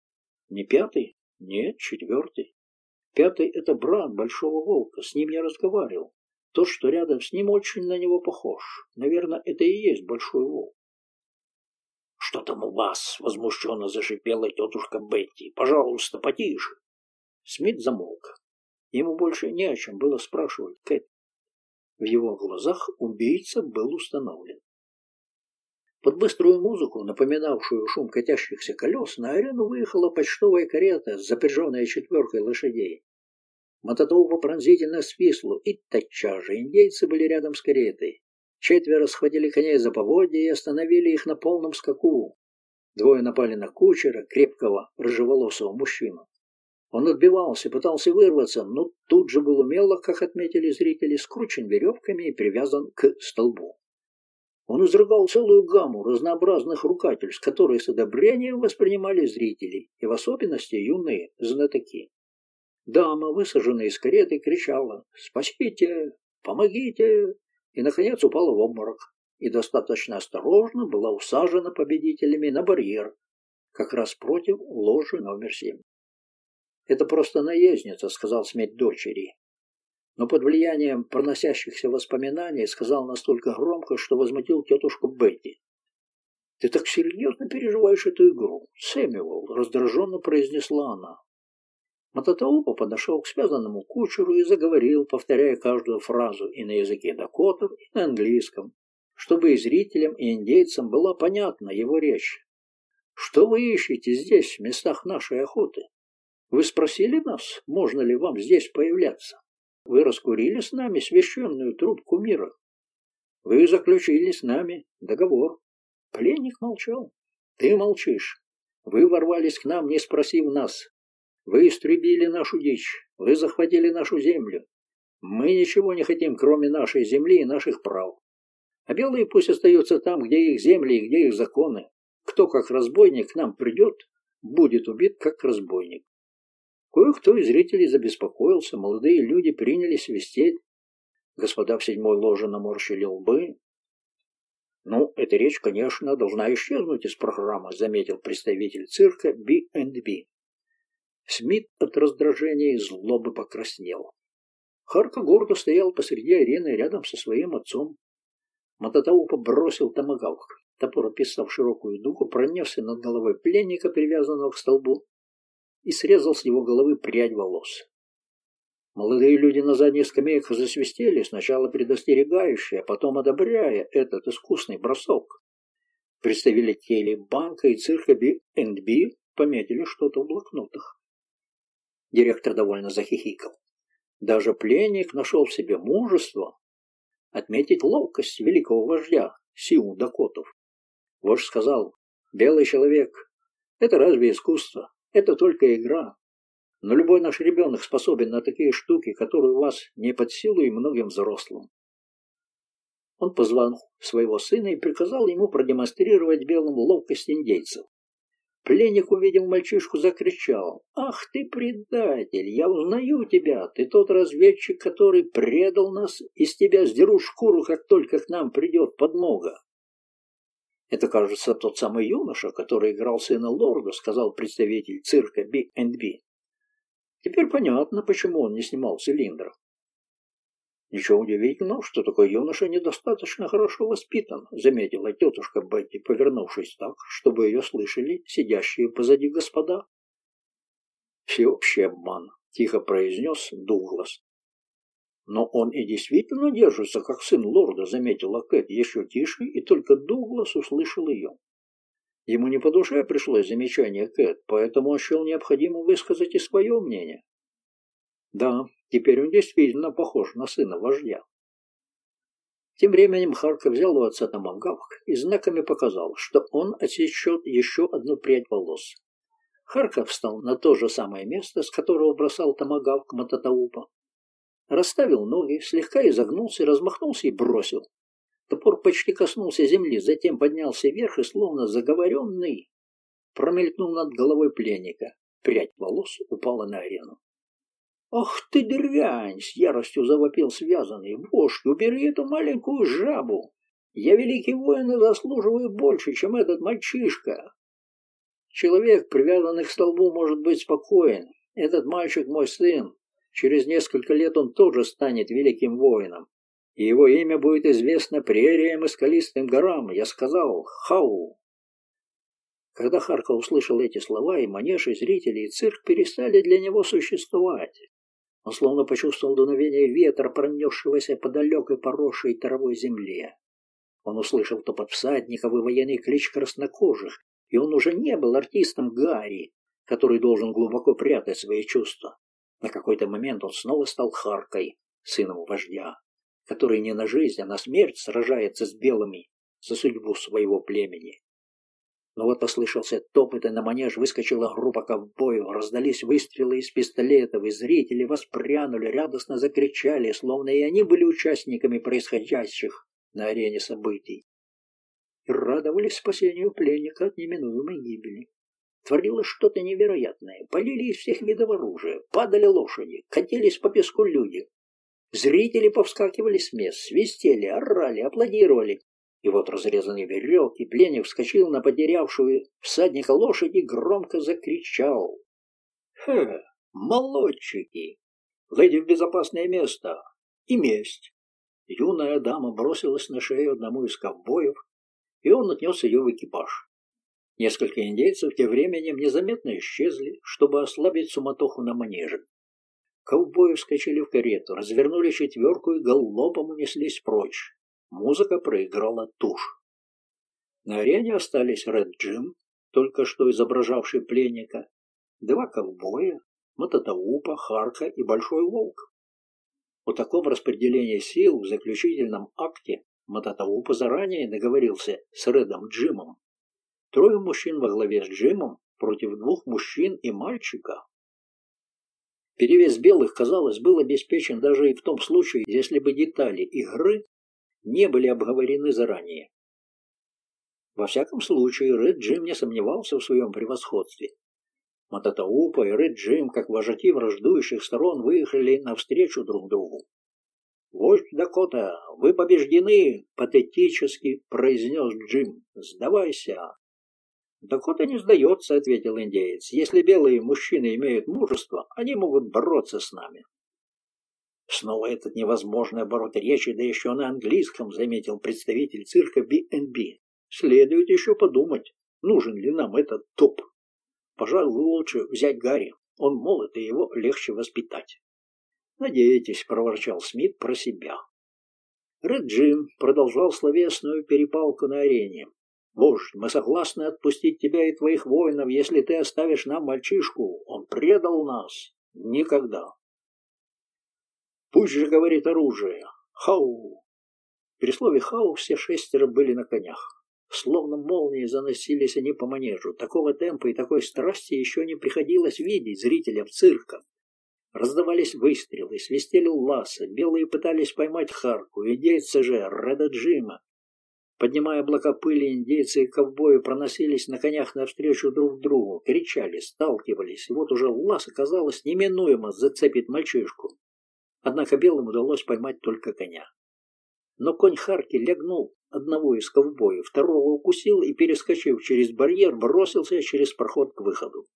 «Не пятый?» «Нет, четвертый». «Пятый — это брат Большого Волка, с ним я разговаривал. То, что рядом с ним, очень на него похож. Наверное, это и есть большой волк. «Что там у вас?» — возмущенно зашипела тетушка Бетти. «Пожалуйста, потише!» Смит замолк. Ему больше не о чем было спрашивать Кэт. В его глазах убийца был установлен. Под быструю музыку, напоминавшую шум катящихся колес, на арену выехала почтовая карета, запряженная четверкой лошадей. Мототолпа пронзительно свисло, и тотчас же индейцы были рядом с каретой. Четверо схватили коней за поводья и остановили их на полном скаку. Двое напали на кучера, крепкого, рыжеволосого мужчину. Он отбивался, пытался вырваться, но тут же был умело, как отметили зрители, скручен веревками и привязан к столбу. Он изрыгал целую гамму разнообразных ругательств, которые с одобрением воспринимали зрители, и в особенности юные знатоки. Дама, высаженная из кареты, кричала «Спасите! Помогите!» и, наконец, упала в обморок и достаточно осторожно была усажена победителями на барьер, как раз против ложи номер семь. «Это просто наездница», — сказал Смит дочери. Но под влиянием проносящихся воспоминаний сказал настолько громко, что возмутил тетушку Бетти. «Ты так серьезно переживаешь эту игру, Сэмюэл», — раздраженно произнесла она. Мататаупа подошел к связанному кучеру и заговорил, повторяя каждую фразу и на языке дакотов, и на английском, чтобы и зрителям, и индейцам была понятна его речь. «Что вы ищете здесь, в местах нашей охоты? Вы спросили нас, можно ли вам здесь появляться? Вы раскурили с нами священную трубку мира? Вы заключили с нами договор?» Пленник молчал. «Ты молчишь. Вы ворвались к нам, не спросив нас, Вы истребили нашу дичь, вы захватили нашу землю. Мы ничего не хотим, кроме нашей земли и наших прав. А белые пусть остаются там, где их земли и где их законы. Кто как разбойник к нам придет, будет убит как разбойник. Кое-кто из зрителей забеспокоился, молодые люди приняли свистеть. Господа в седьмой ложе наморщили лбы. «Ну, эта речь, конечно, должна исчезнуть из программы», заметил представитель цирка B&B. Смит от раздражения и злобы покраснел. Харка гордо стоял посреди арены рядом со своим отцом. Мататаупа бросил томагавк. Топор, описав широкую дугу, пронесся над головой пленника, привязанного к столбу, и срезал с его головы прядь волос. Молодые люди на задних скамейках засвистели, сначала предостерегающе, а потом одобряя этот искусный бросок. Представители банка и цирка B&B пометили что-то в блокнотах. Директор довольно захихикал. Даже пленник нашел в себе мужество отметить ловкость великого вождя Сиу Дакотов. Вождь сказал, «Белый человек — это разве искусство? Это только игра. Но любой наш ребенок способен на такие штуки, которые у вас не под силу и многим взрослым». Он позвал своего сына и приказал ему продемонстрировать белым ловкость индейцев. Пленник увидел мальчишку, закричал. «Ах ты, предатель! Я узнаю тебя! Ты тот разведчик, который предал нас! Из тебя сдеру шкуру, как только к нам придет подмога!» «Это, кажется, тот самый юноша, который играл сына лорда», сказал представитель цирка B&B. «Теперь понятно, почему он не снимал цилиндр. «Ничего удивительного, что такой юноша недостаточно хорошо воспитан», заметила тетушка Бетти, повернувшись так, чтобы ее слышали сидящие позади господа. «Всеобщий обман», — тихо произнес Дуглас. «Но он и действительно держится, как сын лорда», — заметила Кэт еще тише, и только Дуглас услышал ее. Ему не по душе пришлось замечание Кэт, поэтому он счел необходимо высказать и свое мнение. Да, теперь он действительно похож на сына вождя. Тем временем Харка взял у отца томагавк и знаками показал, что он отсечет еще одну прядь волос. Харка встал на то же самое место, с которого бросал томагавк Мататаупа. Расставил ноги, слегка изогнулся, размахнулся и бросил. Топор почти коснулся земли, затем поднялся вверх и, словно заговоренный, промелькнул над головой пленника. Прядь волос упала на арену. «Ах ты дрянь!» — с яростью завопил связанный. «Вождь, убери эту маленькую жабу! Я великий воин и заслуживаю больше, чем этот мальчишка!» Человек, привязанный к столбу, может быть спокоен. Этот мальчик мой сын. Через несколько лет он тоже станет великим воином. И его имя будет известно прериям и скалистым горам. Я сказал «Хау!» Когда Харка услышал эти слова, и манеж, и зрители, и цирк перестали для него существовать. Он словно почувствовал дуновение ветра, пронесшегося по далекой поросшей травой земле. Он услышал топот всадников и военный клич краснокожих, и он уже не был артистом Гарри, который должен глубоко прятать свои чувства. На какой-то момент он снова стал Харкой, сыном вождя, который не на жизнь, а на смерть сражается с белыми за судьбу своего племени. Но вот послышался топот, и на манеж выскочила группа ковбоев, раздались выстрелы из пистолетов, и зрители воспрянули, радостно закричали, словно и они были участниками происходящих на арене событий. И радовались спасению пленника от неминуемой гибели. Творилось что-то невероятное. Полили из всех видов оружия, падали лошади, катились по песку люди. Зрители повскакивали с мест, свистели, орали, аплодировали. И вот разрезанный веревки пленник вскочил на потерявшую всадника лошадь и громко закричал. «Хе, молодчики! Леди в безопасное место! И месть!» Юная дама бросилась на шею одному из ковбоев, и он отнес ее в экипаж. Несколько индейцев тем временем незаметно исчезли, чтобы ослабить суматоху на манеже. Ковбои вскочили в карету, развернули четверку и галопом унеслись прочь. Музыка проиграла тушь. На арене остались Ред Джим, только что изображавший пленника, два ковбоя, Мататаупа, Харка и Большой Волк. О таком распределении сил в заключительном акте Мататаупа заранее договорился с Редом Джимом. Трое мужчин во главе с Джимом против двух мужчин и мальчика. Перевес белых, казалось, был обеспечен даже и в том случае, если бы детали игры не были обговорены заранее. Во всяком случае, Ред Джим не сомневался в своем превосходстве. Мататаупа и Ред Джим, как вожаки враждующих сторон, выехали навстречу друг другу. «Вождь Дакота, вы побеждены!» — патетически произнес Джим. «Сдавайся!» «Дакота не сдается», — ответил индеец. «Если белые мужчины имеют мужество, они могут бороться с нами». «Снова этот невозможный оборот речи, да еще на английском», — заметил представитель цирка B&B. «Следует еще подумать, нужен ли нам этот топ. Пожалуй, лучше взять Гарри. Он молод, и его легче воспитать». «Надеетесь», — проворчал Смит про себя. Ред продолжал словесную перепалку на арене. Вождь, мы согласны отпустить тебя и твоих воинов, если ты оставишь нам мальчишку. Он предал нас. Никогда. Пусть же говорит оружие. Хау! При слове «хау» все шестеро были на конях. Словно молнии заносились они по манежу. Такого темпа и такой страсти еще не приходилось видеть зрителям цирка. Раздавались выстрелы, свистели ласы, белые пытались поймать Харку, индейцы же, Реда Джима, Поднимая облака пыли, индейцы и ковбои проносились на конях навстречу друг другу, кричали, сталкивались, и вот уже лаз, оказалось, неминуемо зацепит мальчишку. Однако белым удалось поймать только коня. Но конь Харки легнул одного из ковбоев, второго укусил и, перескочив через барьер, бросился через проход к выходу.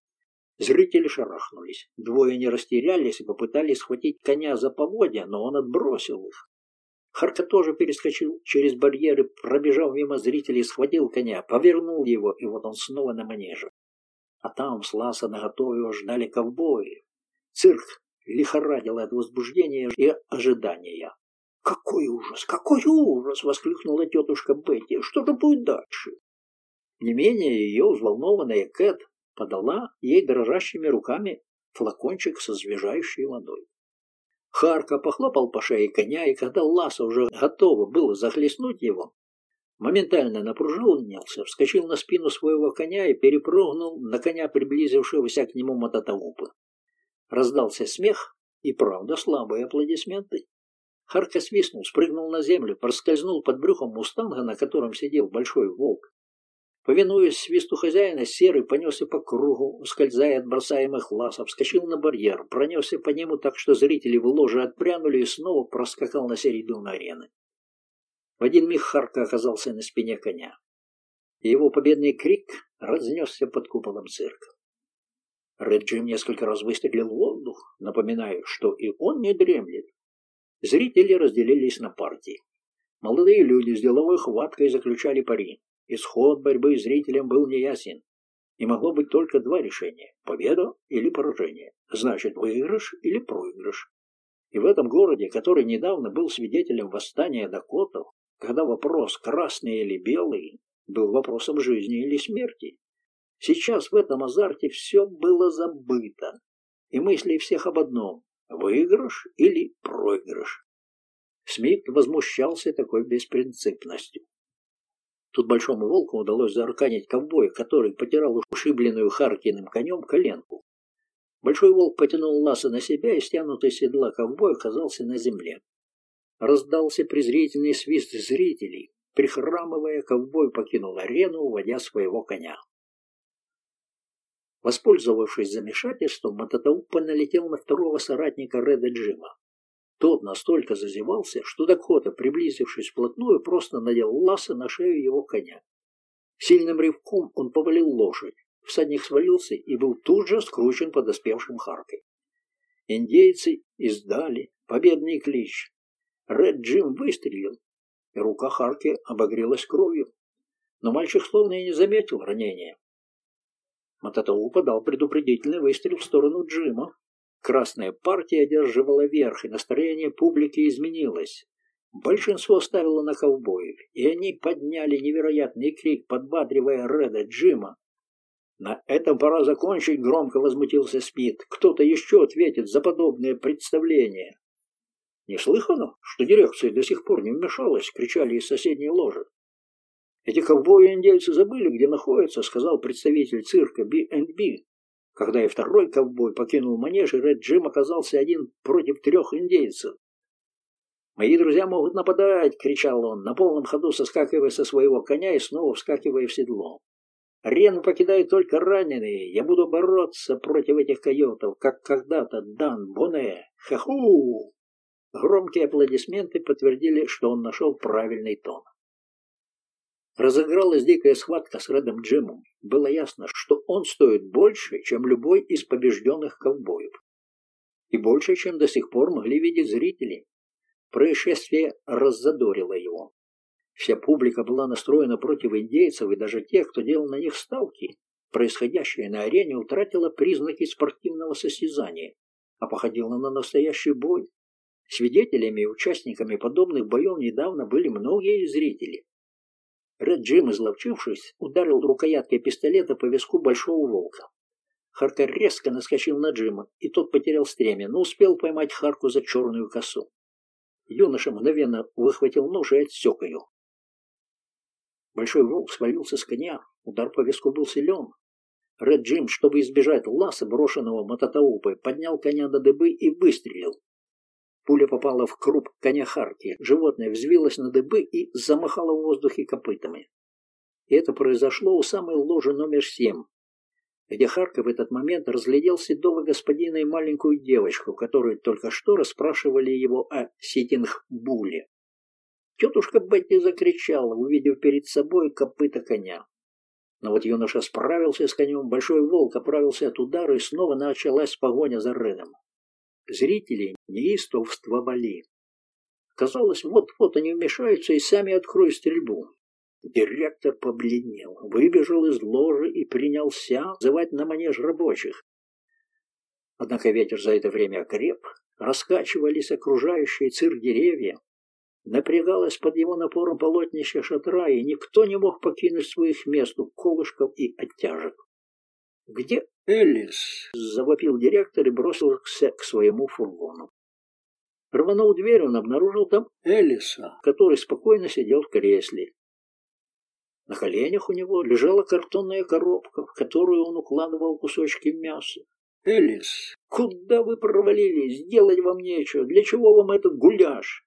Зрители шарахнулись. Двое не растерялись и попытались схватить коня за поводья, но он отбросил их. Харка тоже перескочил через барьеры, пробежав мимо зрителей, схватил коня, повернул его, и вот он снова на манеже. А там с лассо наготове ждали ковбои. Цирк лихорадил от возбуждения и ожидания. «Какой ужас! Какой ужас!» — воскликнула тетушка Бетти. «Что же будет дальше?» Не менее ее взволнованная Кэт подала ей дрожащими руками флакончик со освежающей водой. Харка похлопал по шее коня, и когда Ласа уже готово было захлестнуть его, моментально напружинился, вскочил на спину своего коня и перепрыгнул на коня приблизившегося к нему мототаупы. Раздался смех и, правда, слабые аплодисменты. Харка свистнул, спрыгнул на землю, проскользнул под брюхом мустанга, на котором сидел большой волк, Повинуясь свисту хозяина, серый понесся по кругу, ускользая от бросаемых ласов, вскочил на барьер, пронесся по нему так, что зрители в ложе отпрянули и снова проскакал на середину арены. В один миг Харка оказался на спине коня. И его победный крик разнесся под куполом цирка. Ред Джим несколько раз выстрелил в воздух, напоминая, что и он не дремлет. Зрители разделились на партии. Молодые люди с деловой хваткой заключали пари. Исход борьбы зрителям был неясен. И могло быть только два решения – победа или поражение. Значит, выигрыш или проигрыш. И в этом городе, который недавно был свидетелем восстания дакотов, когда вопрос «красный или белый» был вопросом жизни или смерти, сейчас в этом азарте все было забыто, и мысли всех об одном – выигрыш или проигрыш. Смит возмущался такой беспринципностью. Тут большому волку удалось заарканить ковбоя, который потирал ушибленную Харкиным конем коленку. Большой волк потянул ласа на себя, и стянутый седла ковбой оказался на земле. Раздался презрительный свист зрителей. Прихрамывая, ковбой покинул арену, уводя своего коня. Воспользовавшись замешательством, Мататаупа налетел на второго соратника Реда Джима. Тот настолько зазевался, что Дакота, приблизившись вплотную, просто надел ласса на шею его коня. Сильным рывком он повалил лошадь. Всадник свалился и был тут же скручен подоспевшим Харкой. Индейцы издали победный клич. Ред Джим выстрелил, и рука Харки обогрелась кровью. Но мальчик словно и не заметил ранения. Мататоу подал предупредительный выстрел в сторону Джима, Красная партия одерживала верх, и настроение публики изменилось. Большинство ставило на ковбоев, и они подняли невероятный крик, подбадривая Реда Джима. «На этом пора закончить», — громко возмутился Спит. «Кто-то еще ответит за подобное представление». «Не слыхано, что дирекция до сих пор не вмешалась?» — кричали из соседней ложи. «Эти ковбои и индейцы забыли, где находятся», — сказал представитель цирка B&B. Когда и второй ковбой покинул манеж, и Ред Джим оказался один против трех индейцев. «Мои друзья могут нападать!» — кричал он, на полном ходу соскакивая со своего коня и снова вскакивая в седло. «Арену покидают только раненые. Я буду бороться против этих койотов, как когда-то Дан Боне. Хаху!» Громкие аплодисменты подтвердили, что он нашел правильный тон. Разыгралась дикая схватка с Редом Джимом. Было ясно, что он стоит больше, чем любой из побежденных ковбоев. И больше, чем до сих пор могли видеть зрители. Происшествие раззадорило его. Вся публика была настроена против индейцев, и даже тех, кто делал на них ставки. Происходящее на арене утратило признаки спортивного состязания, а походило на настоящий бой. Свидетелями и участниками подобных боев недавно были многие зрители. Ред Джим, изловчившись, ударил рукояткой пистолета по виску большого волка. Харкер резко наскочил на Джима, и тот потерял стремя, но успел поймать Харку за черную косу. Юноша мгновенно выхватил нож и отсек ее. Большой волк свалился с коня, удар по виску был силен. Ред Джим, чтобы избежать ласа, брошенного мототаупой, поднял коня на дыбы и выстрелил. Пуля попала в круп коня Харки. Животное взвилось на дыбы и замахало в воздухе копытами. И это произошло у самой ложи номер семь, где Харка в этот момент разглядел седого господина и маленькую девочку, которую только что расспрашивали его о Ситингбуле. Тетушка Бетти закричала, увидев перед собой копыта коня. Но вот юноша справился с конем, большой волк оправился от удара, и снова началась погоня за Редом. Зрители неистовствовали. Казалось, вот-вот они вмешаются и сами откроют стрельбу. Директор побледнел, выбежал из ложи и принялся зывать на манеж рабочих. Однако ветер за это время окреп, раскачивались окружающие цирк деревья, напрягалось под его напором полотнище шатра, и никто не мог покинуть своих мест у колышков и оттяжек. «Где Элис?» — завопил директор и бросился к своему фургону. Рванул дверь, он обнаружил там Элиса, который спокойно сидел в кресле. На коленях у него лежала картонная коробка, в которую он укладывал кусочки мяса. «Элис, куда вы провалились? Делать вам нечего. Для чего вам этот гуляш?»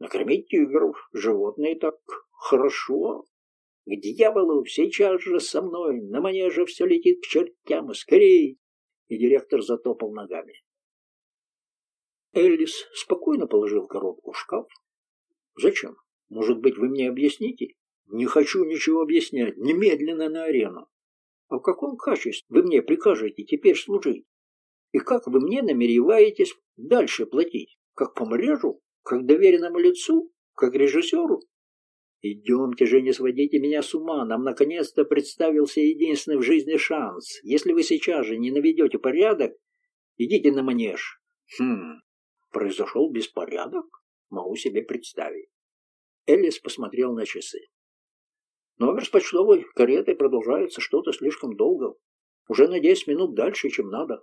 «Накормить тигров. Животные так хорошо. К дьяволу, сейчас же со мной, на манеже все летит к чертям, скорей!» И директор затопал ногами. Эллис спокойно положил коробку в шкаф. «Зачем? Может быть, вы мне объясните?» «Не хочу ничего объяснять. Немедленно на арену. А в каком качестве вы мне прикажете теперь служить? И как вы мне намереваетесь дальше платить? Как помрежу? Как доверенному лицу? Как режиссеру? «Идемте же, не сводите меня с ума. Нам наконец-то представился единственный в жизни шанс. Если вы сейчас же не наведете порядок, идите на манеж». «Хм, произошел беспорядок? Могу себе представить». Эллис посмотрел на часы. Номер с почтовой каретой продолжается что-то слишком долго. Уже на десять минут дальше, чем надо.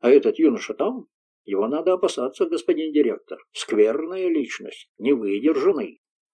А этот юноша там? Его надо опасаться, господин директор. Скверная личность, невыдержанный.